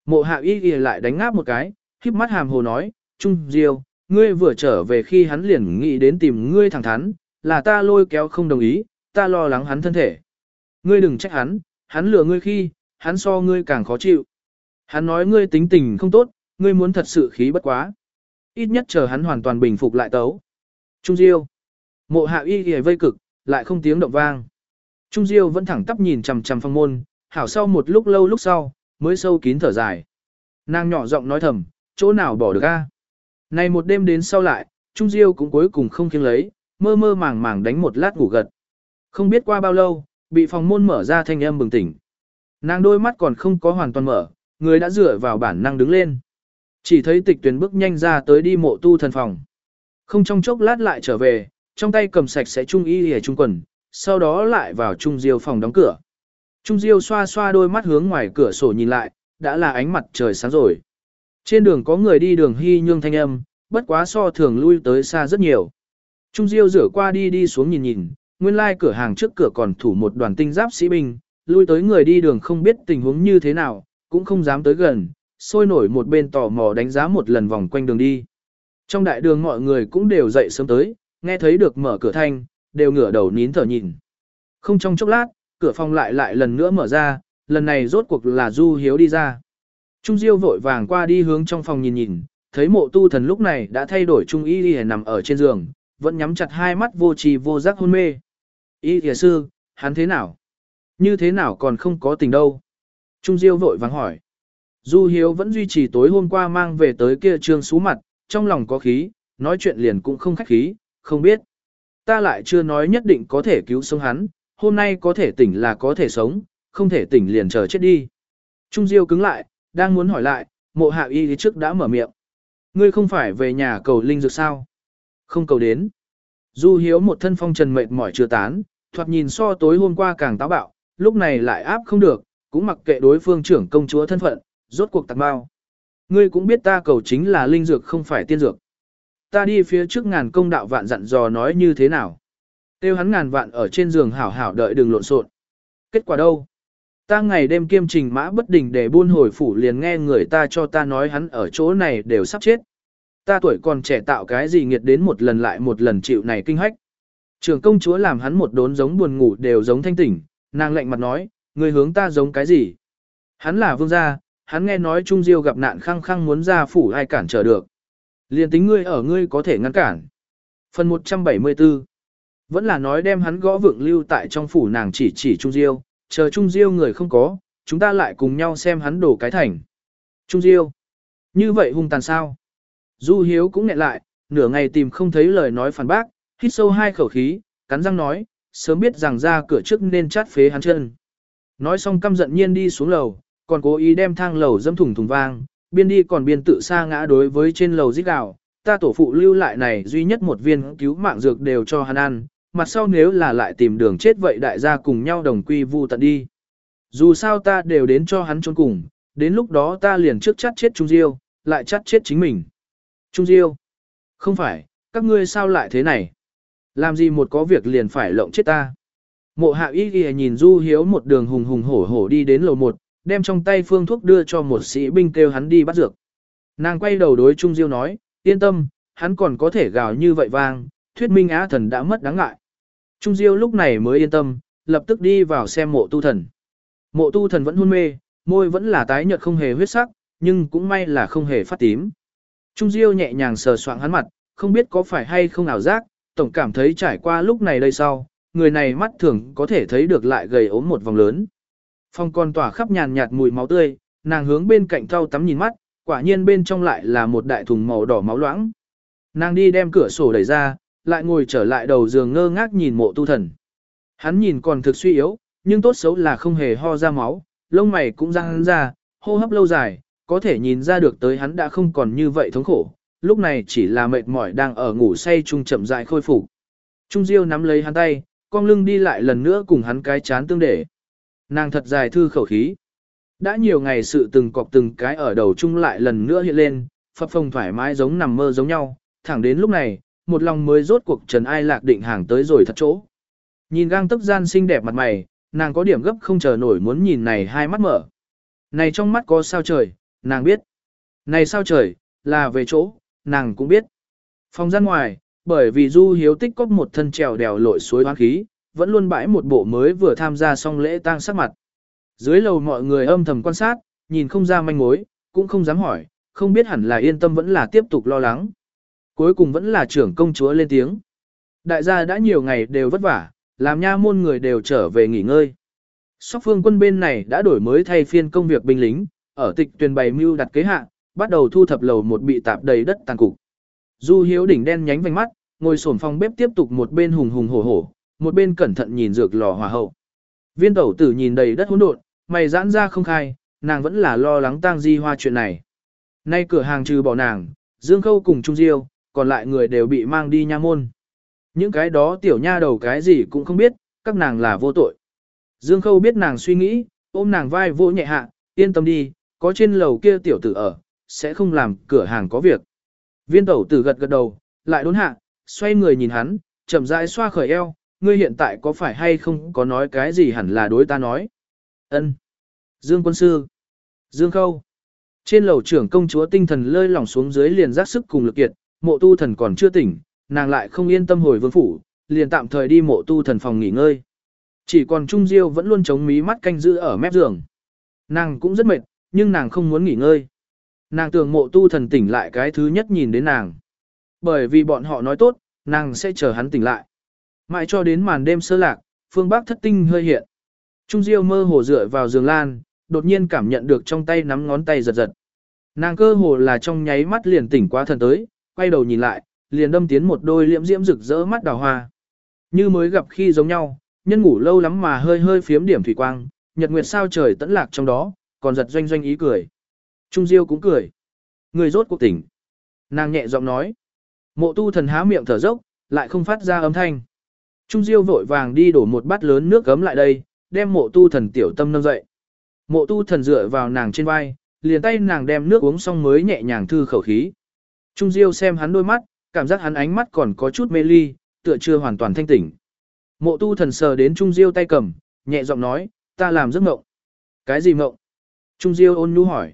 Mộ hạ y lại đánh ngáp một cái, híp mắt hàm hồ nói, Trung Diêu, ngươi vừa trở về khi hắn liền nghĩ đến tìm ngươi thẳng thắn, là ta lôi kéo không đồng ý, ta lo lắng hắn thân thể. Ngươi đừng trách hắn, hắn lừa ngươi khi, hắn so ngươi càng khó chịu. Hắn nói ngươi tính tình không tốt, ngươi muốn thật sự khí bất quá. Ít nhất chờ hắn hoàn toàn bình phục lại tấu. Trung Diêu. Mộ hạ y ghề vây cực, lại không tiếng động vang. Trung Diêu vẫn thẳng tắp nhìn chằm chằm phong môn, hảo sau một lúc lâu lúc sau, mới sâu kín thở dài. Nàng nhỏ giọng nói thầm, chỗ nào bỏ được a? Này một đêm đến sau lại, Trung Diêu cũng cuối cùng không kiêng lấy, mơ mơ màng màng đánh một lát ngủ gật. Không biết qua bao lâu, bị phòng môn mở ra thanh âm bừng tỉnh. Nàng đôi mắt còn không có hoàn toàn mở, người đã dựa vào bản năng đứng lên. Chỉ thấy tịch tuyển bước nhanh ra tới đi mộ tu thần phòng. Không trong chốc lát lại trở về, trong tay cầm sạch sẽ trung y hề trung quần, sau đó lại vào trung diêu phòng đóng cửa. Trung diêu xoa xoa đôi mắt hướng ngoài cửa sổ nhìn lại, đã là ánh mặt trời sáng rồi. Trên đường có người đi đường hy nhương thanh âm, bất quá so thường lui tới xa rất nhiều. Trung diêu rửa qua đi đi xuống nhìn nhìn, nguyên lai cửa hàng trước cửa còn thủ một đoàn tinh giáp sĩ binh, lui tới người đi đường không biết tình huống như thế nào, cũng không dám tới gần, sôi nổi một bên tò mò đánh giá một lần vòng quanh đường đi. Trong đại đường mọi người cũng đều dậy sớm tới, nghe thấy được mở cửa thanh, đều ngửa đầu nín thở nhìn. Không trong chốc lát, cửa phòng lại lại lần nữa mở ra, lần này rốt cuộc là Du Hiếu đi ra. Trung Diêu vội vàng qua đi hướng trong phòng nhìn nhìn, thấy mộ tu thần lúc này đã thay đổi trung y y nằm ở trên giường, vẫn nhắm chặt hai mắt vô trì vô giác hôn mê. Y y sư, hắn thế nào? Như thế nào còn không có tình đâu? Trung Diêu vội vàng hỏi. Du Hiếu vẫn duy trì tối hôm qua mang về tới kia trương xú mặt, trong lòng có khí, nói chuyện liền cũng không khách khí, không biết. Ta lại chưa nói nhất định có thể cứu sống hắn, hôm nay có thể tỉnh là có thể sống, không thể tỉnh liền chờ chết đi. Trung Diêu cứng lại, đang muốn hỏi lại, mộ hạ y thì trước đã mở miệng. Ngươi không phải về nhà cầu linh dược sao? Không cầu đến. Du hiếu một thân phong trần mệt mỏi chưa tán, thoạt nhìn so tối hôm qua càng táo bạo, lúc này lại áp không được, cũng mặc kệ đối phương trưởng công chúa thân phận, rốt cuộc tạc bao. Ngươi cũng biết ta cầu chính là linh dược không phải tiên dược. Ta đi phía trước ngàn công đạo vạn dặn dò nói như thế nào. Tiêu hắn ngàn vạn ở trên giường hảo hảo đợi đừng lộn xộn. Kết quả đâu? Ta ngày đêm kiêm trình mã bất đình để buôn hồi phủ liền nghe người ta cho ta nói hắn ở chỗ này đều sắp chết. Ta tuổi còn trẻ tạo cái gì nghiệt đến một lần lại một lần chịu này kinh hách. Trường công chúa làm hắn một đốn giống buồn ngủ đều giống thanh tỉnh, nàng lạnh mặt nói, người hướng ta giống cái gì? Hắn là vương gia, hắn nghe nói Trung Diêu gặp nạn khăng khăng muốn ra phủ ai cản trở được. Liên tính ngươi ở ngươi có thể ngăn cản. Phần 174 Vẫn là nói đem hắn gõ vượng lưu tại trong phủ nàng chỉ chỉ Trung Diêu, chờ Trung Diêu người không có, chúng ta lại cùng nhau xem hắn đổ cái thành. Trung Diêu Như vậy hung tàn sao? Du Hiếu cũng nghẹn lại, nửa ngày tìm không thấy lời nói phản bác, hít sâu hai khẩu khí, cắn răng nói, sớm biết rằng ra cửa trước nên chát phế hắn chân. Nói xong căm giận nhiên đi xuống lầu, còn cố ý đem thang lầu dâm thủng thùng vang, biên đi còn biên tự xa ngã đối với trên lầu giết gạo, ta tổ phụ lưu lại này duy nhất một viên cứu mạng dược đều cho hắn ăn, mặt sau nếu là lại tìm đường chết vậy đại gia cùng nhau đồng quy vu tận đi. Dù sao ta đều đến cho hắn trốn cùng, đến lúc đó ta liền trước chắt chết Trung Diêu, lại chắt chết chính mình. Trung Diêu, không phải, các ngươi sao lại thế này? Làm gì một có việc liền phải lộng chết ta? Mộ hạ y ghi nhìn Du Hiếu một đường hùng hùng hổ hổ đi đến lầu một, đem trong tay phương thuốc đưa cho một sĩ binh kêu hắn đi bắt dược. Nàng quay đầu đối Trung Diêu nói, yên tâm, hắn còn có thể gào như vậy vang, thuyết minh á thần đã mất đáng ngại. Trung Diêu lúc này mới yên tâm, lập tức đi vào xem mộ tu thần. Mộ tu thần vẫn hôn mê, môi vẫn là tái nhợt không hề huyết sắc, nhưng cũng may là không hề phát tím. Trung Diêu nhẹ nhàng sờ soạng hắn mặt, không biết có phải hay không ảo giác, tổng cảm thấy trải qua lúc này đây sau, người này mắt thường có thể thấy được lại gầy ốm một vòng lớn. Phong còn tỏa khắp nhàn nhạt mùi máu tươi, nàng hướng bên cạnh thau tắm nhìn mắt, quả nhiên bên trong lại là một đại thùng màu đỏ máu loãng. Nàng đi đem cửa sổ đẩy ra, lại ngồi trở lại đầu giường ngơ ngác nhìn mộ tu thần. Hắn nhìn còn thực suy yếu, nhưng tốt xấu là không hề ho ra máu, lông mày cũng răng ra, hô hấp lâu dài, có thể nhìn ra được tới hắn đã không còn như vậy thống khổ, lúc này chỉ là mệt mỏi đang ở ngủ say chung chậm rãi khôi phục. Trung Diêu nắm lấy hắn tay, con lưng đi lại lần nữa cùng hắn cái chán tương để. Nàng thật dài thư khẩu khí. Đã nhiều ngày sự từng cọc từng cái ở đầu chung lại lần nữa hiện lên, phập phồng thoải mái giống nằm mơ giống nhau, thẳng đến lúc này, một lòng mới rốt cuộc trần ai lạc định hàng tới rồi thật chỗ. Nhìn gang Tấp gian xinh đẹp mặt mày, nàng có điểm gấp không chờ nổi muốn nhìn này hai mắt mở. Này trong mắt có sao trời, nàng biết. Này sao trời, là về chỗ, nàng cũng biết. Phòng gian ngoài, bởi vì Du Hiếu tích có một thân trèo đèo lội suối hoang khí, vẫn luôn bãi một bộ mới vừa tham gia xong lễ tang sắc mặt. Dưới lầu mọi người âm thầm quan sát, nhìn không ra manh mối, cũng không dám hỏi, không biết hẳn là yên tâm vẫn là tiếp tục lo lắng. Cuối cùng vẫn là trưởng công chúa lên tiếng. Đại gia đã nhiều ngày đều vất vả, làm nha môn người đều trở về nghỉ ngơi. Sóc phương quân bên này đã đổi mới thay phiên công việc binh lính, ở tịch tuyển bày mưu đặt kế hạ, bắt đầu thu thập lầu một bị tạp đầy đất tàn cục. Du hiếu đỉnh đen nhánh vành mắt, ngồi sổn phòng bếp tiếp tục một bên hùng hùng hổ hổ, một bên cẩn thận nhìn dược lò hòa hậu. Viên tẩu tử nhìn đầy đất hỗn độn, mày giãn ra không khai, nàng vẫn là lo lắng tang di hoa chuyện này. Nay cửa hàng trừ bỏ nàng, Dương Khâu cùng Trung Diêu, còn lại người đều bị mang đi nha môn. Những cái đó tiểu nha đầu cái gì cũng không biết, các nàng là vô tội. Dương Khâu biết nàng suy nghĩ, ôm nàng vai vỗ nhẹ hạ, yên tâm đi, có trên lầu kia tiểu tử ở, sẽ không làm cửa hàng có việc. Viên tẩu tử gật gật đầu, lại đốn hạ, xoay người nhìn hắn, chậm rãi xoa khởi eo, ngươi hiện tại có phải hay không có nói cái gì hẳn là đối ta nói. Ân. Dương quân sư. Dương khâu. Trên lầu trưởng công chúa tinh thần lơi lỏng xuống dưới liền giác sức cùng lực kiệt, mộ tu thần còn chưa tỉnh, nàng lại không yên tâm hồi vương phủ, liền tạm thời đi mộ tu thần phòng nghỉ ngơi. Chỉ còn Trung Diêu vẫn luôn chống mí mắt canh giữ ở mép giường. Nàng cũng rất mệt, nhưng nàng không muốn nghỉ ngơi. Nàng tưởng mộ tu thần tỉnh lại cái thứ nhất nhìn đến nàng. Bởi vì bọn họ nói tốt, nàng sẽ chờ hắn tỉnh lại. Mãi cho đến màn đêm sơ lạc, phương Bắc thất tinh hơi hiện. Trung Diêu mơ hồ dựa vào giường lan, đột nhiên cảm nhận được trong tay nắm ngón tay giật giật. Nàng cơ hồ là trong nháy mắt liền tỉnh qua thần tới, quay đầu nhìn lại, liền đâm tiến một đôi liễm diễm rực rỡ mắt đào hoa. Như mới gặp khi giống nhau, nhân ngủ lâu lắm mà hơi hơi phiếm điểm thủy quang, nhật nguyệt sao trời tẫn lạc trong đó, còn giật doanh doanh ý cười. Trung Diêu cũng cười. Người rốt cuộc tỉnh. Nàng nhẹ giọng nói. Mộ tu thần há miệng thở dốc, lại không phát ra âm thanh. Trung Diêu vội vàng đi đổ một bát lớn nước gấm lại đây, đem mộ tu thần tiểu tâm nâng dậy. Mộ tu thần dựa vào nàng trên vai, liền tay nàng đem nước uống xong mới nhẹ nhàng thư khẩu khí. Trung Diêu xem hắn đôi mắt, cảm giác hắn ánh mắt còn có chút mê ly, tựa chưa hoàn toàn thanh tỉnh. Mộ tu thần sờ đến Trung Diêu tay cầm, nhẹ giọng nói, ta làm giấc mộng. Cái gì mộng? Trung Diêu ôn nhu hỏi.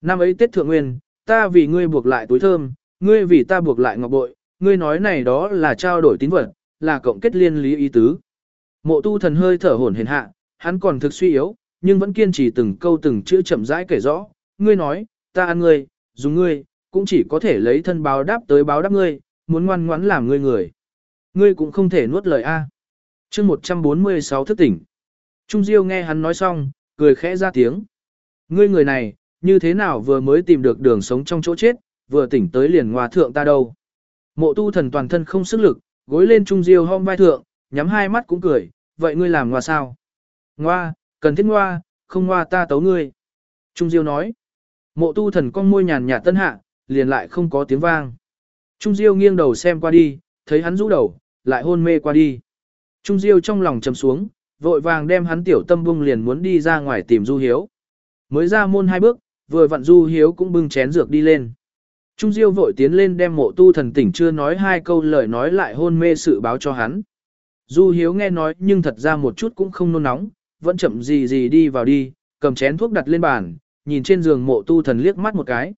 Năm ấy Tết Thượng Nguyên, ta vì ngươi buộc lại túi thơm, ngươi vì ta buộc lại ngọc bội, ngươi nói này đó là trao đổi tín vật, là cộng kết liên lý ý tứ. Mộ tu thần hơi thở hổn hển hạ, hắn còn thực suy yếu, nhưng vẫn kiên trì từng câu từng chữ chậm rãi kể rõ. Ngươi nói, ta ăn ngươi, dùng ngươi, cũng chỉ có thể lấy thân báo đáp tới báo đáp ngươi, muốn ngoan ngoãn làm ngươi người. Ngươi cũng không thể nuốt lời A. chương 146 thức tỉnh. Trung Diêu nghe hắn nói xong, cười khẽ ra tiếng. Ngươi người này, như thế nào vừa mới tìm được đường sống trong chỗ chết, vừa tỉnh tới liền ngoa thượng ta đâu. Mộ tu thần toàn thân không sức lực, gối lên Trung Diêu hôm vai thượng, nhắm hai mắt cũng cười, vậy ngươi làm ngoa sao? Ngoa, cần thiết ngoa, không ngoa ta tấu ngươi. Trung Diêu nói. Mộ tu thần con môi nhàn nhạt tân hạ, liền lại không có tiếng vang. Trung Diêu nghiêng đầu xem qua đi, thấy hắn rũ đầu, lại hôn mê qua đi. Trung Diêu trong lòng trầm xuống, vội vàng đem hắn tiểu tâm bung liền muốn đi ra ngoài tìm Du Hiếu. Mới ra môn hai bước, vừa vặn Du Hiếu cũng bưng chén dược đi lên. Trung Diêu vội tiến lên đem mộ tu thần tỉnh chưa nói hai câu lời nói lại hôn mê sự báo cho hắn. Du Hiếu nghe nói nhưng thật ra một chút cũng không nôn nóng, vẫn chậm gì gì đi vào đi, cầm chén thuốc đặt lên bàn, nhìn trên giường mộ tu thần liếc mắt một cái.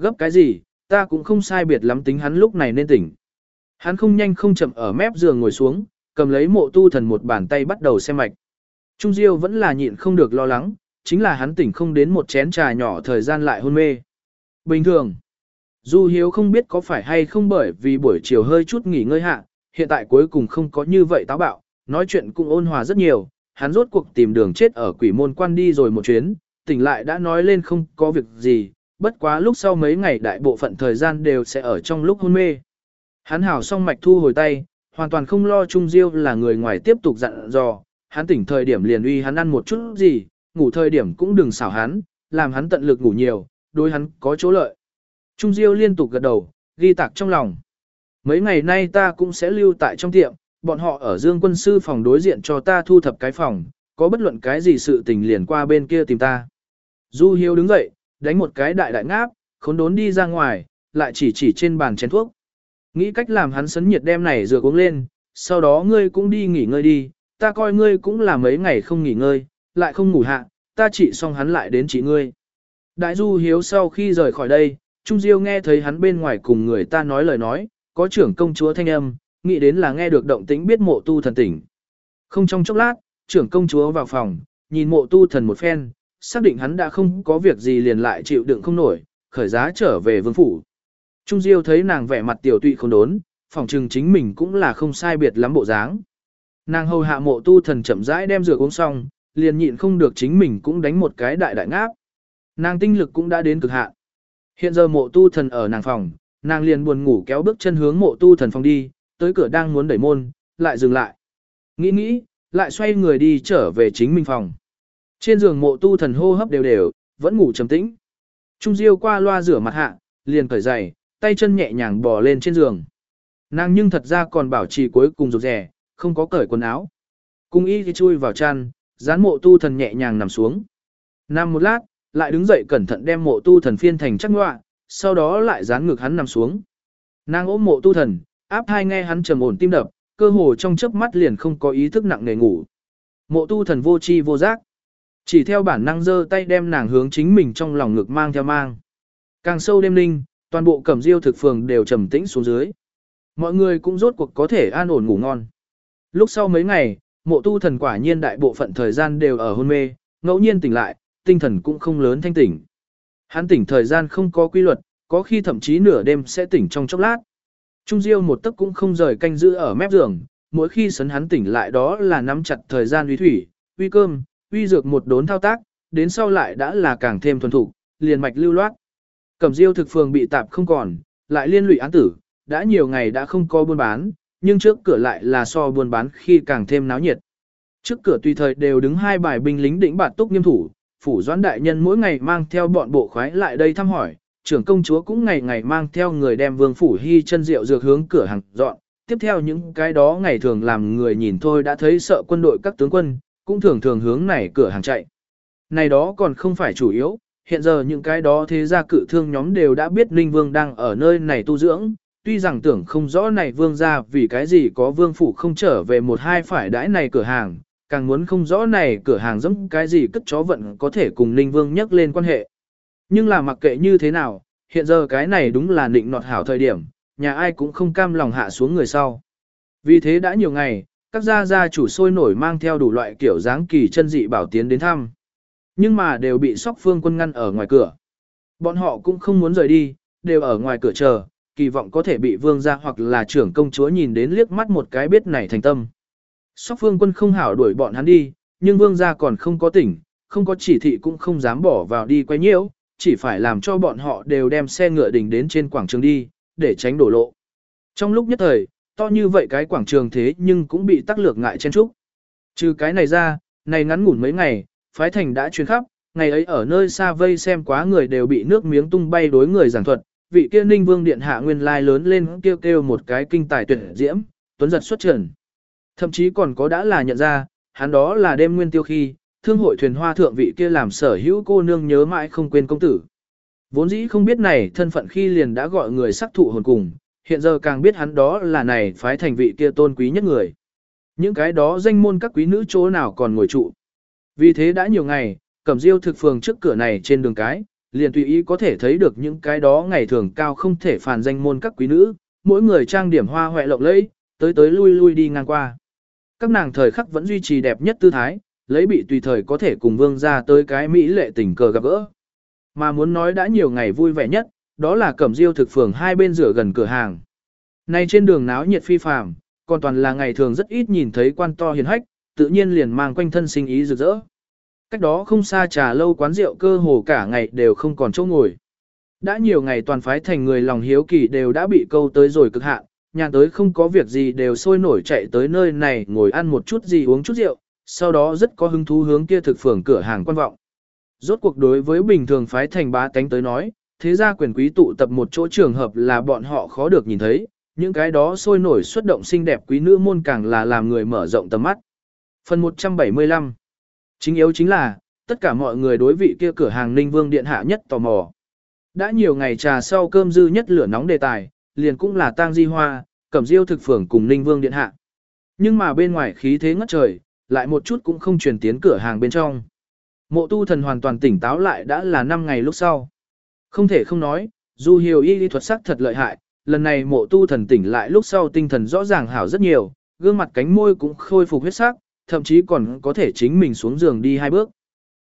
Gấp cái gì, ta cũng không sai biệt lắm tính hắn lúc này nên tỉnh. Hắn không nhanh không chậm ở mép giường ngồi xuống, cầm lấy mộ tu thần một bàn tay bắt đầu xem mạch. Trung Diêu vẫn là nhịn không được lo lắng, chính là hắn tỉnh không đến một chén trà nhỏ thời gian lại hôn mê. Bình thường, Du Hiếu không biết có phải hay không bởi vì buổi chiều hơi chút nghỉ ngơi hạ, hiện tại cuối cùng không có như vậy táo bạo, nói chuyện cũng ôn hòa rất nhiều, hắn rốt cuộc tìm đường chết ở quỷ môn quan đi rồi một chuyến, tỉnh lại đã nói lên không có việc gì, bất quá lúc sau mấy ngày đại bộ phận thời gian đều sẽ ở trong lúc hôn mê. Hắn hảo xong mạch thu hồi tay, hoàn toàn không lo Trung Diêu là người ngoài tiếp tục dặn dò, hắn tỉnh thời điểm liền uy hắn ăn một chút gì, ngủ thời điểm cũng đừng xảo hắn, làm hắn tận lực ngủ nhiều, đối hắn có chỗ lợi. Trung Diêu liên tục gật đầu, ghi tạc trong lòng. Mấy ngày nay ta cũng sẽ lưu tại trong tiệm, bọn họ ở dương quân sư phòng đối diện cho ta thu thập cái phòng, có bất luận cái gì sự tình liền qua bên kia tìm ta. Du Hiếu đứng dậy, đánh một cái đại đại ngáp, khốn đốn đi ra ngoài, lại chỉ chỉ trên bàn chén thuốc. Nghĩ cách làm hắn sấn nhiệt đem này rửa uống lên, sau đó ngươi cũng đi nghỉ ngơi đi, ta coi ngươi cũng là mấy ngày không nghỉ ngơi, lại không ngủ hạ, ta chỉ xong hắn lại đến chỉ ngươi. Đại Du Hiếu sau khi rời khỏi đây, Trung Diêu nghe thấy hắn bên ngoài cùng người ta nói lời nói, có trưởng công chúa thanh âm, nghĩ đến là nghe được động tĩnh biết mộ tu thần tỉnh. Không trong chốc lát, trưởng công chúa vào phòng, nhìn mộ tu thần một phen, xác định hắn đã không có việc gì liền lại chịu đựng không nổi, khởi giá trở về vương phủ. Trung Diêu thấy nàng vẻ mặt tiểu tụy không đốn, phòng trừng chính mình cũng là không sai biệt lắm bộ dáng. Nàng hầu hạ mộ tu thần chậm rãi đem rửa uống xong, liền nhịn không được chính mình cũng đánh một cái đại đại ngáp. Nàng tinh lực cũng đã đến cực hạn. Hiện giờ mộ tu thần ở nàng phòng, nàng liền buồn ngủ kéo bước chân hướng mộ tu thần phòng đi, tới cửa đang muốn đẩy môn, lại dừng lại. Nghĩ nghĩ, lại xoay người đi trở về chính mình phòng. Trên giường mộ tu thần hô hấp đều đều, vẫn ngủ trầm tĩnh. Trung Diêu qua loa rửa mặt hạ, liền cởi giày, tay chân nhẹ nhàng bò lên trên giường. Nàng nhưng thật ra còn bảo trì cuối cùng rụt rẻ, không có cởi quần áo. Cung y thì chui vào chăn, dán mộ tu thần nhẹ nhàng nằm xuống. Nằm một lát, lại đứng dậy cẩn thận đem mộ tu thần phiên thành chắc ngoạ, sau đó lại dán ngực hắn nằm xuống. Nàng ôm mộ tu thần, áp hai nghe hắn trầm ổn tim đập, cơ hồ trong chớp mắt liền không có ý thức nặng nề ngủ. Mộ tu thần vô chi vô giác. Chỉ theo bản năng giơ tay đem nàng hướng chính mình trong lòng ngực mang theo mang. Càng sâu đêm ninh, toàn bộ cẩm diêu thực phường đều trầm tĩnh xuống dưới. Mọi người cũng rốt cuộc có thể an ổn ngủ ngon. Lúc sau mấy ngày, mộ tu thần quả nhiên đại bộ phận thời gian đều ở hôn mê, ngẫu nhiên tỉnh lại, tinh thần cũng không lớn thanh tỉnh. Hắn tỉnh thời gian không có quy luật, có khi thậm chí nửa đêm sẽ tỉnh trong chốc lát. Trung Diêu một tấc cũng không rời canh giữ ở mép giường, mỗi khi sấn hắn tỉnh lại đó là nắm chặt thời gian uy thủy, uy cơm, uy dược một đốn thao tác, đến sau lại đã là càng thêm thuần thục, liền mạch lưu loát. Cẩm Diêu thực phường bị tạp không còn, lại liên lụy án tử, đã nhiều ngày đã không có buôn bán, nhưng trước cửa lại là so buôn bán khi càng thêm náo nhiệt. Trước cửa tùy thời đều đứng hai bài binh lính đỉnh bạt túc nghiêm thủ, phủ doãn đại nhân mỗi ngày mang theo bọn bộ khoái lại đây thăm hỏi, trưởng công chúa cũng ngày ngày mang theo người đem vương phủ hy chân rượu dược hướng cửa hàng dọn. Tiếp theo những cái đó ngày thường làm người nhìn thôi đã thấy sợ quân đội các tướng quân, cũng thường thường hướng này cửa hàng chạy. Này đó còn không phải chủ yếu, hiện giờ những cái đó thế gia cự thương nhóm đều đã biết Ninh Vương đang ở nơi này tu dưỡng, tuy rằng tưởng không rõ này Vương ra vì cái gì có Vương Phủ không trở về một hai phải đãi này cửa hàng, càng muốn không rõ này cửa hàng giống cái gì cất chó vận có thể cùng Ninh Vương nhắc lên quan hệ. Nhưng là mặc kệ như thế nào, hiện giờ cái này đúng là định nọt hảo thời điểm, nhà ai cũng không cam lòng hạ xuống người sau. Vì thế đã nhiều ngày, các gia gia chủ sôi nổi mang theo đủ loại kiểu dáng kỳ chân dị bảo tiến đến thăm. Nhưng mà đều bị sóc phương quân ngăn ở ngoài cửa. Bọn họ cũng không muốn rời đi, đều ở ngoài cửa chờ, kỳ vọng có thể bị vương gia hoặc là trưởng công chúa nhìn đến liếc mắt một cái biết này thành tâm. Sóc phương quân không hảo đuổi bọn hắn đi, nhưng vương gia còn không có tỉnh, không có chỉ thị cũng không dám bỏ vào đi quay nhiễu, chỉ phải làm cho bọn họ đều đem xe ngựa đỉnh đến trên quảng trường đi, để tránh đổ lộ. Trong lúc nhất thời, to như vậy cái quảng trường thế nhưng cũng bị tắc lược ngại chen trúc. Trừ cái này ra, này ngắn ngủn mấy ngày, phái thành đã truyền khắp, ngày ấy ở nơi xa vây xem quá người đều bị nước miếng tung bay đối người giảng thuật, vị kia ninh vương điện hạ nguyên lai lớn lên kêu kêu một cái kinh tài tuyệt diễm, tuấn giật xuất trần. Thậm chí còn có đã là nhận ra, hắn đó là đêm nguyên tiêu khi, thương hội thuyền hoa thượng vị kia làm sở hữu cô nương nhớ mãi không quên công tử. Vốn dĩ không biết này thân phận khi liền đã gọi người sắc thụ hồn cùng, hiện giờ càng biết hắn đó là này phái thành vị kia tôn quý nhất người. Những cái đó danh môn các quý nữ chỗ nào còn ngồi trụ. Vì thế đã nhiều ngày, cẩm diêu thực phường trước cửa này trên đường cái, liền tùy ý có thể thấy được những cái đó ngày thường cao không thể phàn danh môn các quý nữ, mỗi người trang điểm hoa hoẹ lộng lẫy, tới tới lui lui đi ngang qua. Các nàng thời khắc vẫn duy trì đẹp nhất tư thái, lấy bị tùy thời có thể cùng vương ra tới cái mỹ lệ tình cờ gặp gỡ. Mà muốn nói đã nhiều ngày vui vẻ nhất, đó là cẩm diêu thực phường hai bên rửa gần cửa hàng. Nay trên đường náo nhiệt phi phàm, còn toàn là ngày thường rất ít nhìn thấy quan to hiền hách, tự nhiên liền mang quanh thân sinh ý rực rỡ. Cách đó không xa trà lâu quán rượu cơ hồ cả ngày đều không còn chỗ ngồi. Đã nhiều ngày toàn phái thành người lòng hiếu kỳ đều đã bị câu tới rồi cực hạn, nhà tới không có việc gì đều sôi nổi chạy tới nơi này ngồi ăn một chút gì uống chút rượu, sau đó rất có hứng thú hướng kia thực phường cửa hàng quan vọng. Rốt cuộc đối với bình thường phái thành bá tánh tới nói, thế gia quyền quý tụ tập một chỗ trường hợp là bọn họ khó được nhìn thấy, những cái đó sôi nổi xuất động xinh đẹp quý nữ môn càng là làm người mở rộng tầm mắt. Phần 175 Chính yếu chính là, tất cả mọi người đối vị kia cửa hàng Ninh Vương Điện Hạ nhất tò mò. Đã nhiều ngày trà sau cơm dư nhất lửa nóng đề tài, liền cũng là tang di hoa, cẩm diêu thực phường cùng Ninh Vương Điện Hạ. Nhưng mà bên ngoài khí thế ngất trời, lại một chút cũng không truyền tiến cửa hàng bên trong. Mộ tu thần hoàn toàn tỉnh táo lại đã là 5 ngày lúc sau. Không thể không nói, dù hiểu y lý thuật sắc thật lợi hại, lần này mộ tu thần tỉnh lại lúc sau tinh thần rõ ràng hảo rất nhiều, gương mặt cánh môi cũng khôi phục huyết sắc, thậm chí còn có thể chính mình xuống giường đi hai bước.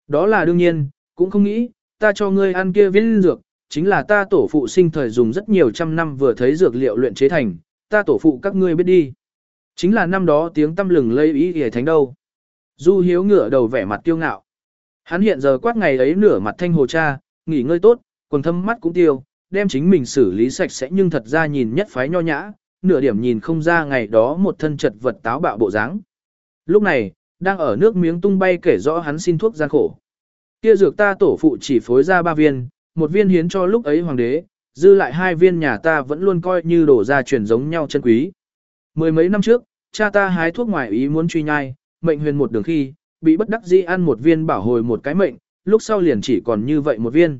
Đó là đương nhiên, cũng không nghĩ, ta cho ngươi ăn kia viên dược, chính là ta tổ phụ sinh thời dùng rất nhiều trăm năm vừa thấy dược liệu luyện chế thành, ta tổ phụ các ngươi biết đi. Chính là năm đó tiếng tâm lừng lây ý hề thánh đâu. Du hiếu ngửa đầu vẻ mặt kiêu ngạo. Hắn hiện giờ quát ngày ấy nửa mặt thanh hồ cha, nghỉ ngơi tốt, quần thâm mắt cũng tiêu, đem chính mình xử lý sạch sẽ nhưng thật ra nhìn nhất phái nho nhã, nửa điểm nhìn không ra ngày đó một thân chật vật táo bạo bộ dáng. Lúc này, đang ở nước miếng tung bay kể rõ hắn xin thuốc gian khổ. Kia dược ta tổ phụ chỉ phối ra ba viên, một viên hiến cho lúc ấy hoàng đế, dư lại hai viên nhà ta vẫn luôn coi như đổ ra truyền giống nhau chân quý. Mười mấy năm trước, cha ta hái thuốc ngoài ý muốn truy nhai, mệnh huyền một đường khi, bị bất đắc dĩ ăn một viên bảo hồi một cái mệnh, lúc sau liền chỉ còn như vậy một viên.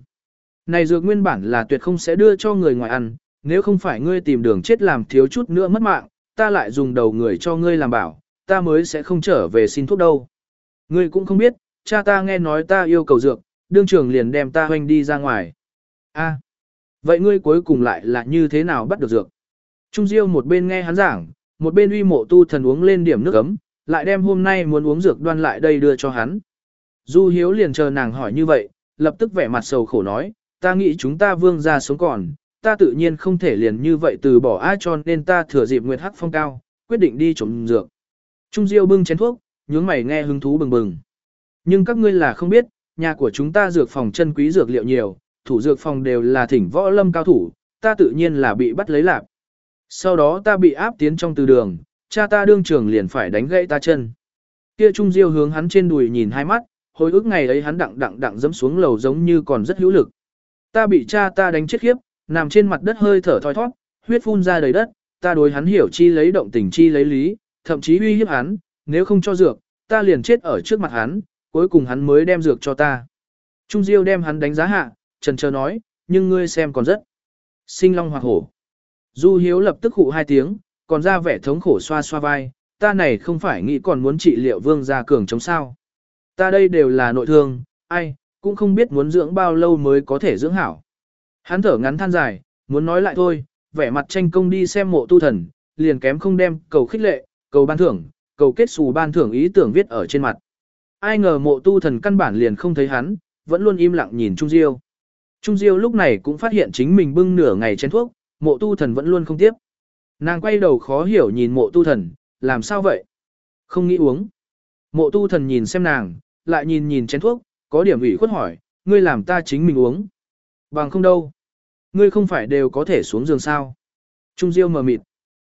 Này dược nguyên bản là tuyệt không sẽ đưa cho người ngoài ăn, nếu không phải ngươi tìm đường chết làm thiếu chút nữa mất mạng, ta lại dùng đầu người cho ngươi làm bảo, ta mới sẽ không trở về xin thuốc đâu. Ngươi cũng không biết, cha ta nghe nói ta yêu cầu dược, đương trưởng liền đem ta hoành đi ra ngoài. A, vậy ngươi cuối cùng lại là như thế nào bắt được dược? Trung Diêu một bên nghe hắn giảng, một bên uy mộ tu thần uống lên điểm nước ấm, lại đem hôm nay muốn uống dược đoan lại đây đưa cho hắn. Du Hiếu liền chờ nàng hỏi như vậy, lập tức vẻ mặt sầu khổ nói, ta nghĩ chúng ta vương ra sống còn, ta tự nhiên không thể liền như vậy từ bỏ ai cho nên ta thừa dịp nguyệt hắc phong cao, quyết định đi trộm dược. Trung Diêu bưng chén thuốc, nhướng mày nghe hứng thú bừng bừng. Nhưng các ngươi là không biết, nhà của chúng ta dược phòng chân quý dược liệu nhiều, thủ dược phòng đều là thỉnh võ lâm cao thủ, ta tự nhiên là bị bắt lấy lạc. Sau đó ta bị áp tiến trong từ đường, cha ta đương trường liền phải đánh gãy ta chân. Kia Trung Diêu hướng hắn trên đùi nhìn hai mắt, hồi ức ngày ấy hắn đặng đặng đặng dẫm xuống lầu giống như còn rất hữu lực. Ta bị cha ta đánh chết khiếp, nằm trên mặt đất hơi thở thoi thoát, huyết phun ra đầy đất, ta đối hắn hiểu chi lấy động tình chi lấy lý, thậm chí uy hiếp hắn, nếu không cho dược, ta liền chết ở trước mặt hắn, cuối cùng hắn mới đem dược cho ta. Trung Diêu đem hắn đánh giá hạ, trần chờ nói, nhưng ngươi xem còn rất sinh long hoặc hổ. Du Hiếu lập tức hụ hai tiếng, còn ra vẻ thống khổ xoa xoa vai, ta này không phải nghĩ còn muốn trị liệu vương gia cường chống sao. Ta đây đều là nội thương, ai, cũng không biết muốn dưỡng bao lâu mới có thể dưỡng hảo. Hắn thở ngắn than dài, muốn nói lại thôi, vẻ mặt tranh công đi xem mộ tu thần, liền kém không đem cầu khích lệ, cầu ban thưởng, cầu kết xù ban thưởng ý tưởng viết ở trên mặt. Ai ngờ mộ tu thần căn bản liền không thấy hắn, vẫn luôn im lặng nhìn Trung Diêu. Trung Diêu lúc này cũng phát hiện chính mình bưng nửa ngày chén thuốc, mộ tu thần vẫn luôn không tiếp. Nàng quay đầu khó hiểu nhìn mộ tu thần, làm sao vậy? Không nghĩ uống. Mộ tu thần nhìn xem nàng, lại nhìn nhìn chén thuốc, có điểm ủy khuất hỏi, ngươi làm ta chính mình uống. Bằng không đâu. Ngươi không phải đều có thể xuống giường sao. Trung Diêu mờ mịt.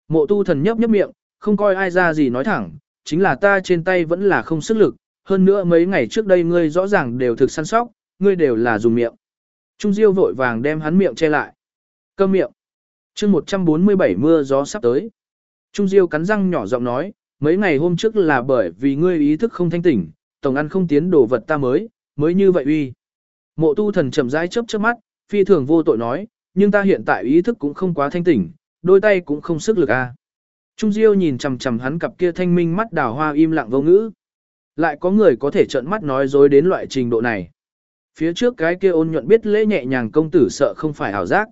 Mộ tu thần nhấp nhấp miệng, không coi ai ra gì nói thẳng, chính là ta trên tay vẫn là không sức lực, hơn nữa mấy ngày trước đây ngươi rõ ràng đều thực săn sóc, ngươi đều là dùng miệng. Trung Diêu vội vàng đem hắn miệng che lại. Câm miệng. chương 147 mưa gió sắp tới. Trung Diêu cắn răng nhỏ giọng nói, mấy ngày hôm trước là bởi vì ngươi ý thức không thanh tỉnh, tổng ăn không tiến đồ vật ta mới, mới như vậy uy. Mộ tu thần chậm rãi chớp chớp mắt, phi thường vô tội nói, nhưng ta hiện tại ý thức cũng không quá thanh tỉnh, đôi tay cũng không sức lực a. Trung Diêu nhìn chằm chằm hắn cặp kia thanh minh mắt đào hoa im lặng vô ngữ. Lại có người có thể trợn mắt nói dối đến loại trình độ này. Phía trước cái kia ôn nhuận biết lễ nhẹ nhàng công tử sợ không phải hảo giác.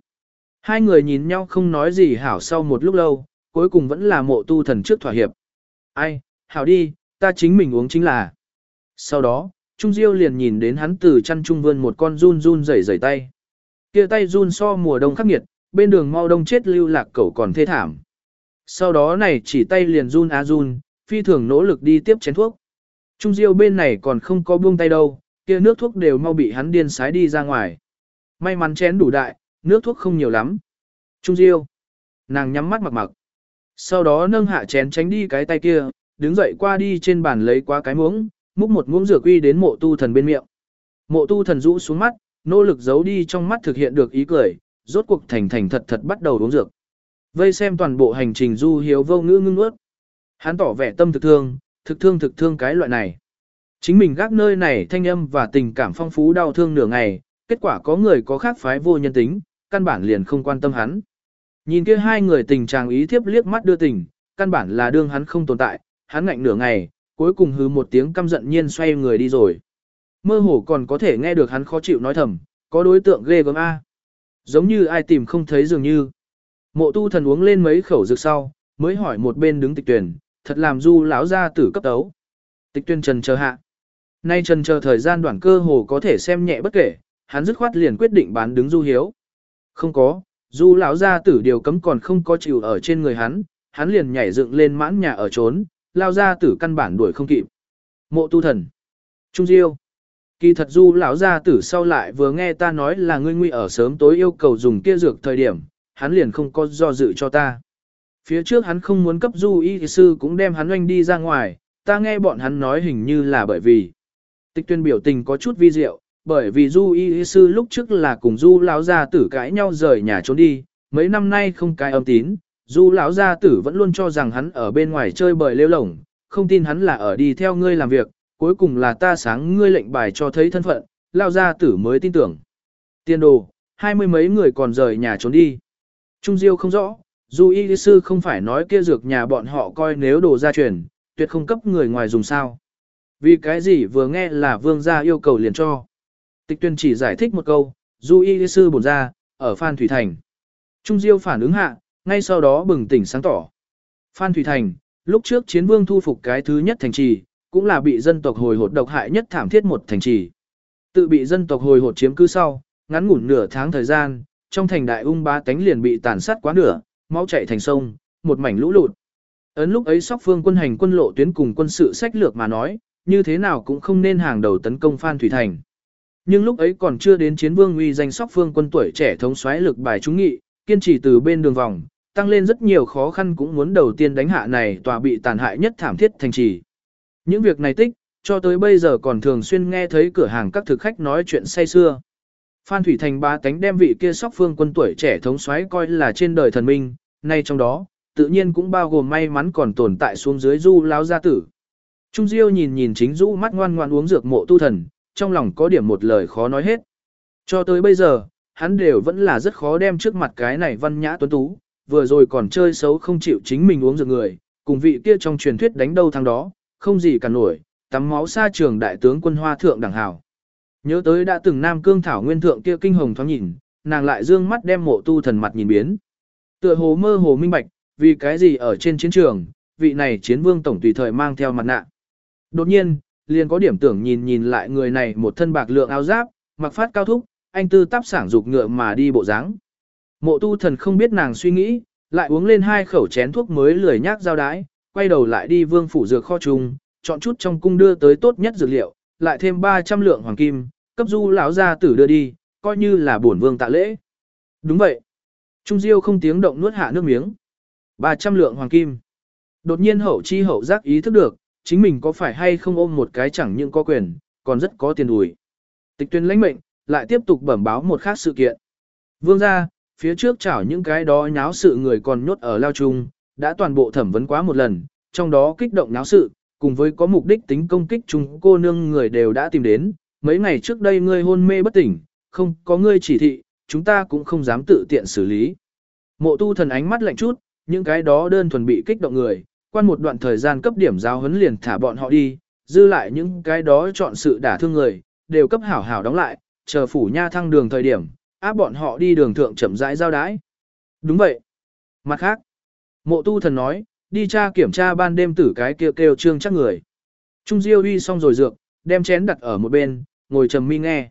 Hai người nhìn nhau không nói gì hảo sau một lúc lâu, cuối cùng vẫn là mộ tu thần trước thỏa hiệp. Ai, hảo đi, ta chính mình uống chính là. Sau đó, Trung Diêu liền nhìn đến hắn từ chăn trung vươn một con run run rẩy rẩy tay. Kia tay run so mùa đông khắc nghiệt, bên đường mau đông chết lưu lạc cẩu còn thê thảm. Sau đó này chỉ tay liền run á run, phi thường nỗ lực đi tiếp chén thuốc. Trung Diêu bên này còn không có buông tay đâu, kia nước thuốc đều mau bị hắn điên sái đi ra ngoài. May mắn chén đủ đại, nước thuốc không nhiều lắm. Trung Diêu. Nàng nhắm mắt mặc mặc. Sau đó nâng hạ chén tránh đi cái tay kia, đứng dậy qua đi trên bàn lấy qua cái muỗng, múc một muỗng rửa quy đến mộ tu thần bên miệng. Mộ tu thần rũ xuống mắt, nỗ lực giấu đi trong mắt thực hiện được ý cười, rốt cuộc thành thành thật thật bắt đầu uống dược. Vây xem toàn bộ hành trình du hiếu vô ngữ ngưng ướt. Hắn tỏ vẻ tâm thực thương, thực thương thực thương cái loại này. Chính mình gác nơi này thanh âm và tình cảm phong phú đau thương nửa ngày, kết quả có người có khác phái vô nhân tính, căn bản liền không quan tâm hắn. Nhìn kia hai người tình chàng ý thiếp liếc mắt đưa tình, căn bản là đương hắn không tồn tại, hắn ngạnh nửa ngày, cuối cùng hứ một tiếng căm giận nhiên xoay người đi rồi. Mơ hồ còn có thể nghe được hắn khó chịu nói thầm, có đối tượng ghê gớm A. Giống như ai tìm không thấy dường như. Mộ tu thần uống lên mấy khẩu rực sau, mới hỏi một bên đứng tịch tuyển, thật làm du lão ra tử cấp tấu. Tịch tuyển trần chờ hạ. Nay trần chờ thời gian đoạn cơ hồ có thể xem nhẹ bất kể, hắn dứt khoát liền quyết định bán đứng du hiếu. Không có, du lão gia tử điều cấm còn không có chịu ở trên người hắn, hắn liền nhảy dựng lên mãn nhà ở trốn, lao gia tử căn bản đuổi không kịp. Mộ tu thần. Trung Diêu. Kỳ thật du lão gia tử sau lại vừa nghe ta nói là ngươi nguy ở sớm tối yêu cầu dùng kia dược thời điểm, hắn liền không có do dự cho ta. Phía trước hắn không muốn cấp du y sư cũng đem hắn oanh đi ra ngoài, ta nghe bọn hắn nói hình như là bởi vì. Tịch tuyên biểu tình có chút vi diệu, bởi vì du y sư lúc trước là cùng du lão gia tử cãi nhau rời nhà trốn đi, mấy năm nay không cái âm tín, du lão gia tử vẫn luôn cho rằng hắn ở bên ngoài chơi bời lêu lổng, không tin hắn là ở đi theo ngươi làm việc, cuối cùng là ta sáng ngươi lệnh bài cho thấy thân phận, lão gia tử mới tin tưởng. Tiên đồ, hai mươi mấy người còn rời nhà trốn đi. Trung Diêu không rõ, dù y sư không phải nói kia dược nhà bọn họ coi nếu đồ gia truyền, tuyệt không cấp người ngoài dùng sao. Vì cái gì vừa nghe là vương gia yêu cầu liền cho. Tịch tuyên chỉ giải thích một câu, du y sư bổn ra, ở Phan Thủy Thành. Trung Diêu phản ứng hạ, ngay sau đó bừng tỉnh sáng tỏ. Phan Thủy Thành, lúc trước chiến vương thu phục cái thứ nhất thành trì, cũng là bị dân tộc hồi hột độc hại nhất thảm thiết một thành trì. Tự bị dân tộc hồi hột chiếm cứ sau, ngắn ngủn nửa tháng thời gian, trong thành đại ung ba tánh liền bị tàn sát quá nửa, máu chảy thành sông, một mảnh lũ lụt. Ấn lúc ấy sóc phương quân hành quân lộ tuyến cùng quân sự sách lược mà nói, như thế nào cũng không nên hàng đầu tấn công Phan Thủy Thành. Nhưng lúc ấy còn chưa đến chiến vương uy danh sóc phương quân tuổi trẻ thống soái lực bài trúng nghị, kiên trì từ bên đường vòng, tăng lên rất nhiều khó khăn cũng muốn đầu tiên đánh hạ này tòa bị tàn hại nhất thảm thiết thành trì. Những việc này tích, cho tới bây giờ còn thường xuyên nghe thấy cửa hàng các thực khách nói chuyện say xưa. Phan Thủy Thành ba tánh đem vị kia sóc phương quân tuổi trẻ thống soái coi là trên đời thần minh, nay trong đó, tự nhiên cũng bao gồm may mắn còn tồn tại xuống dưới du lão gia tử. Trung Diêu nhìn nhìn chính rũ mắt ngoan ngoan uống dược mộ tu thần, trong lòng có điểm một lời khó nói hết. Cho tới bây giờ, hắn đều vẫn là rất khó đem trước mặt cái này văn nhã tuấn tú, vừa rồi còn chơi xấu không chịu chính mình uống dược người, cùng vị kia trong truyền thuyết đánh đâu thằng đó, không gì cả nổi, tắm máu xa trường đại tướng quân hoa thượng đẳng hảo. Nhớ tới đã từng Nam Cương Thảo Nguyên Thượng kia kinh hồng thoáng nhìn, nàng lại dương mắt đem mộ tu thần mặt nhìn biến. Tựa hồ mơ hồ minh bạch, vì cái gì ở trên chiến trường, vị này chiến vương tổng tùy thời mang theo mặt nạ. Đột nhiên, liền có điểm tưởng nhìn nhìn lại người này một thân bạc lượng áo giáp, mặc phát cao thúc, anh tư tắp sảng dục ngựa mà đi bộ dáng. Mộ tu thần không biết nàng suy nghĩ, lại uống lên hai khẩu chén thuốc mới lười nhác giao đái, quay đầu lại đi vương phủ dược kho trùng, chọn chút trong cung đưa tới tốt nhất dược liệu, lại thêm 300 lượng hoàng kim, cấp du lão gia tử đưa đi, coi như là bổn vương tạ lễ. Đúng vậy. Trung Diêu không tiếng động nuốt hạ nước miếng. 300 lượng hoàng kim. Đột nhiên hậu chi hậu giác ý thức được, chính mình có phải hay không ôm một cái chẳng những có quyền, còn rất có tiền đùi. Tịch tuyên lãnh mệnh, lại tiếp tục bẩm báo một khác sự kiện. Vương gia, phía trước chảo những cái đó nháo sự người còn nhốt ở lao trung, đã toàn bộ thẩm vấn quá một lần, trong đó kích động nháo sự, cùng với có mục đích tính công kích chúng cô nương người đều đã tìm đến, mấy ngày trước đây ngươi hôn mê bất tỉnh, không có ngươi chỉ thị, chúng ta cũng không dám tự tiện xử lý. Mộ tu thần ánh mắt lạnh chút, những cái đó đơn thuần bị kích động người, quan một đoạn thời gian cấp điểm giao huấn liền thả bọn họ đi, dư lại những cái đó chọn sự đả thương người, đều cấp hảo hảo đóng lại, chờ phủ nha thăng đường thời điểm, áp bọn họ đi đường thượng chậm rãi giao đái. Đúng vậy. Mặt khác, mộ tu thần nói, đi tra kiểm tra ban đêm tử cái kêu kêu trương chắc người. Trung Diêu uy xong rồi dược, đem chén đặt ở một bên, ngồi trầm mi nghe.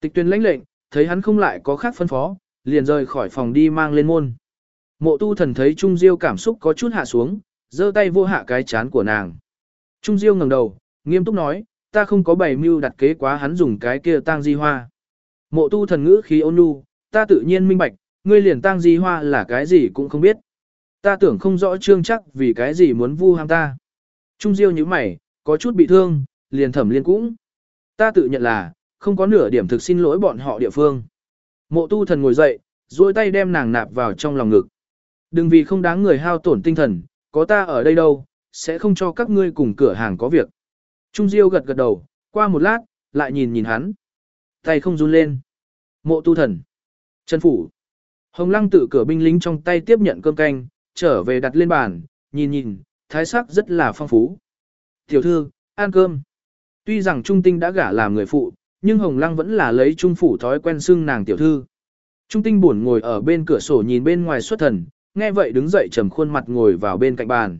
Tịch tuyên lãnh lệnh, thấy hắn không lại có khác phân phó, liền rời khỏi phòng đi mang lên môn. Mộ tu thần thấy Trung Diêu cảm xúc có chút hạ xuống, giơ tay vô hạ cái chán của nàng. Trung Diêu ngẩng đầu, nghiêm túc nói, ta không có bày mưu đặt kế quá hắn dùng cái kia tang di hoa. Mộ tu thần ngữ khí ôn nhu, ta tự nhiên minh bạch, ngươi liền tang di hoa là cái gì cũng không biết. Ta tưởng không rõ trương chắc vì cái gì muốn vu ham ta. Trung Diêu như mày, có chút bị thương, liền thẩm liên cũng. Ta tự nhận là, không có nửa điểm thực xin lỗi bọn họ địa phương. Mộ tu thần ngồi dậy, duỗi tay đem nàng nạp vào trong lòng ngực. Đừng vì không đáng người hao tổn tinh thần, có ta ở đây đâu, sẽ không cho các ngươi cùng cửa hàng có việc. Trung Diêu gật gật đầu, qua một lát, lại nhìn nhìn hắn. Tay không run lên. Mộ tu thần. Chân phủ. Hồng lăng tự cửa binh lính trong tay tiếp nhận cơm canh, trở về đặt lên bàn, nhìn nhìn, thái sắc rất là phong phú. Tiểu thư, ăn cơm. Tuy rằng Trung Tinh đã gả làm người phụ, nhưng Hồng Lăng vẫn là lấy Trung Phủ thói quen xưng nàng tiểu thư. Trung Tinh buồn ngồi ở bên cửa sổ nhìn bên ngoài xuất thần, nghe vậy đứng dậy trầm khuôn mặt ngồi vào bên cạnh bàn.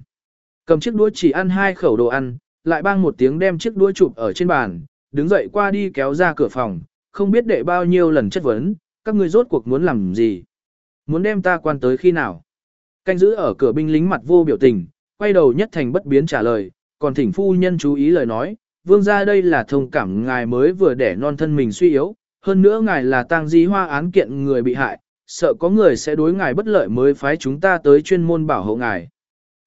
Cầm chiếc đũa chỉ ăn hai khẩu đồ ăn, lại bang một tiếng đem chiếc đũa chụp ở trên bàn, đứng dậy qua đi kéo ra cửa phòng, không biết đệ bao nhiêu lần chất vấn, các ngươi rốt cuộc muốn làm gì? Muốn đem ta quan tới khi nào? Canh giữ ở cửa binh lính mặt vô biểu tình, quay đầu nhất thành bất biến trả lời, còn thỉnh phu nhân chú ý lời nói, vương gia đây là thông cảm ngài mới vừa đẻ non thân mình suy yếu, hơn nữa ngài là tang di hoa án kiện người bị hại, sợ có người sẽ đối ngài bất lợi mới phái chúng ta tới chuyên môn bảo hộ ngài.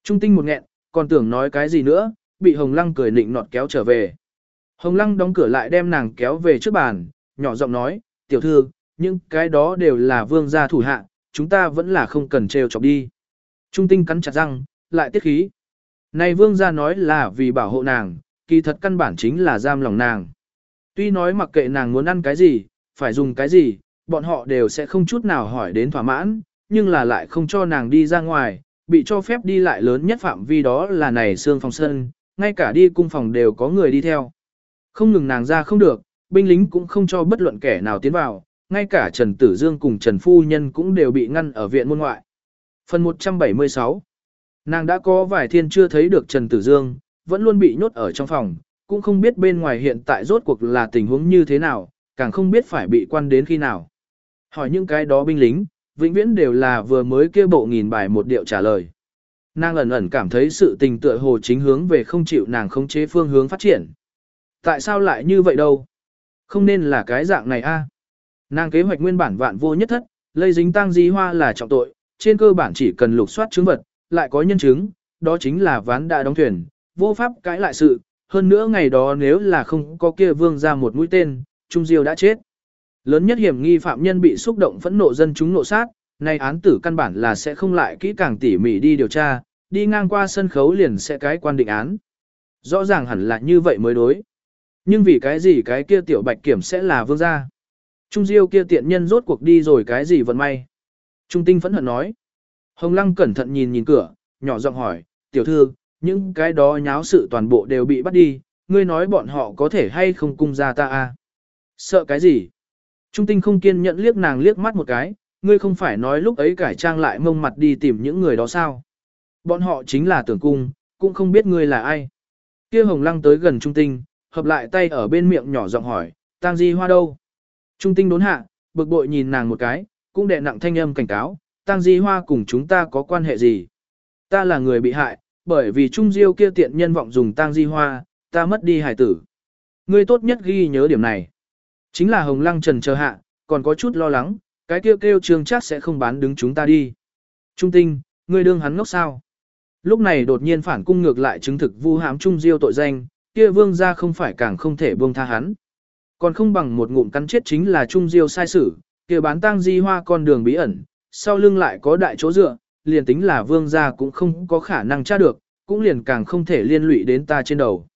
Trung tinh một nghẹn, còn tưởng nói cái gì nữa, bị Hồng Lăng cười nịnh nọt kéo trở về. Hồng Lăng đóng cửa lại đem nàng kéo về trước bàn, nhỏ giọng nói, tiểu thư, những cái đó đều là vương gia thủ hạ, chúng ta vẫn là không cần trêu chọc đi. Trung tinh cắn chặt răng, lại tiết khí. Này vương gia nói là vì bảo hộ nàng, kỳ thật căn bản chính là giam lòng nàng. Tuy nói mặc kệ nàng muốn ăn cái gì, phải dùng cái gì, bọn họ đều sẽ không chút nào hỏi đến thỏa mãn, nhưng là lại không cho nàng đi ra ngoài, bị cho phép đi lại lớn nhất phạm vi đó là này xương phòng sân, ngay cả đi cung phòng đều có người đi theo. Không ngừng nàng ra không được, binh lính cũng không cho bất luận kẻ nào tiến vào, ngay cả Trần Tử Dương cùng Trần Phu Nhân cũng đều bị ngăn ở viện môn ngoại. Phần 176 Nàng đã có vài thiên chưa thấy được Trần Tử Dương, vẫn luôn bị nhốt ở trong phòng, cũng không biết bên ngoài hiện tại rốt cuộc là tình huống như thế nào, càng không biết phải bị quan đến khi nào. Hỏi những cái đó binh lính, vĩnh viễn đều là vừa mới kêu bộ nghìn bài một điệu trả lời. Nàng ẩn ẩn cảm thấy sự tình tựa hồ chính hướng về không chịu nàng khống chế phương hướng phát triển. Tại sao lại như vậy đâu? Không nên là cái dạng này a. À. Nàng kế hoạch nguyên bản vạn vô nhất thất, lây dính tăng di hoa là trọng tội, trên cơ bản chỉ cần lục soát chứng vật, lại có nhân chứng, đó chính là ván đã đóng thuyền, vô pháp cãi lại sự, hơn nữa ngày đó nếu là không có kia vương ra một mũi tên, Trung Diêu đã chết. Lớn nhất hiểm nghi phạm nhân bị xúc động phẫn nộ dân chúng nộ sát, nay án tử căn bản là sẽ không lại kỹ càng tỉ mỉ đi điều tra, đi ngang qua sân khấu liền sẽ cái quan định án. Rõ ràng hẳn là như vậy mới đối. Nhưng vì cái gì cái kia tiểu bạch kiểm sẽ là vương gia? Trung Diêu kia tiện nhân rốt cuộc đi rồi cái gì vận may? Trung Tinh phẫn hận nói. Hồng Lăng cẩn thận nhìn nhìn cửa, nhỏ giọng hỏi, tiểu thư, những cái đó nháo sự toàn bộ đều bị bắt đi, ngươi nói bọn họ có thể hay không cung ra ta à? Sợ cái gì? Trung Tinh không kiên nhẫn liếc nàng liếc mắt một cái, ngươi không phải nói lúc ấy cải trang lại mông mặt đi tìm những người đó sao? Bọn họ chính là tưởng cung, cũng không biết ngươi là ai. Kia Hồng Lăng tới gần Trung Tinh, hợp lại tay ở bên miệng nhỏ giọng hỏi, tang di hoa đâu? Trung Tinh đốn hạ, bực bội nhìn nàng một cái, cũng đệ nặng thanh âm cảnh cáo, tang di hoa cùng chúng ta có quan hệ gì? Ta là người bị hại, bởi vì Trung Diêu kia tiện nhân vọng dùng tang di hoa, ta mất đi hải tử. Ngươi tốt nhất ghi nhớ điểm này. Chính là Hồng Lăng trần chờ hạ, còn có chút lo lắng, cái kêu kêu trương chắc sẽ không bán đứng chúng ta đi. Trung tinh, ngươi đương hắn ngốc sao? Lúc này đột nhiên phản cung ngược lại chứng thực vu hám Trung Diêu tội danh, kia vương gia không phải càng không thể buông tha hắn. Còn không bằng một ngụm cắn chết chính là Trung Diêu sai sử, kia bán tang di hoa con đường bí ẩn, sau lưng lại có đại chỗ dựa, liền tính là vương gia cũng không có khả năng tra được, cũng liền càng không thể liên lụy đến ta trên đầu.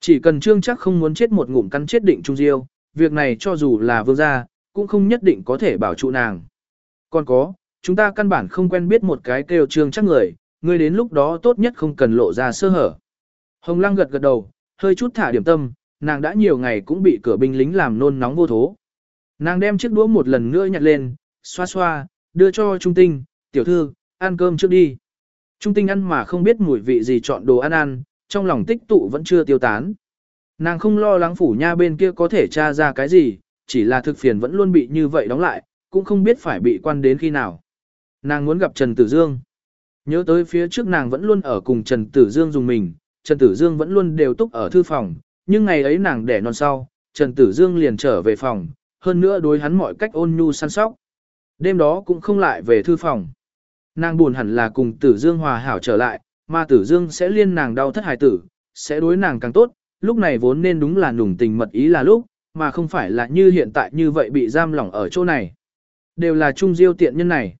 Chỉ cần trương chắc không muốn chết một ngụm cắn chết định Trung Diêu, việc này cho dù là vương gia, cũng không nhất định có thể bảo trụ nàng. Còn có, chúng ta căn bản không quen biết một cái kêu trương chắc người, người đến lúc đó tốt nhất không cần lộ ra sơ hở. Hồng Lăng gật gật đầu, hơi chút thả điểm tâm, nàng đã nhiều ngày cũng bị cửa binh lính làm nôn nóng vô thố. Nàng đem chiếc đũa một lần nữa nhặt lên, xoa xoa, đưa cho Trung Tinh, tiểu thư, ăn cơm trước đi. Trung Tinh ăn mà không biết mùi vị gì chọn đồ ăn ăn, trong lòng tích tụ vẫn chưa tiêu tán. Nàng không lo lắng phủ nha bên kia có thể tra ra cái gì, chỉ là thực phiền vẫn luôn bị như vậy đóng lại, cũng không biết phải bị quan đến khi nào. Nàng muốn gặp Trần Tử Dương. Nhớ tới phía trước nàng vẫn luôn ở cùng Trần Tử Dương dùng mình, Trần Tử Dương vẫn luôn đều túc ở thư phòng, nhưng ngày ấy nàng đẻ non sau, Trần Tử Dương liền trở về phòng, hơn nữa đối hắn mọi cách ôn nhu săn sóc. Đêm đó cũng không lại về thư phòng. Nàng buồn hẳn là cùng Tử Dương hòa hảo trở lại, mà Tử Dương sẽ liên nàng đau thất hài tử, sẽ đối nàng càng tốt, lúc này vốn nên đúng là nùng tình mật ý là lúc, mà không phải là như hiện tại như vậy bị giam lỏng ở chỗ này. Đều là trung diêu tiện nhân này.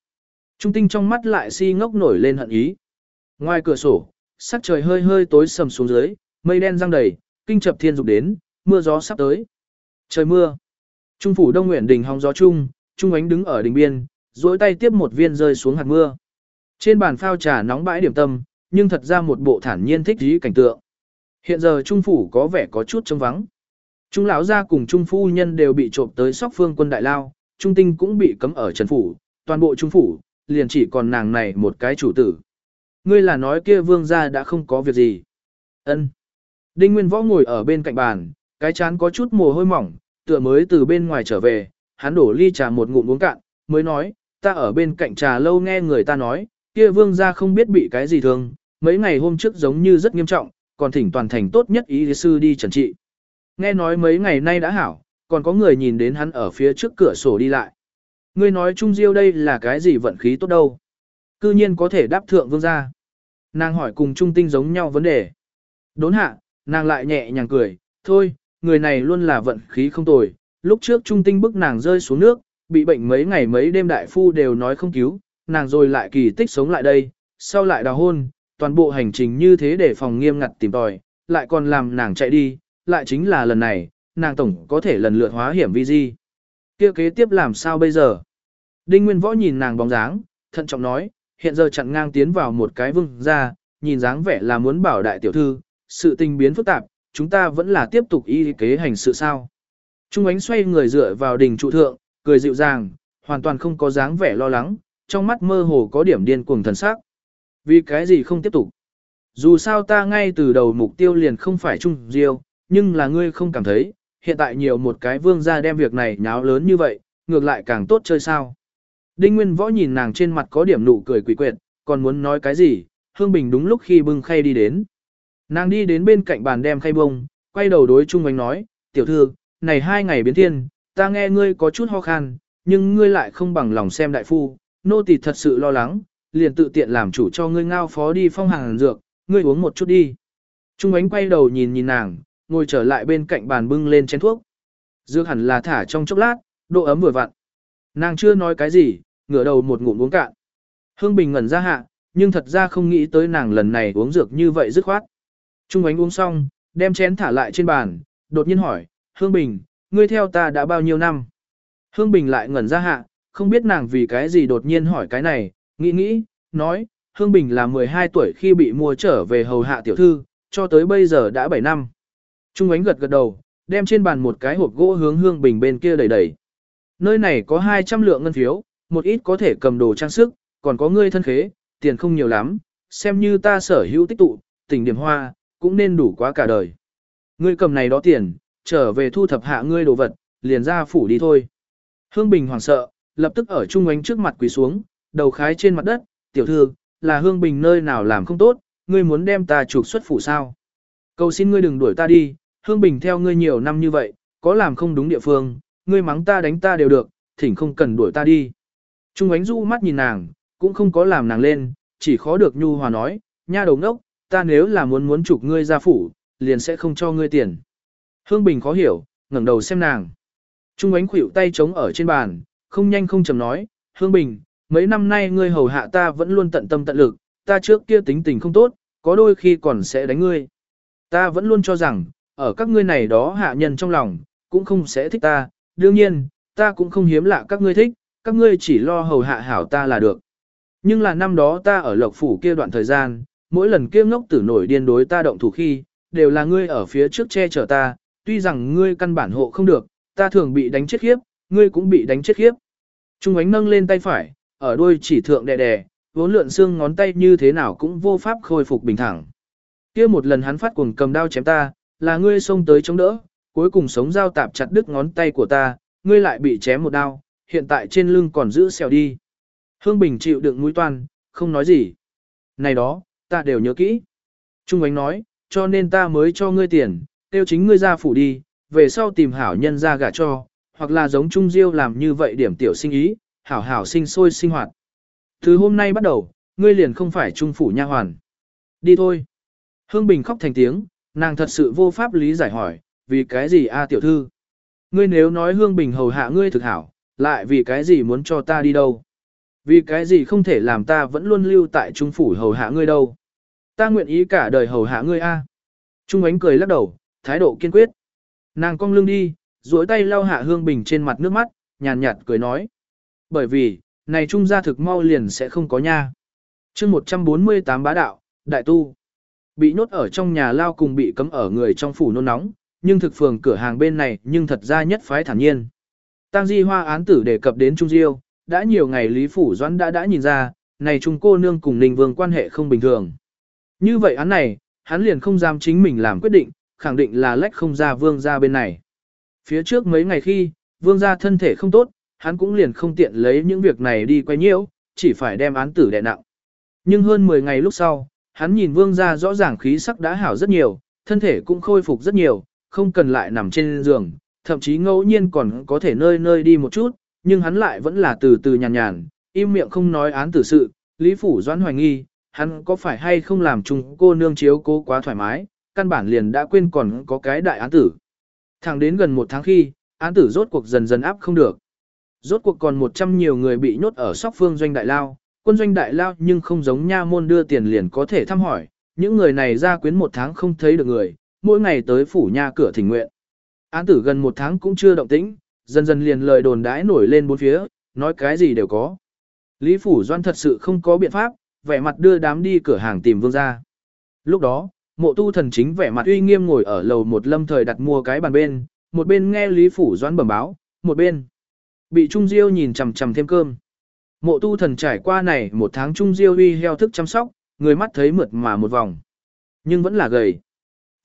Trung tinh trong mắt lại si ngốc nổi lên hận ý. Ngoài cửa sổ, sắc trời hơi hơi tối sầm xuống dưới, mây đen răng đầy, kinh chập thiên dục đến, mưa gió sắp tới. Trời mưa. Trung phủ Đông Nguyện đỉnh hóng gió trung, Trung ánh đứng ở đỉnh biên, duỗi tay tiếp một viên rơi xuống hạt mưa. Trên bàn phao trà nóng bãi điểm tâm, nhưng thật ra một bộ thản nhiên thích dí cảnh tượng. Hiện giờ Trung phủ có vẻ có chút trống vắng. Trung lão gia cùng Trung phu nhân đều bị trộm tới sóc phương quân đại lao, Trung tinh cũng bị cấm ở trần phủ, toàn bộ Trung phủ, liền chỉ còn nàng này một cái chủ tử. Ngươi là nói kia vương gia đã không có việc gì. Ân. Đinh Nguyên Võ ngồi ở bên cạnh bàn, cái chán có chút mồ hôi mỏng, tựa mới từ bên ngoài trở về, hắn đổ ly trà một ngụm uống cạn, mới nói, ta ở bên cạnh trà lâu nghe người ta nói, kia vương gia không biết bị cái gì thương, mấy ngày hôm trước giống như rất nghiêm trọng, còn thỉnh toàn thành tốt nhất ý sư đi trần trị. Nghe nói mấy ngày nay đã hảo, còn có người nhìn đến hắn ở phía trước cửa sổ đi lại. Ngươi nói Trung Diêu đây là cái gì vận khí tốt đâu. Cư nhiên có thể đáp thượng vương gia. Nàng hỏi cùng Trung Tinh giống nhau vấn đề. Đốn hạ, nàng lại nhẹ nhàng cười, thôi, người này luôn là vận khí không tồi. Lúc trước Trung Tinh bức nàng rơi xuống nước, bị bệnh mấy ngày mấy đêm đại phu đều nói không cứu, nàng rồi lại kỳ tích sống lại đây, sau lại đào hôn, toàn bộ hành trình như thế để phòng nghiêm ngặt tìm tòi, lại còn làm nàng chạy đi, lại chính là lần này, nàng tổng có thể lần lượt hóa hiểm vi di. Kia kế tiếp làm sao bây giờ? Đinh Nguyên Võ nhìn nàng bóng dáng, thận trọng nói, hiện giờ chặn ngang tiến vào một cái vương ra, nhìn dáng vẻ là muốn bảo đại tiểu thư, sự tình biến phức tạp, chúng ta vẫn là tiếp tục y kế hành sự sao. Trung ánh xoay người dựa vào đỉnh trụ thượng, cười dịu dàng, hoàn toàn không có dáng vẻ lo lắng, trong mắt mơ hồ có điểm điên cuồng thần sắc. Vì cái gì không tiếp tục? Dù sao ta ngay từ đầu mục tiêu liền không phải Trung Diêu, nhưng là ngươi không cảm thấy, hiện tại nhiều một cái vương gia đem việc này nháo lớn như vậy, ngược lại càng tốt chơi sao. Đinh Nguyên Võ nhìn nàng trên mặt có điểm nụ cười quỷ quyệt, còn muốn nói cái gì, Hương Bình đúng lúc khi bưng khay đi đến. Nàng đi đến bên cạnh bàn đem khay bông, quay đầu đối Trung Ánh nói, tiểu thư, này hai ngày biến thiên, ta nghe ngươi có chút ho khan, nhưng ngươi lại không bằng lòng xem đại phu, nô tỳ thật sự lo lắng, liền tự tiện làm chủ cho ngươi ngao phó đi phong hàng dược, ngươi uống một chút đi. Trung ánh quay đầu nhìn nhìn nàng, ngồi trở lại bên cạnh bàn bưng lên chén thuốc. Dược hẳn là thả trong chốc lát, độ ấm vừa vặn. Nàng chưa nói cái gì, ngửa đầu một ngụm uống cạn. Hương Bình ngẩn ra hạ, nhưng thật ra không nghĩ tới nàng lần này uống dược như vậy dứt khoát. Trung ánh uống xong, đem chén thả lại trên bàn, đột nhiên hỏi, Hương Bình, ngươi theo ta đã bao nhiêu năm? Hương Bình lại ngẩn ra hạ, không biết nàng vì cái gì đột nhiên hỏi cái này, nghĩ nghĩ, nói, Hương Bình là 12 tuổi khi bị mua trở về hầu hạ tiểu thư, cho tới bây giờ đã 7 năm. Trung ánh gật gật đầu, đem trên bàn một cái hộp gỗ hướng Hương Bình bên kia đẩy đẩy. Nơi này có 200 lượng ngân phiếu, một ít có thể cầm đồ trang sức, còn có ngươi thân khế, tiền không nhiều lắm, xem như ta sở hữu tích tụ, tình điểm hoa, cũng nên đủ quá cả đời. Ngươi cầm này đó tiền, trở về thu thập hạ ngươi đồ vật, liền ra phủ đi thôi. Hương Bình hoảng sợ, lập tức ở Trung ánh trước mặt quỳ xuống, đầu khái trên mặt đất, tiểu thư, là Hương Bình nơi nào làm không tốt, ngươi muốn đem ta trục xuất phủ sao. Cầu xin ngươi đừng đuổi ta đi, Hương Bình theo ngươi nhiều năm như vậy, có làm không đúng địa phương, ngươi mắng ta đánh ta đều được, thỉnh không cần đuổi ta đi. Trung ánh du mắt nhìn nàng, cũng không có làm nàng lên, chỉ khó được nhu hòa nói, nha đầu ngốc, ta nếu là muốn muốn chụp ngươi ra phủ, liền sẽ không cho ngươi tiền. Hương Bình khó hiểu, ngẩng đầu xem nàng. Trung ánh khuỷu tay chống ở trên bàn, không nhanh không chậm nói, Hương Bình, mấy năm nay ngươi hầu hạ ta vẫn luôn tận tâm tận lực, ta trước kia tính tình không tốt, có đôi khi còn sẽ đánh ngươi. Ta vẫn luôn cho rằng, ở các ngươi này đó hạ nhân trong lòng, cũng không sẽ thích ta, đương nhiên, ta cũng không hiếm lạ các ngươi thích, các ngươi chỉ lo hầu hạ hảo ta là được. Nhưng là năm đó ta ở lộc phủ kia đoạn thời gian, mỗi lần kia ngốc tử nổi điên đối ta động thủ khi, đều là ngươi ở phía trước che chở ta, tuy rằng ngươi căn bản hộ không được, ta thường bị đánh chết khiếp, ngươi cũng bị đánh chết khiếp. Trung ánh nâng lên tay phải, ở đuôi chỉ thượng đè đè, vốn lượn xương ngón tay như thế nào cũng vô pháp khôi phục bình thẳng. Kia một lần hắn phát cuồng cầm đao chém ta, là ngươi xông tới chống đỡ, cuối cùng sống dao tạp chặt đứt ngón tay của ta, ngươi lại bị chém một đao, hiện tại trên lưng còn giữ xèo đi. Hương Bình chịu đựng mũi toan, không nói gì. Này đó, ta đều nhớ kỹ. Trung ánh nói, cho nên ta mới cho ngươi tiền, tiêu chính ngươi ra phủ đi, về sau tìm hảo nhân ra gả cho, hoặc là giống Trung Diêu làm như vậy điểm tiểu sinh ý, hảo hảo sinh sôi sinh hoạt. Từ hôm nay bắt đầu, ngươi liền không phải Trung phủ nha hoàn. Đi thôi. Hương Bình khóc thành tiếng, nàng thật sự vô pháp lý giải hỏi, vì cái gì a tiểu thư? Ngươi nếu nói Hương Bình hầu hạ ngươi thực hảo, lại vì cái gì muốn cho ta đi đâu? Vì cái gì không thể làm ta vẫn luôn lưu tại Trung phủ hầu hạ ngươi đâu? Ta nguyện ý cả đời hầu hạ ngươi a. Trung ánh cười lắc đầu, thái độ kiên quyết. Nàng cong lưng đi, duỗi tay lau hạ Hương Bình trên mặt nước mắt, nhàn nhạt cười nói. Bởi vì, này trung gia thực mau liền sẽ không có nha. chương 148 bá đạo, đại tu. Bị nhốt ở trong nhà lao cùng bị cấm ở người trong phủ nôn nóng, nhưng thực phường cửa hàng bên này nhưng thật ra nhất phái thản nhiên. Tang di hoa án tử đề cập đến Trung Diêu, đã nhiều ngày Lý Phủ Doãn đã đã nhìn ra, này Trung cô nương cùng Ninh Vương quan hệ không bình thường. Như vậy án này, hắn liền không dám chính mình làm quyết định, khẳng định là lách không ra vương ra bên này. Phía trước mấy ngày khi, vương gia thân thể không tốt, hắn cũng liền không tiện lấy những việc này đi quay nhiễu, chỉ phải đem án tử đè nặng. Nhưng hơn 10 ngày lúc sau, hắn nhìn vương gia rõ ràng khí sắc đã hảo rất nhiều, thân thể cũng khôi phục rất nhiều, không cần lại nằm trên giường, thậm chí ngẫu nhiên còn có thể nơi nơi đi một chút, nhưng hắn lại vẫn là từ từ nhàn nhàn, im miệng không nói án tử sự, Lý Phủ Doãn hoài nghi, hắn có phải hay không làm chung cô nương chiếu cố quá thoải mái, căn bản liền đã quên còn có cái đại án tử. Thẳng đến gần một tháng khi, án tử rốt cuộc dần dần áp không được. Rốt cuộc còn 100 nhiều người bị nhốt ở sóc phương doanh đại lao, quân doanh đại lao nhưng không giống nha môn đưa tiền liền có thể thăm hỏi, những người này ra quyến một tháng không thấy được người, mỗi ngày tới phủ nha cửa thỉnh nguyện. Án tử gần một tháng cũng chưa động tĩnh, dần dần liền lời đồn đãi nổi lên bốn phía, nói cái gì đều có. Lý Phủ Doan thật sự không có biện pháp, vẻ mặt đưa đám đi cửa hàng tìm vương gia. Lúc đó, mộ tu thần chính vẻ mặt uy nghiêm ngồi ở lầu một lâm thời đặt mua cái bàn bên, một bên nghe Lý Phủ Doan bẩm báo, một bên bị Trung Diêu nhìn chằm chằm thêm cơm. Mộ tu thần trải qua này một tháng Trung Diêu uy heo thức chăm sóc, người mắt thấy mượt mà một vòng. Nhưng vẫn là gầy.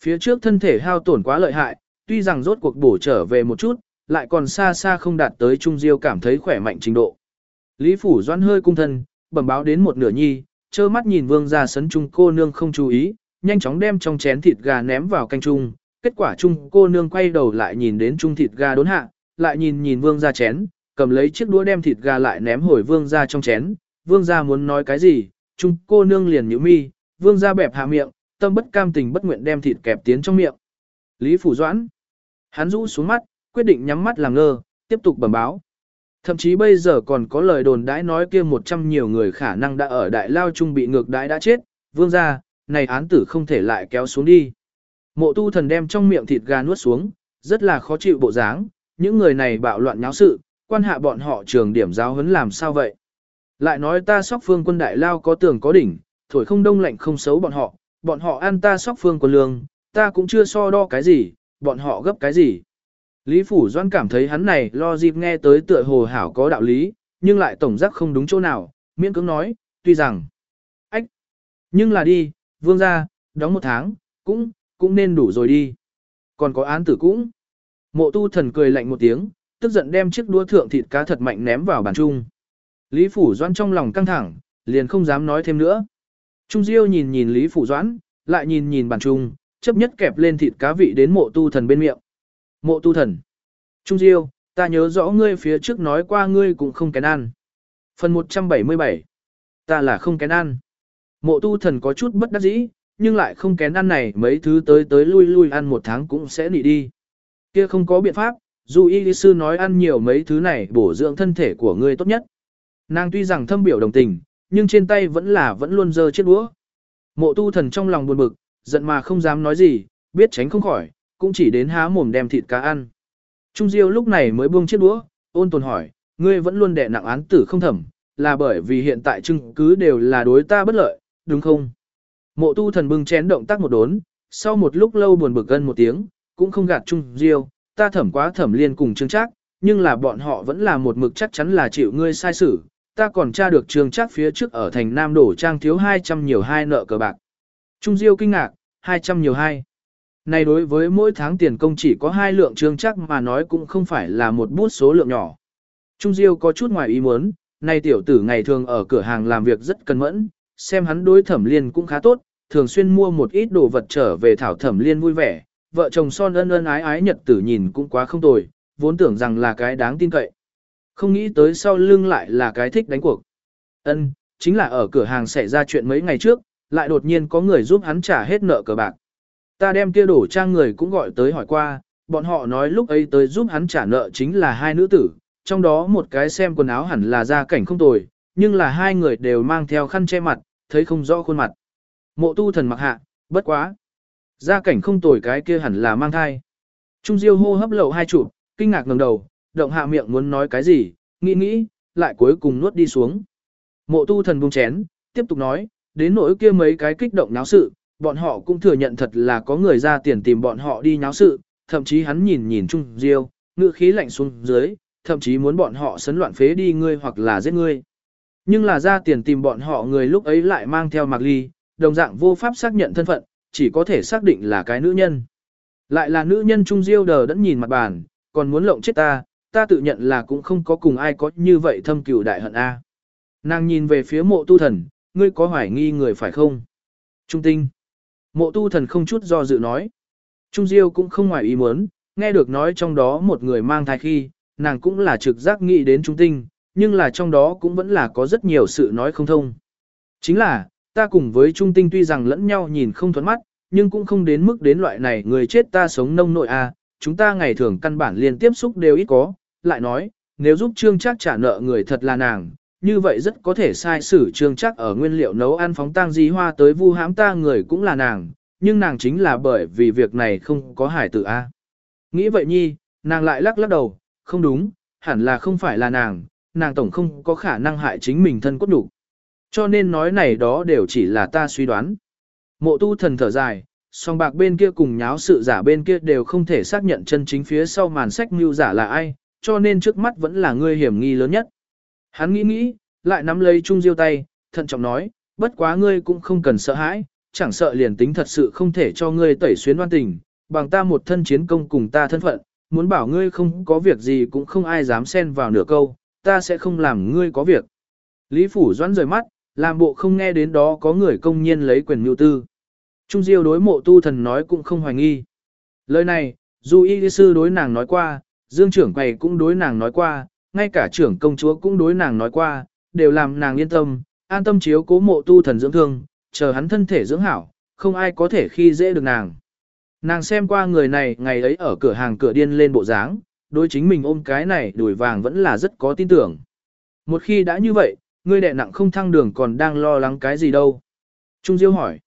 Phía trước thân thể hao tổn quá lợi hại, tuy rằng rốt cuộc bổ trở về một chút, lại còn xa xa không đạt tới Trung Diêu cảm thấy khỏe mạnh trình độ. Lý Phủ Doan hơi cung thân, bẩm báo đến một nửa nhi, trơ mắt nhìn vương ra sấn trung cô nương không chú ý, nhanh chóng đem trong chén thịt gà ném vào canh trung. Kết quả trung cô nương quay đầu lại nhìn đến trung thịt gà đốn hạ, lại nhìn nhìn vương ra chén, cầm lấy chiếc đũa đem thịt gà lại ném hồi vương ra trong chén. Vương ra muốn nói cái gì, trung cô nương liền nhíu mi, vương ra bẹp hạ miệng, tâm bất cam tình bất nguyện đem thịt kẹp tiến trong miệng. Lý Phủ Doãn. Hắn rũ xuống mắt, quyết định nhắm mắt làm ngơ, tiếp tục bẩm báo. Thậm chí bây giờ còn có lời đồn đãi nói kia một trăm nhiều người khả năng đã ở đại lao trung bị ngược đãi đã chết, vương ra, này án tử không thể lại kéo xuống đi. Mộ tu thần đem trong miệng thịt gà nuốt xuống, rất là khó chịu bộ dáng, những người này bạo loạn nháo sự, quan hạ bọn họ trường điểm giáo huấn làm sao vậy. Lại nói ta sóc phương quân đại lao có tường có đỉnh, thổi không đông lạnh không xấu bọn họ, bọn họ ăn ta sóc phương quân lương, ta cũng chưa so đo cái gì, bọn họ gấp cái gì. Lý Phủ Doan cảm thấy hắn này lo dịp nghe tới tựa hồ hảo có đạo lý, nhưng lại tổng giác không đúng chỗ nào, miễn cưỡng nói, tuy rằng, ách, nhưng là đi, vương ra, đóng một tháng, cũng, cũng nên đủ rồi đi. Còn có án tử cũng. Mộ tu thần cười lạnh một tiếng, tức giận đem chiếc đũa thượng thịt cá thật mạnh ném vào bàn chung. Lý Phủ Doan trong lòng căng thẳng, liền không dám nói thêm nữa. Trung Diêu nhìn nhìn Lý Phủ Doãn, lại nhìn nhìn bàn chung, chấp nhất kẹp lên thịt cá vị đến mộ tu thần bên miệng. Mộ tu thần. Trung Diêu, ta nhớ rõ ngươi phía trước nói qua ngươi cũng không kén ăn. Phần 177. Ta là không kén ăn. Mộ tu thần có chút bất đắc dĩ, nhưng lại không kén ăn này mấy thứ tới tới lui lui ăn một tháng cũng sẽ nị đi. Kia không có biện pháp, dù y lý sư nói ăn nhiều mấy thứ này bổ dưỡng thân thể của ngươi tốt nhất. Nàng tuy rằng thâm biểu đồng tình, nhưng trên tay vẫn là vẫn luôn dơ chiếc đũa. Mộ tu thần trong lòng buồn bực, giận mà không dám nói gì, biết tránh không khỏi, cũng chỉ đến há mồm đem thịt cá ăn. Trung Diêu lúc này mới buông chiếc đũa, ôn tồn hỏi, ngươi vẫn luôn đè nặng án tử không thẩm, là bởi vì hiện tại chứng cứ đều là đối ta bất lợi, đúng không? Mộ tu thần bưng chén động tác một đốn, sau một lúc lâu buồn bực gân một tiếng, cũng không gạt Trung Diêu, ta thẩm quá thẩm liên cùng trương trác, nhưng là bọn họ vẫn là một mực chắc chắn là chịu ngươi sai xử, ta còn tra được trương trác phía trước ở thành Nam đổ trang thiếu 200 nhiều hai nợ cờ bạc. Trung Diêu kinh ngạc, 200 nhiều hai. Này đối với mỗi tháng tiền công chỉ có hai lượng trương chắc mà nói cũng không phải là một bút số lượng nhỏ. Trung Diêu có chút ngoài ý muốn, này tiểu tử ngày thường ở cửa hàng làm việc rất cẩn mẫn, xem hắn đối thẩm liên cũng khá tốt, thường xuyên mua một ít đồ vật trở về thảo thẩm liên vui vẻ, vợ chồng son ân ân ái ái nhật tử nhìn cũng quá không tồi, vốn tưởng rằng là cái đáng tin cậy. Không nghĩ tới sau lưng lại là cái thích đánh cuộc. Ân, chính là ở cửa hàng xảy ra chuyện mấy ngày trước, lại đột nhiên có người giúp hắn trả hết nợ cờ bạc. Ta đem kia đổ trang người cũng gọi tới hỏi qua, bọn họ nói lúc ấy tới giúp hắn trả nợ chính là hai nữ tử, trong đó một cái xem quần áo hẳn là gia cảnh không tồi, nhưng là hai người đều mang theo khăn che mặt, thấy không rõ khuôn mặt. Mộ tu thần mặc hạ, bất quá. Gia cảnh không tồi cái kia hẳn là mang thai. Trung Diêu hô hấp lậu hai chụp, kinh ngạc ngẩng đầu, động hạ miệng muốn nói cái gì, nghĩ nghĩ, lại cuối cùng nuốt đi xuống. Mộ tu thần buông chén, tiếp tục nói, đến nỗi kia mấy cái kích động náo sự, bọn họ cũng thừa nhận thật là có người ra tiền tìm bọn họ đi nháo sự, thậm chí hắn nhìn nhìn Trung Diêu, ngữ khí lạnh xuống dưới, thậm chí muốn bọn họ sấn loạn phế đi ngươi hoặc là giết ngươi. Nhưng là ra tiền tìm bọn họ người lúc ấy lại mang theo Mạc Ly, đồng dạng vô pháp xác nhận thân phận, chỉ có thể xác định là cái nữ nhân. Lại là nữ nhân Trung Diêu đờ đẫn nhìn mặt bàn, còn muốn lộng chết ta, ta tự nhận là cũng không có cùng ai có như vậy thâm cừu đại hận A. Nàng nhìn về phía mộ tu thần, ngươi có hoài nghi người phải không? Trung tinh. Mộ tu thần không chút do dự nói. Trung Diêu cũng không ngoài ý muốn, nghe được nói trong đó một người mang thai khi, nàng cũng là trực giác nghĩ đến trung tinh, nhưng là trong đó cũng vẫn là có rất nhiều sự nói không thông. Chính là, ta cùng với trung tinh tuy rằng lẫn nhau nhìn không thuẫn mắt, nhưng cũng không đến mức đến loại này người chết ta sống nông nội à? chúng ta ngày thường căn bản liên tiếp xúc đều ít có, lại nói, nếu giúp trương chắc trả nợ người thật là nàng, như vậy rất có thể sai sử trương chắc ở nguyên liệu nấu ăn phóng tang di hoa tới vu hãm ta người cũng là nàng, nhưng nàng chính là bởi vì việc này không có hải tử A. Nghĩ vậy nhi, nàng lại lắc lắc đầu, không đúng, hẳn là không phải là nàng, nàng tổng không có khả năng hại chính mình thân cốt đủ. Cho nên nói này đó đều chỉ là ta suy đoán. Mộ tu thần thở dài, song bạc bên kia cùng nháo sự giả bên kia đều không thể xác nhận chân chính phía sau màn sách mưu giả là ai, cho nên trước mắt vẫn là ngươi hiểm nghi lớn nhất. Hắn nghĩ nghĩ, lại nắm lấy Trung Diêu tay, thận trọng nói, bất quá ngươi cũng không cần sợ hãi, chẳng sợ liền tính thật sự không thể cho ngươi tẩy xuyến đoan tình, bằng ta một thân chiến công cùng ta thân phận, muốn bảo ngươi không có việc gì cũng không ai dám xen vào nửa câu, ta sẽ không làm ngươi có việc. Lý Phủ Doãn rời mắt, làm bộ không nghe đến đó có người công nhiên lấy quyền mưu tư. Trung Diêu đối mộ tu thần nói cũng không hoài nghi. Lời này, dù y sư đối nàng nói qua, dương trưởng quầy cũng đối nàng nói qua, ngay cả trưởng công chúa cũng đối nàng nói qua, đều làm nàng yên tâm, an tâm chiếu cố mộ tu thần dưỡng thương, chờ hắn thân thể dưỡng hảo, không ai có thể khi dễ được nàng. Nàng xem qua người này ngày ấy ở cửa hàng cửa điên lên bộ dáng, đối chính mình ôm cái này đuổi vàng vẫn là rất có tin tưởng. Một khi đã như vậy, ngươi đệ nặng không thăng đường còn đang lo lắng cái gì đâu. Trung Diêu hỏi.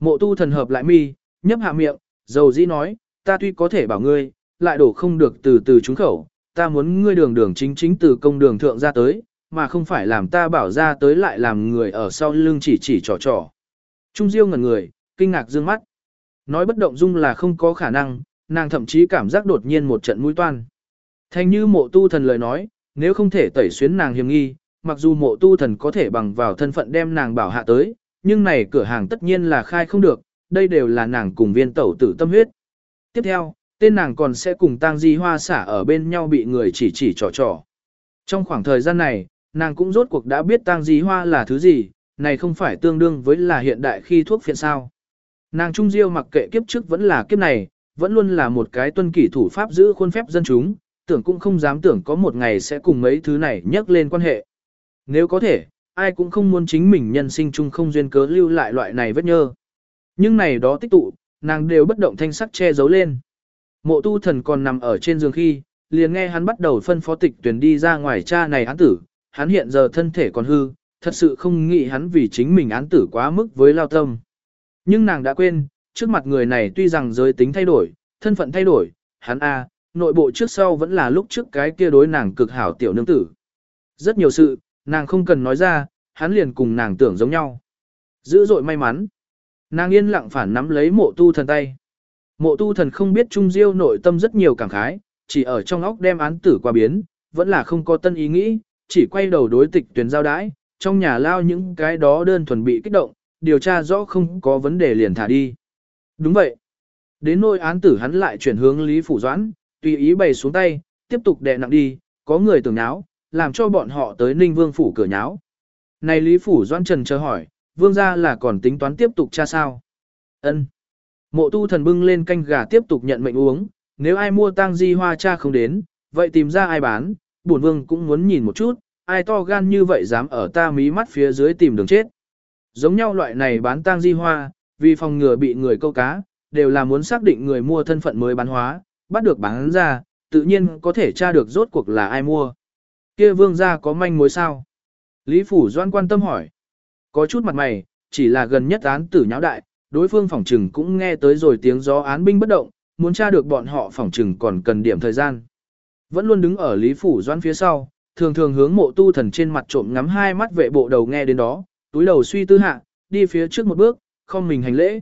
Mộ tu thần hợp lại mi, nhấp hạ miệng, dầu dĩ nói, ta tuy có thể bảo ngươi, lại đổ không được từ từ trúng khẩu, ta muốn ngươi đường đường chính chính từ công đường thượng ra tới, mà không phải làm ta bảo ra tới lại làm người ở sau lưng chỉ chỉ trò trò. Trung Diêu ngẩn người, kinh ngạc dương mắt. Nói bất động dung là không có khả năng, nàng thậm chí cảm giác đột nhiên một trận mũi toan. Thành như mộ tu thần lời nói, nếu không thể tẩy xuyến nàng hiềm nghi, mặc dù mộ tu thần có thể bằng vào thân phận đem nàng bảo hạ tới, nhưng này cửa hàng tất nhiên là khai không được, đây đều là nàng cùng viên tẩu tử tâm huyết. Tiếp theo, tên nàng còn sẽ cùng tang di hoa xả ở bên nhau bị người chỉ chỉ trò trò. Trong khoảng thời gian này, nàng cũng rốt cuộc đã biết tang di hoa là thứ gì, này không phải tương đương với là hiện đại khi thuốc phiện sao. Nàng Trung Diêu mặc kệ kiếp trước vẫn là kiếp này, vẫn luôn là một cái tuân kỷ thủ pháp giữ khuôn phép dân chúng, tưởng cũng không dám tưởng có một ngày sẽ cùng mấy thứ này nhắc lên quan hệ. Nếu có thể, ai cũng không muốn chính mình nhân sinh chung không duyên cớ lưu lại loại này vết nhơ. Nhưng này đó tích tụ, nàng đều bất động thanh sắc che giấu lên. Mộ tu thần còn nằm ở trên giường khi, liền nghe hắn bắt đầu phân phó tịch tuyển đi ra ngoài cha này án tử, hắn hiện giờ thân thể còn hư, thật sự không nghĩ hắn vì chính mình án tử quá mức với lao tâm. Nhưng nàng đã quên, trước mặt người này tuy rằng giới tính thay đổi, thân phận thay đổi, hắn A, nội bộ trước sau vẫn là lúc trước cái kia đối nàng cực hảo tiểu nương tử. Rất nhiều sự, nàng không cần nói ra, hắn liền cùng nàng tưởng giống nhau. Dữ dội may mắn. Nàng yên lặng phản nắm lấy mộ tu thần tay. Mộ tu thần không biết Trung Diêu nội tâm rất nhiều cảm khái, chỉ ở trong óc đem án tử qua biến, vẫn là không có tân ý nghĩ, chỉ quay đầu đối tịch tuyển giao đãi, trong nhà lao những cái đó đơn thuần bị kích động, điều tra rõ không có vấn đề liền thả đi. Đúng vậy. Đến nỗi án tử hắn lại chuyển hướng Lý Phủ Doãn, tùy ý bày xuống tay, tiếp tục đè nặng đi, có người tưởng nháo, làm cho bọn họ tới Ninh Vương Phủ cửa nháo. Này Lý Phủ Doãn Trần chờ hỏi, Vương gia là còn tính toán tiếp tục tra sao? Ân. Mộ tu thần bưng lên canh gà tiếp tục nhận mệnh uống, nếu ai mua tang di hoa cha không đến, vậy tìm ra ai bán, bổn vương cũng muốn nhìn một chút, ai to gan như vậy dám ở ta mí mắt phía dưới tìm đường chết. Giống nhau loại này bán tang di hoa, vì phòng ngừa bị người câu cá, đều là muốn xác định người mua thân phận mới bán hóa, bắt được bán ra, tự nhiên có thể tra được rốt cuộc là ai mua. Kia vương gia có manh mối sao? Lý Phủ Doan quan tâm hỏi. Có chút mặt mày, chỉ là gần nhất án tử nháo đại, đối phương phỏng trừng cũng nghe tới rồi tiếng gió án binh bất động, muốn tra được bọn họ phỏng trừng còn cần điểm thời gian. Vẫn luôn đứng ở Lý Phủ Doan phía sau, thường thường hướng mộ tu thần trên mặt trộm ngắm hai mắt vệ bộ đầu nghe đến đó, túi đầu suy tư hạ, đi phía trước một bước, không mình hành lễ.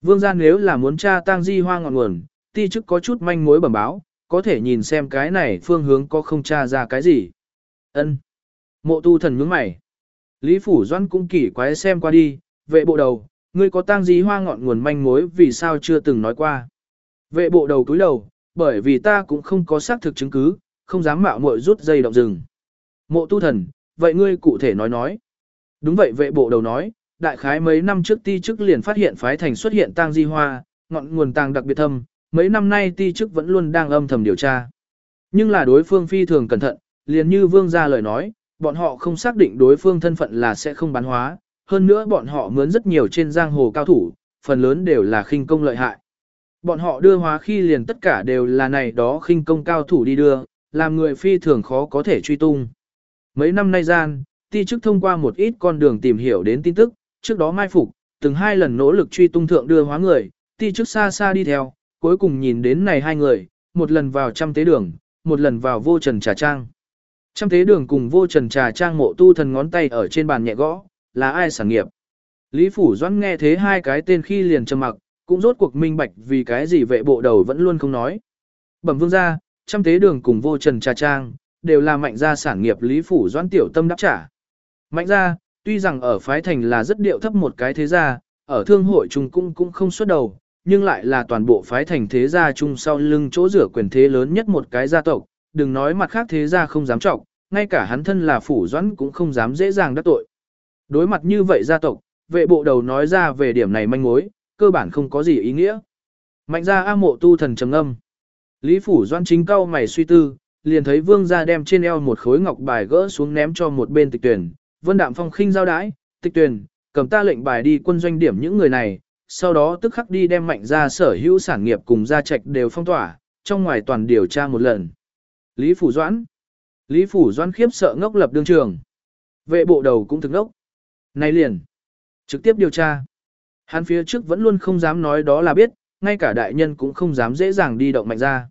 Vương gia nếu là muốn tra tang di hoa ngọn nguồn, ti chức có chút manh mối bẩm báo, có thể nhìn xem cái này phương hướng có không tra ra cái gì. Ân. Mộ tu thần nhướng mày. Lý Phủ Doan cũng kỳ quái xem qua đi, vệ bộ đầu, ngươi có tang di hoa ngọn nguồn manh mối vì sao chưa từng nói qua. Vệ bộ đầu túi đầu, bởi vì ta cũng không có xác thực chứng cứ, không dám mạo muội rút dây động rừng. Mộ tu thần, vậy ngươi cụ thể nói nói. Đúng vậy vệ bộ đầu nói, đại khái mấy năm trước ti chức liền phát hiện phái thành xuất hiện tang di hoa, ngọn nguồn tang đặc biệt thâm, mấy năm nay ti chức vẫn luôn đang âm thầm điều tra. Nhưng là đối phương phi thường cẩn thận, liền như vương gia lời nói, bọn họ không xác định đối phương thân phận là sẽ không bán hóa, hơn nữa bọn họ mướn rất nhiều trên giang hồ cao thủ, phần lớn đều là khinh công lợi hại. Bọn họ đưa hóa khi liền tất cả đều là này đó khinh công cao thủ đi đưa, làm người phi thường khó có thể truy tung. Mấy năm nay gian, ti chức thông qua một ít con đường tìm hiểu đến tin tức, trước đó mai phục, từng hai lần nỗ lực truy tung thượng đưa hóa người, ti chức xa xa đi theo, cuối cùng nhìn đến này hai người, một lần vào trăm tế đường, một lần vào vô trần trà trang. Trăm tế đường cùng vô trần trà trang mộ tu thần ngón tay ở trên bàn nhẹ gõ, là ai sản nghiệp. Lý Phủ Doãn nghe thế hai cái tên khi liền trầm mặc, cũng rốt cuộc minh bạch vì cái gì vệ bộ đầu vẫn luôn không nói. Bẩm vương gia, trăm tế đường cùng vô trần trà trang, đều là mạnh gia sản nghiệp Lý Phủ Doãn tiểu tâm đáp trả. Mạnh gia, tuy rằng ở phái thành là rất điệu thấp một cái thế gia, ở thương hội chung cũng cũng không xuất đầu, nhưng lại là toàn bộ phái thành thế gia chung sau lưng chỗ rửa quyền thế lớn nhất một cái gia tộc, đừng nói mặt khác thế gia không dám trọng, ngay cả hắn thân là phủ doãn cũng không dám dễ dàng đắc tội. Đối mặt như vậy gia tộc, vệ bộ đầu nói ra về điểm này manh mối, cơ bản không có gì ý nghĩa. Mạnh ra A mộ tu thần trầm âm. Lý phủ doãn chính cao mày suy tư, liền thấy vương gia đem trên eo một khối ngọc bài gỡ xuống ném cho một bên tịch tuyển, vân đạm phong khinh giao đái, tịch tuyển, cầm ta lệnh bài đi quân doanh điểm những người này, sau đó tức khắc đi đem mạnh ra sở hữu sản nghiệp cùng gia trạch đều phong tỏa, trong ngoài toàn điều tra một lần. Lý Phủ Doãn Lý Phủ Doãn khiếp sợ ngốc lập đương trường. Vệ bộ đầu cũng thực ngốc. Này liền. Trực tiếp điều tra. Hắn phía trước vẫn luôn không dám nói đó là biết, ngay cả đại nhân cũng không dám dễ dàng đi động mạnh ra.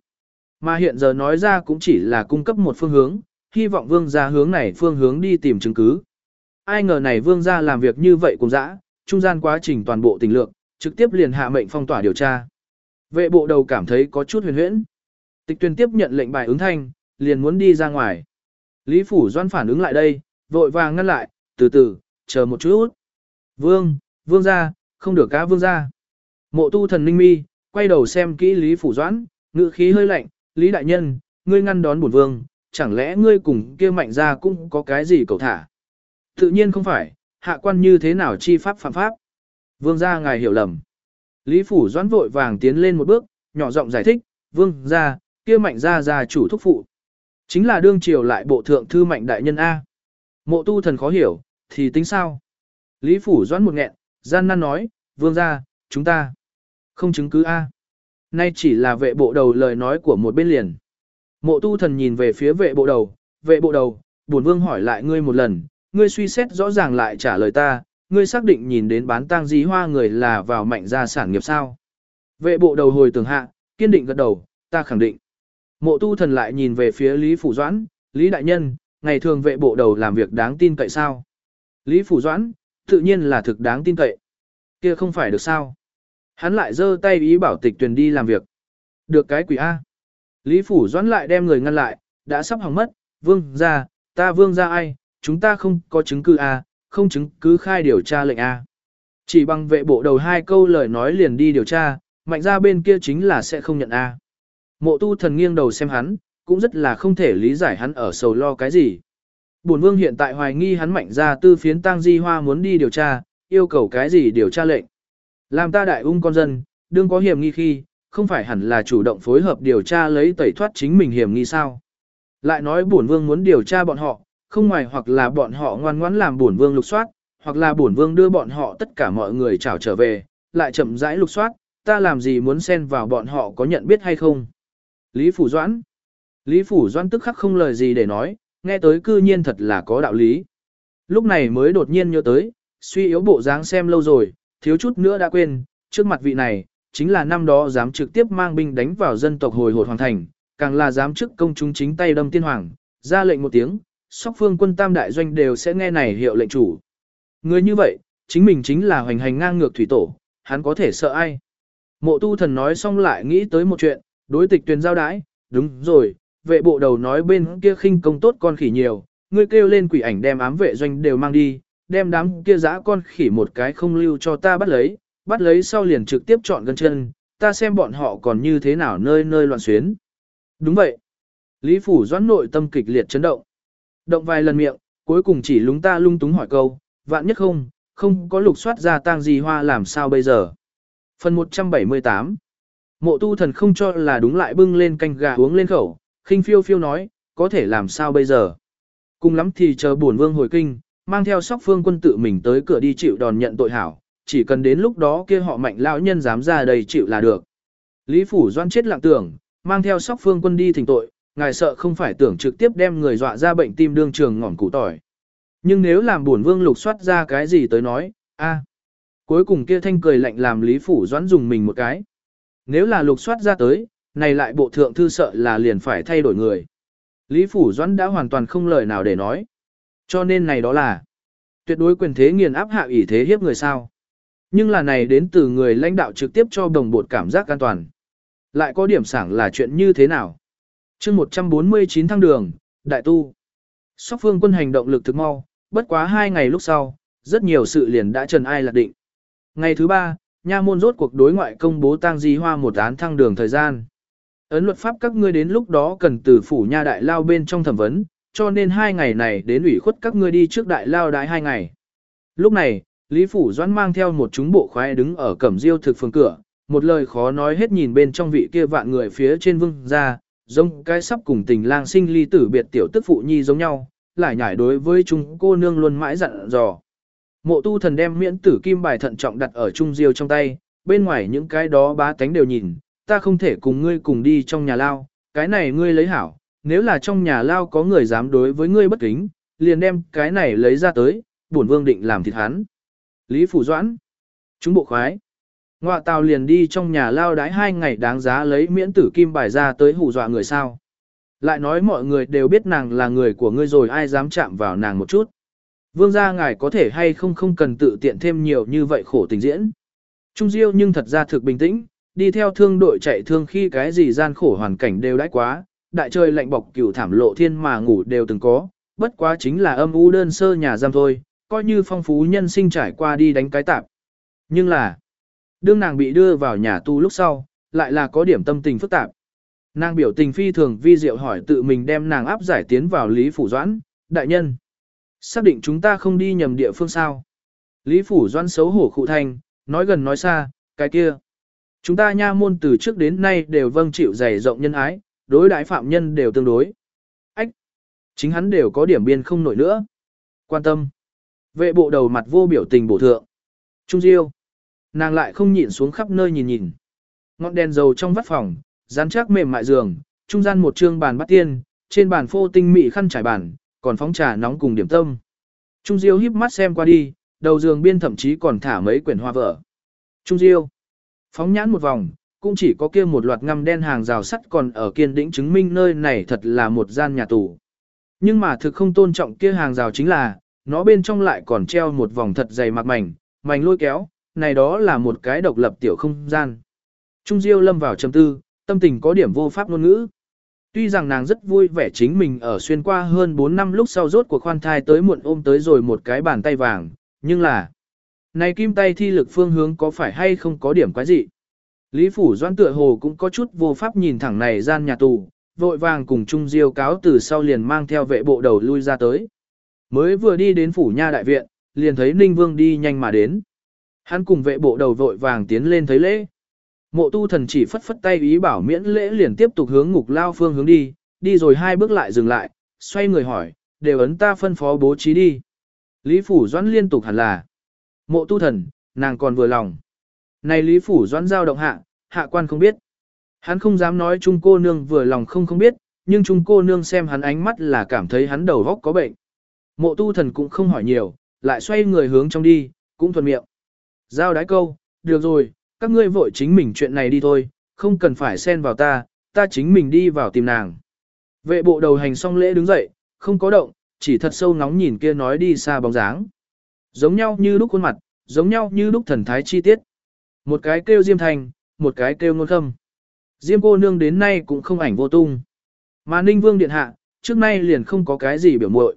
Mà hiện giờ nói ra cũng chỉ là cung cấp một phương hướng, hy vọng vương gia hướng này phương hướng đi tìm chứng cứ. Ai ngờ này vương gia làm việc như vậy cũng dã, trung gian quá trình toàn bộ tình lượng, trực tiếp liền hạ mệnh phong tỏa điều tra. Vệ bộ đầu cảm thấy có chút huyền huyễn. Tịch tuyên tiếp nhận lệnh bài ứng thanh, liền muốn đi ra ngoài. Lý Phủ Doan phản ứng lại đây, vội vàng ngăn lại, từ từ, chờ một chút. Vương, vương ra, không được cá vương ra. Mộ tu thần ninh mi, quay đầu xem kỹ Lý Phủ Doãn, ngữ khí hơi lạnh, Lý Đại Nhân, ngươi ngăn đón bổn vương, chẳng lẽ ngươi cùng kia mạnh ra cũng có cái gì cầu thả. Tự nhiên không phải, hạ quan như thế nào chi pháp phạm pháp. Vương gia ngài hiểu lầm. Lý Phủ Doãn vội vàng tiến lên một bước, nhỏ giọng giải thích, vương gia, kia mạnh gia gia chủ thúc phụ. Chính là đương triều lại bộ thượng thư mạnh đại nhân A. Mộ tu thần khó hiểu, thì tính sao? Lý Phủ Doãn một nghẹn, gian nan nói, vương gia, chúng ta không chứng cứ A. Nay chỉ là vệ bộ đầu lời nói của một bên liền. Mộ tu thần nhìn về phía vệ bộ đầu, vệ bộ đầu, bổn vương hỏi lại ngươi một lần, ngươi suy xét rõ ràng lại trả lời ta, ngươi xác định nhìn đến bán tang dí hoa người là vào mạnh gia sản nghiệp sao. Vệ bộ đầu hồi tưởng hạ, kiên định gật đầu, ta khẳng định. Mộ tu thần lại nhìn về phía Lý Phủ Doãn, Lý Đại Nhân, ngày thường vệ bộ đầu làm việc đáng tin cậy sao? Lý Phủ Doãn, tự nhiên là thực đáng tin cậy. Kia không phải được sao? Hắn lại giơ tay ý bảo tịch tuyển đi làm việc. Được cái quỷ A. Lý Phủ Doãn lại đem người ngăn lại, đã sắp hỏng mất, vương ra, ta vương ra ai, chúng ta không có chứng cứ A, không chứng cứ khai điều tra lệnh A. Chỉ bằng vệ bộ đầu hai câu lời nói liền đi điều tra, mạnh ra bên kia chính là sẽ không nhận A. Mộ tu thần nghiêng đầu xem hắn, cũng rất là không thể lý giải hắn ở sầu lo cái gì. Bổn vương hiện tại hoài nghi hắn mạnh ra tư phiến tang di hoa muốn đi điều tra, yêu cầu cái gì điều tra lệnh. Làm ta đại ung con dân, đương có hiểm nghi khi, không phải hẳn là chủ động phối hợp điều tra lấy tẩy thoát chính mình hiểm nghi sao. Lại nói bổn vương muốn điều tra bọn họ, không ngoài hoặc là bọn họ ngoan ngoãn làm bổn vương lục soát, hoặc là bổn vương đưa bọn họ tất cả mọi người trảo trở về, lại chậm rãi lục soát, ta làm gì muốn xen vào bọn họ có nhận biết hay không. Lý Phủ Doãn Lý Phủ Doãn tức khắc không lời gì để nói, nghe tới cư nhiên thật là có đạo lý. Lúc này mới đột nhiên nhớ tới, suy yếu bộ dáng xem lâu rồi, thiếu chút nữa đã quên, trước mặt vị này, chính là năm đó dám trực tiếp mang binh đánh vào dân tộc hồi hột hoàng thành, càng là dám trước công chúng chính tay đâm tiên hoàng, ra lệnh một tiếng, sóc phương quân tam đại doanh đều sẽ nghe này hiệu lệnh chủ. Người như vậy, chính mình chính là hoành hành ngang ngược thủy tổ, hắn có thể sợ ai. Mộ tu thần nói xong lại nghĩ tới một chuyện, đối tịch tuyển giao đái, đúng rồi, vệ bộ đầu nói bên kia khinh công tốt con khỉ nhiều, ngươi kêu lên quỷ ảnh đem ám vệ doanh đều mang đi, đem đám kia dã con khỉ một cái không lưu cho ta bắt lấy, bắt lấy sau liền trực tiếp chọn gân chân, ta xem bọn họ còn như thế nào nơi nơi loạn xuyến. Đúng vậy. Lý Phủ Doãn nội tâm kịch liệt chấn động. Động vài lần miệng, cuối cùng chỉ lúng ta lung túng hỏi câu, vạn nhất không, không có lục soát ra tang gì hoa làm sao bây giờ. Phần 178 Mộ tu thần không cho là đúng lại bưng lên canh gà uống lên khẩu, khinh phiêu phiêu nói, có thể làm sao bây giờ. Cùng lắm thì chờ buồn vương hồi kinh, mang theo sóc phương quân tự mình tới cửa đi chịu đòn nhận tội hảo, chỉ cần đến lúc đó kia họ mạnh lão nhân dám ra đây chịu là được. Lý Phủ Doan chết lặng tưởng, mang theo sóc phương quân đi thỉnh tội, ngài sợ không phải tưởng trực tiếp đem người dọa ra bệnh tim đương trường ngỏm củ tỏi. Nhưng nếu làm buồn vương lục soát ra cái gì tới nói, a, Cuối cùng kia thanh cười lạnh làm Lý Phủ Doãn dùng mình một cái. Nếu là lục soát ra tới, này lại bộ thượng thư sợ là liền phải thay đổi người. Lý Phủ Doãn đã hoàn toàn không lời nào để nói. Cho nên này đó là tuyệt đối quyền thế nghiền áp hạ ủy thế hiếp người sao. Nhưng là này đến từ người lãnh đạo trực tiếp cho đồng bột cảm giác an toàn. Lại có điểm sảng là chuyện như thế nào? chương 149 thăng đường, đại tu. Sóc phương quân hành động lực thực mau, bất quá hai ngày lúc sau, rất nhiều sự liền đã trần ai lạc định. Ngày thứ ba, nha môn rốt cuộc đối ngoại công bố tang di hoa một án thăng đường thời gian. Ấn luật pháp các ngươi đến lúc đó cần từ phủ nha đại lao bên trong thẩm vấn, cho nên hai ngày này đến ủy khuất các ngươi đi trước đại lao đái hai ngày. Lúc này, Lý Phủ Doãn mang theo một chúng bộ khoái đứng ở cẩm diêu thực phường cửa, một lời khó nói hết nhìn bên trong vị kia vạn người phía trên vương ra, giống cái sắp cùng tình lang sinh ly tử biệt tiểu tức phụ nhi giống nhau, lại nhải đối với chúng cô nương luôn mãi dặn dò. Mộ tu thần đem miễn tử kim bài thận trọng đặt ở trung diêu trong tay, bên ngoài những cái đó bá tánh đều nhìn, ta không thể cùng ngươi cùng đi trong nhà lao, cái này ngươi lấy hảo, nếu là trong nhà lao có người dám đối với ngươi bất kính, liền đem cái này lấy ra tới, bổn vương định làm thịt hắn. Lý Phủ Doãn, chúng bộ khoái. ngọa tàu liền đi trong nhà lao đái hai ngày đáng giá lấy miễn tử kim bài ra tới hù dọa người sao. Lại nói mọi người đều biết nàng là người của ngươi rồi ai dám chạm vào nàng một chút. Vương gia ngài có thể hay không không cần tự tiện thêm nhiều như vậy khổ tình diễn. Trung Diêu nhưng thật ra thực bình tĩnh, đi theo thương đội chạy thương khi cái gì gian khổ hoàn cảnh đều đãi quá, đại trời lạnh bọc cửu thảm lộ thiên mà ngủ đều từng có, bất quá chính là âm u đơn sơ nhà giam thôi, coi như phong phú nhân sinh trải qua đi đánh cái tạp. Nhưng là, đương nàng bị đưa vào nhà tu lúc sau, lại là có điểm tâm tình phức tạp. Nàng biểu tình phi thường vi diệu hỏi tự mình đem nàng áp giải tiến vào Lý Phủ Doãn, đại nhân. Xác định chúng ta không đi nhầm địa phương sao. Lý Phủ Doãn xấu hổ khụ thành nói gần nói xa, cái kia. Chúng ta nha môn từ trước đến nay đều vâng chịu dày rộng nhân ái, đối đại phạm nhân đều tương đối. Ách! Chính hắn đều có điểm biên không nổi nữa. Quan tâm. Vệ bộ đầu mặt vô biểu tình bổ thượng. Trung Diêu. Nàng lại không nhịn xuống khắp nơi nhìn nhìn. Ngọn đèn dầu trong vắt phòng, rán chắc mềm mại giường, trung gian một trương bàn bắt tiên, trên bàn phô tinh mị khăn trải bàn, còn phóng trà nóng cùng điểm tâm. Trung Diêu híp mắt xem qua đi, đầu giường biên thậm chí còn thả mấy quyển hoa vở. Trung Diêu. Phóng nhãn một vòng, cũng chỉ có kia một loạt ngăm đen hàng rào sắt còn ở kiên đĩnh chứng minh nơi này thật là một gian nhà tù. Nhưng mà thực không tôn trọng kia hàng rào chính là, nó bên trong lại còn treo một vòng thật dày mặt mảnh, mảnh lôi kéo, này đó là một cái độc lập tiểu không gian. Trung Diêu lâm vào trầm tư, tâm tình có điểm vô pháp ngôn ngữ. Tuy rằng nàng rất vui vẻ chính mình ở xuyên qua hơn 4 năm lúc sau rốt cuộc khoan thai tới muộn ôm tới rồi một cái bàn tay vàng, nhưng là này kim tay thi lực phương hướng có phải hay không có điểm quái dị? Lý Phủ Doan tựa hồ cũng có chút vô pháp nhìn thẳng này gian nhà tù, vội vàng cùng Trung Diêu cáo từ sau liền mang theo vệ bộ đầu lui ra tới. Mới vừa đi đến Phủ Nha Đại Viện, liền thấy Ninh Vương đi nhanh mà đến. Hắn cùng vệ bộ đầu vội vàng tiến lên thấy lễ. Mộ tu thần chỉ phất phất tay ý bảo miễn lễ liền tiếp tục hướng ngục lao phương hướng đi, đi rồi hai bước lại dừng lại, xoay người hỏi, đều ấn ta phân phó bố trí đi. Lý Phủ Doãn liên tục hẳn là, mộ tu thần, nàng còn vừa lòng. Này Lý Phủ Doãn giao động hạ, hạ quan không biết. Hắn không dám nói chung cô nương vừa lòng không không biết, nhưng chung cô nương xem hắn ánh mắt là cảm thấy hắn đầu góc có bệnh. Mộ tu thần cũng không hỏi nhiều, lại xoay người hướng trong đi, cũng thuận miệng. Giao đái câu, được rồi, các ngươi vội chính mình chuyện này đi thôi, không cần phải xen vào ta, ta chính mình đi vào tìm nàng. Vệ bộ đầu hành xong lễ đứng dậy, không có động, chỉ thật sâu nóng nhìn kia nói đi xa bóng dáng. Giống nhau như lúc khuôn mặt, giống nhau như lúc thần thái chi tiết. Một cái kêu diêm thành, một cái kêu ngôn khâm. Diêm cô nương đến nay cũng không ảnh vô tung. Mà ninh vương điện hạ, trước nay liền không có cái gì biểu muội.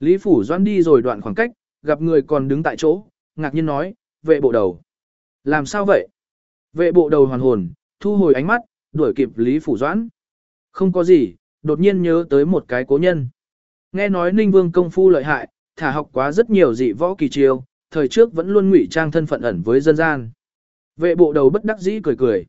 Lý Phủ Doan đi rồi đoạn khoảng cách, gặp người còn đứng tại chỗ, ngạc nhiên nói, vệ bộ đầu. Làm sao vậy? Vệ bộ đầu hoàn hồn, thu hồi ánh mắt, đuổi kịp Lý Phủ Doãn. Không có gì, đột nhiên nhớ tới một cái cố nhân. Nghe nói Ninh Vương công phu lợi hại, thả học quá rất nhiều dị võ kỳ chiêu, thời trước vẫn luôn ngụy trang thân phận ẩn với dân gian. Vệ bộ đầu bất đắc dĩ cười cười.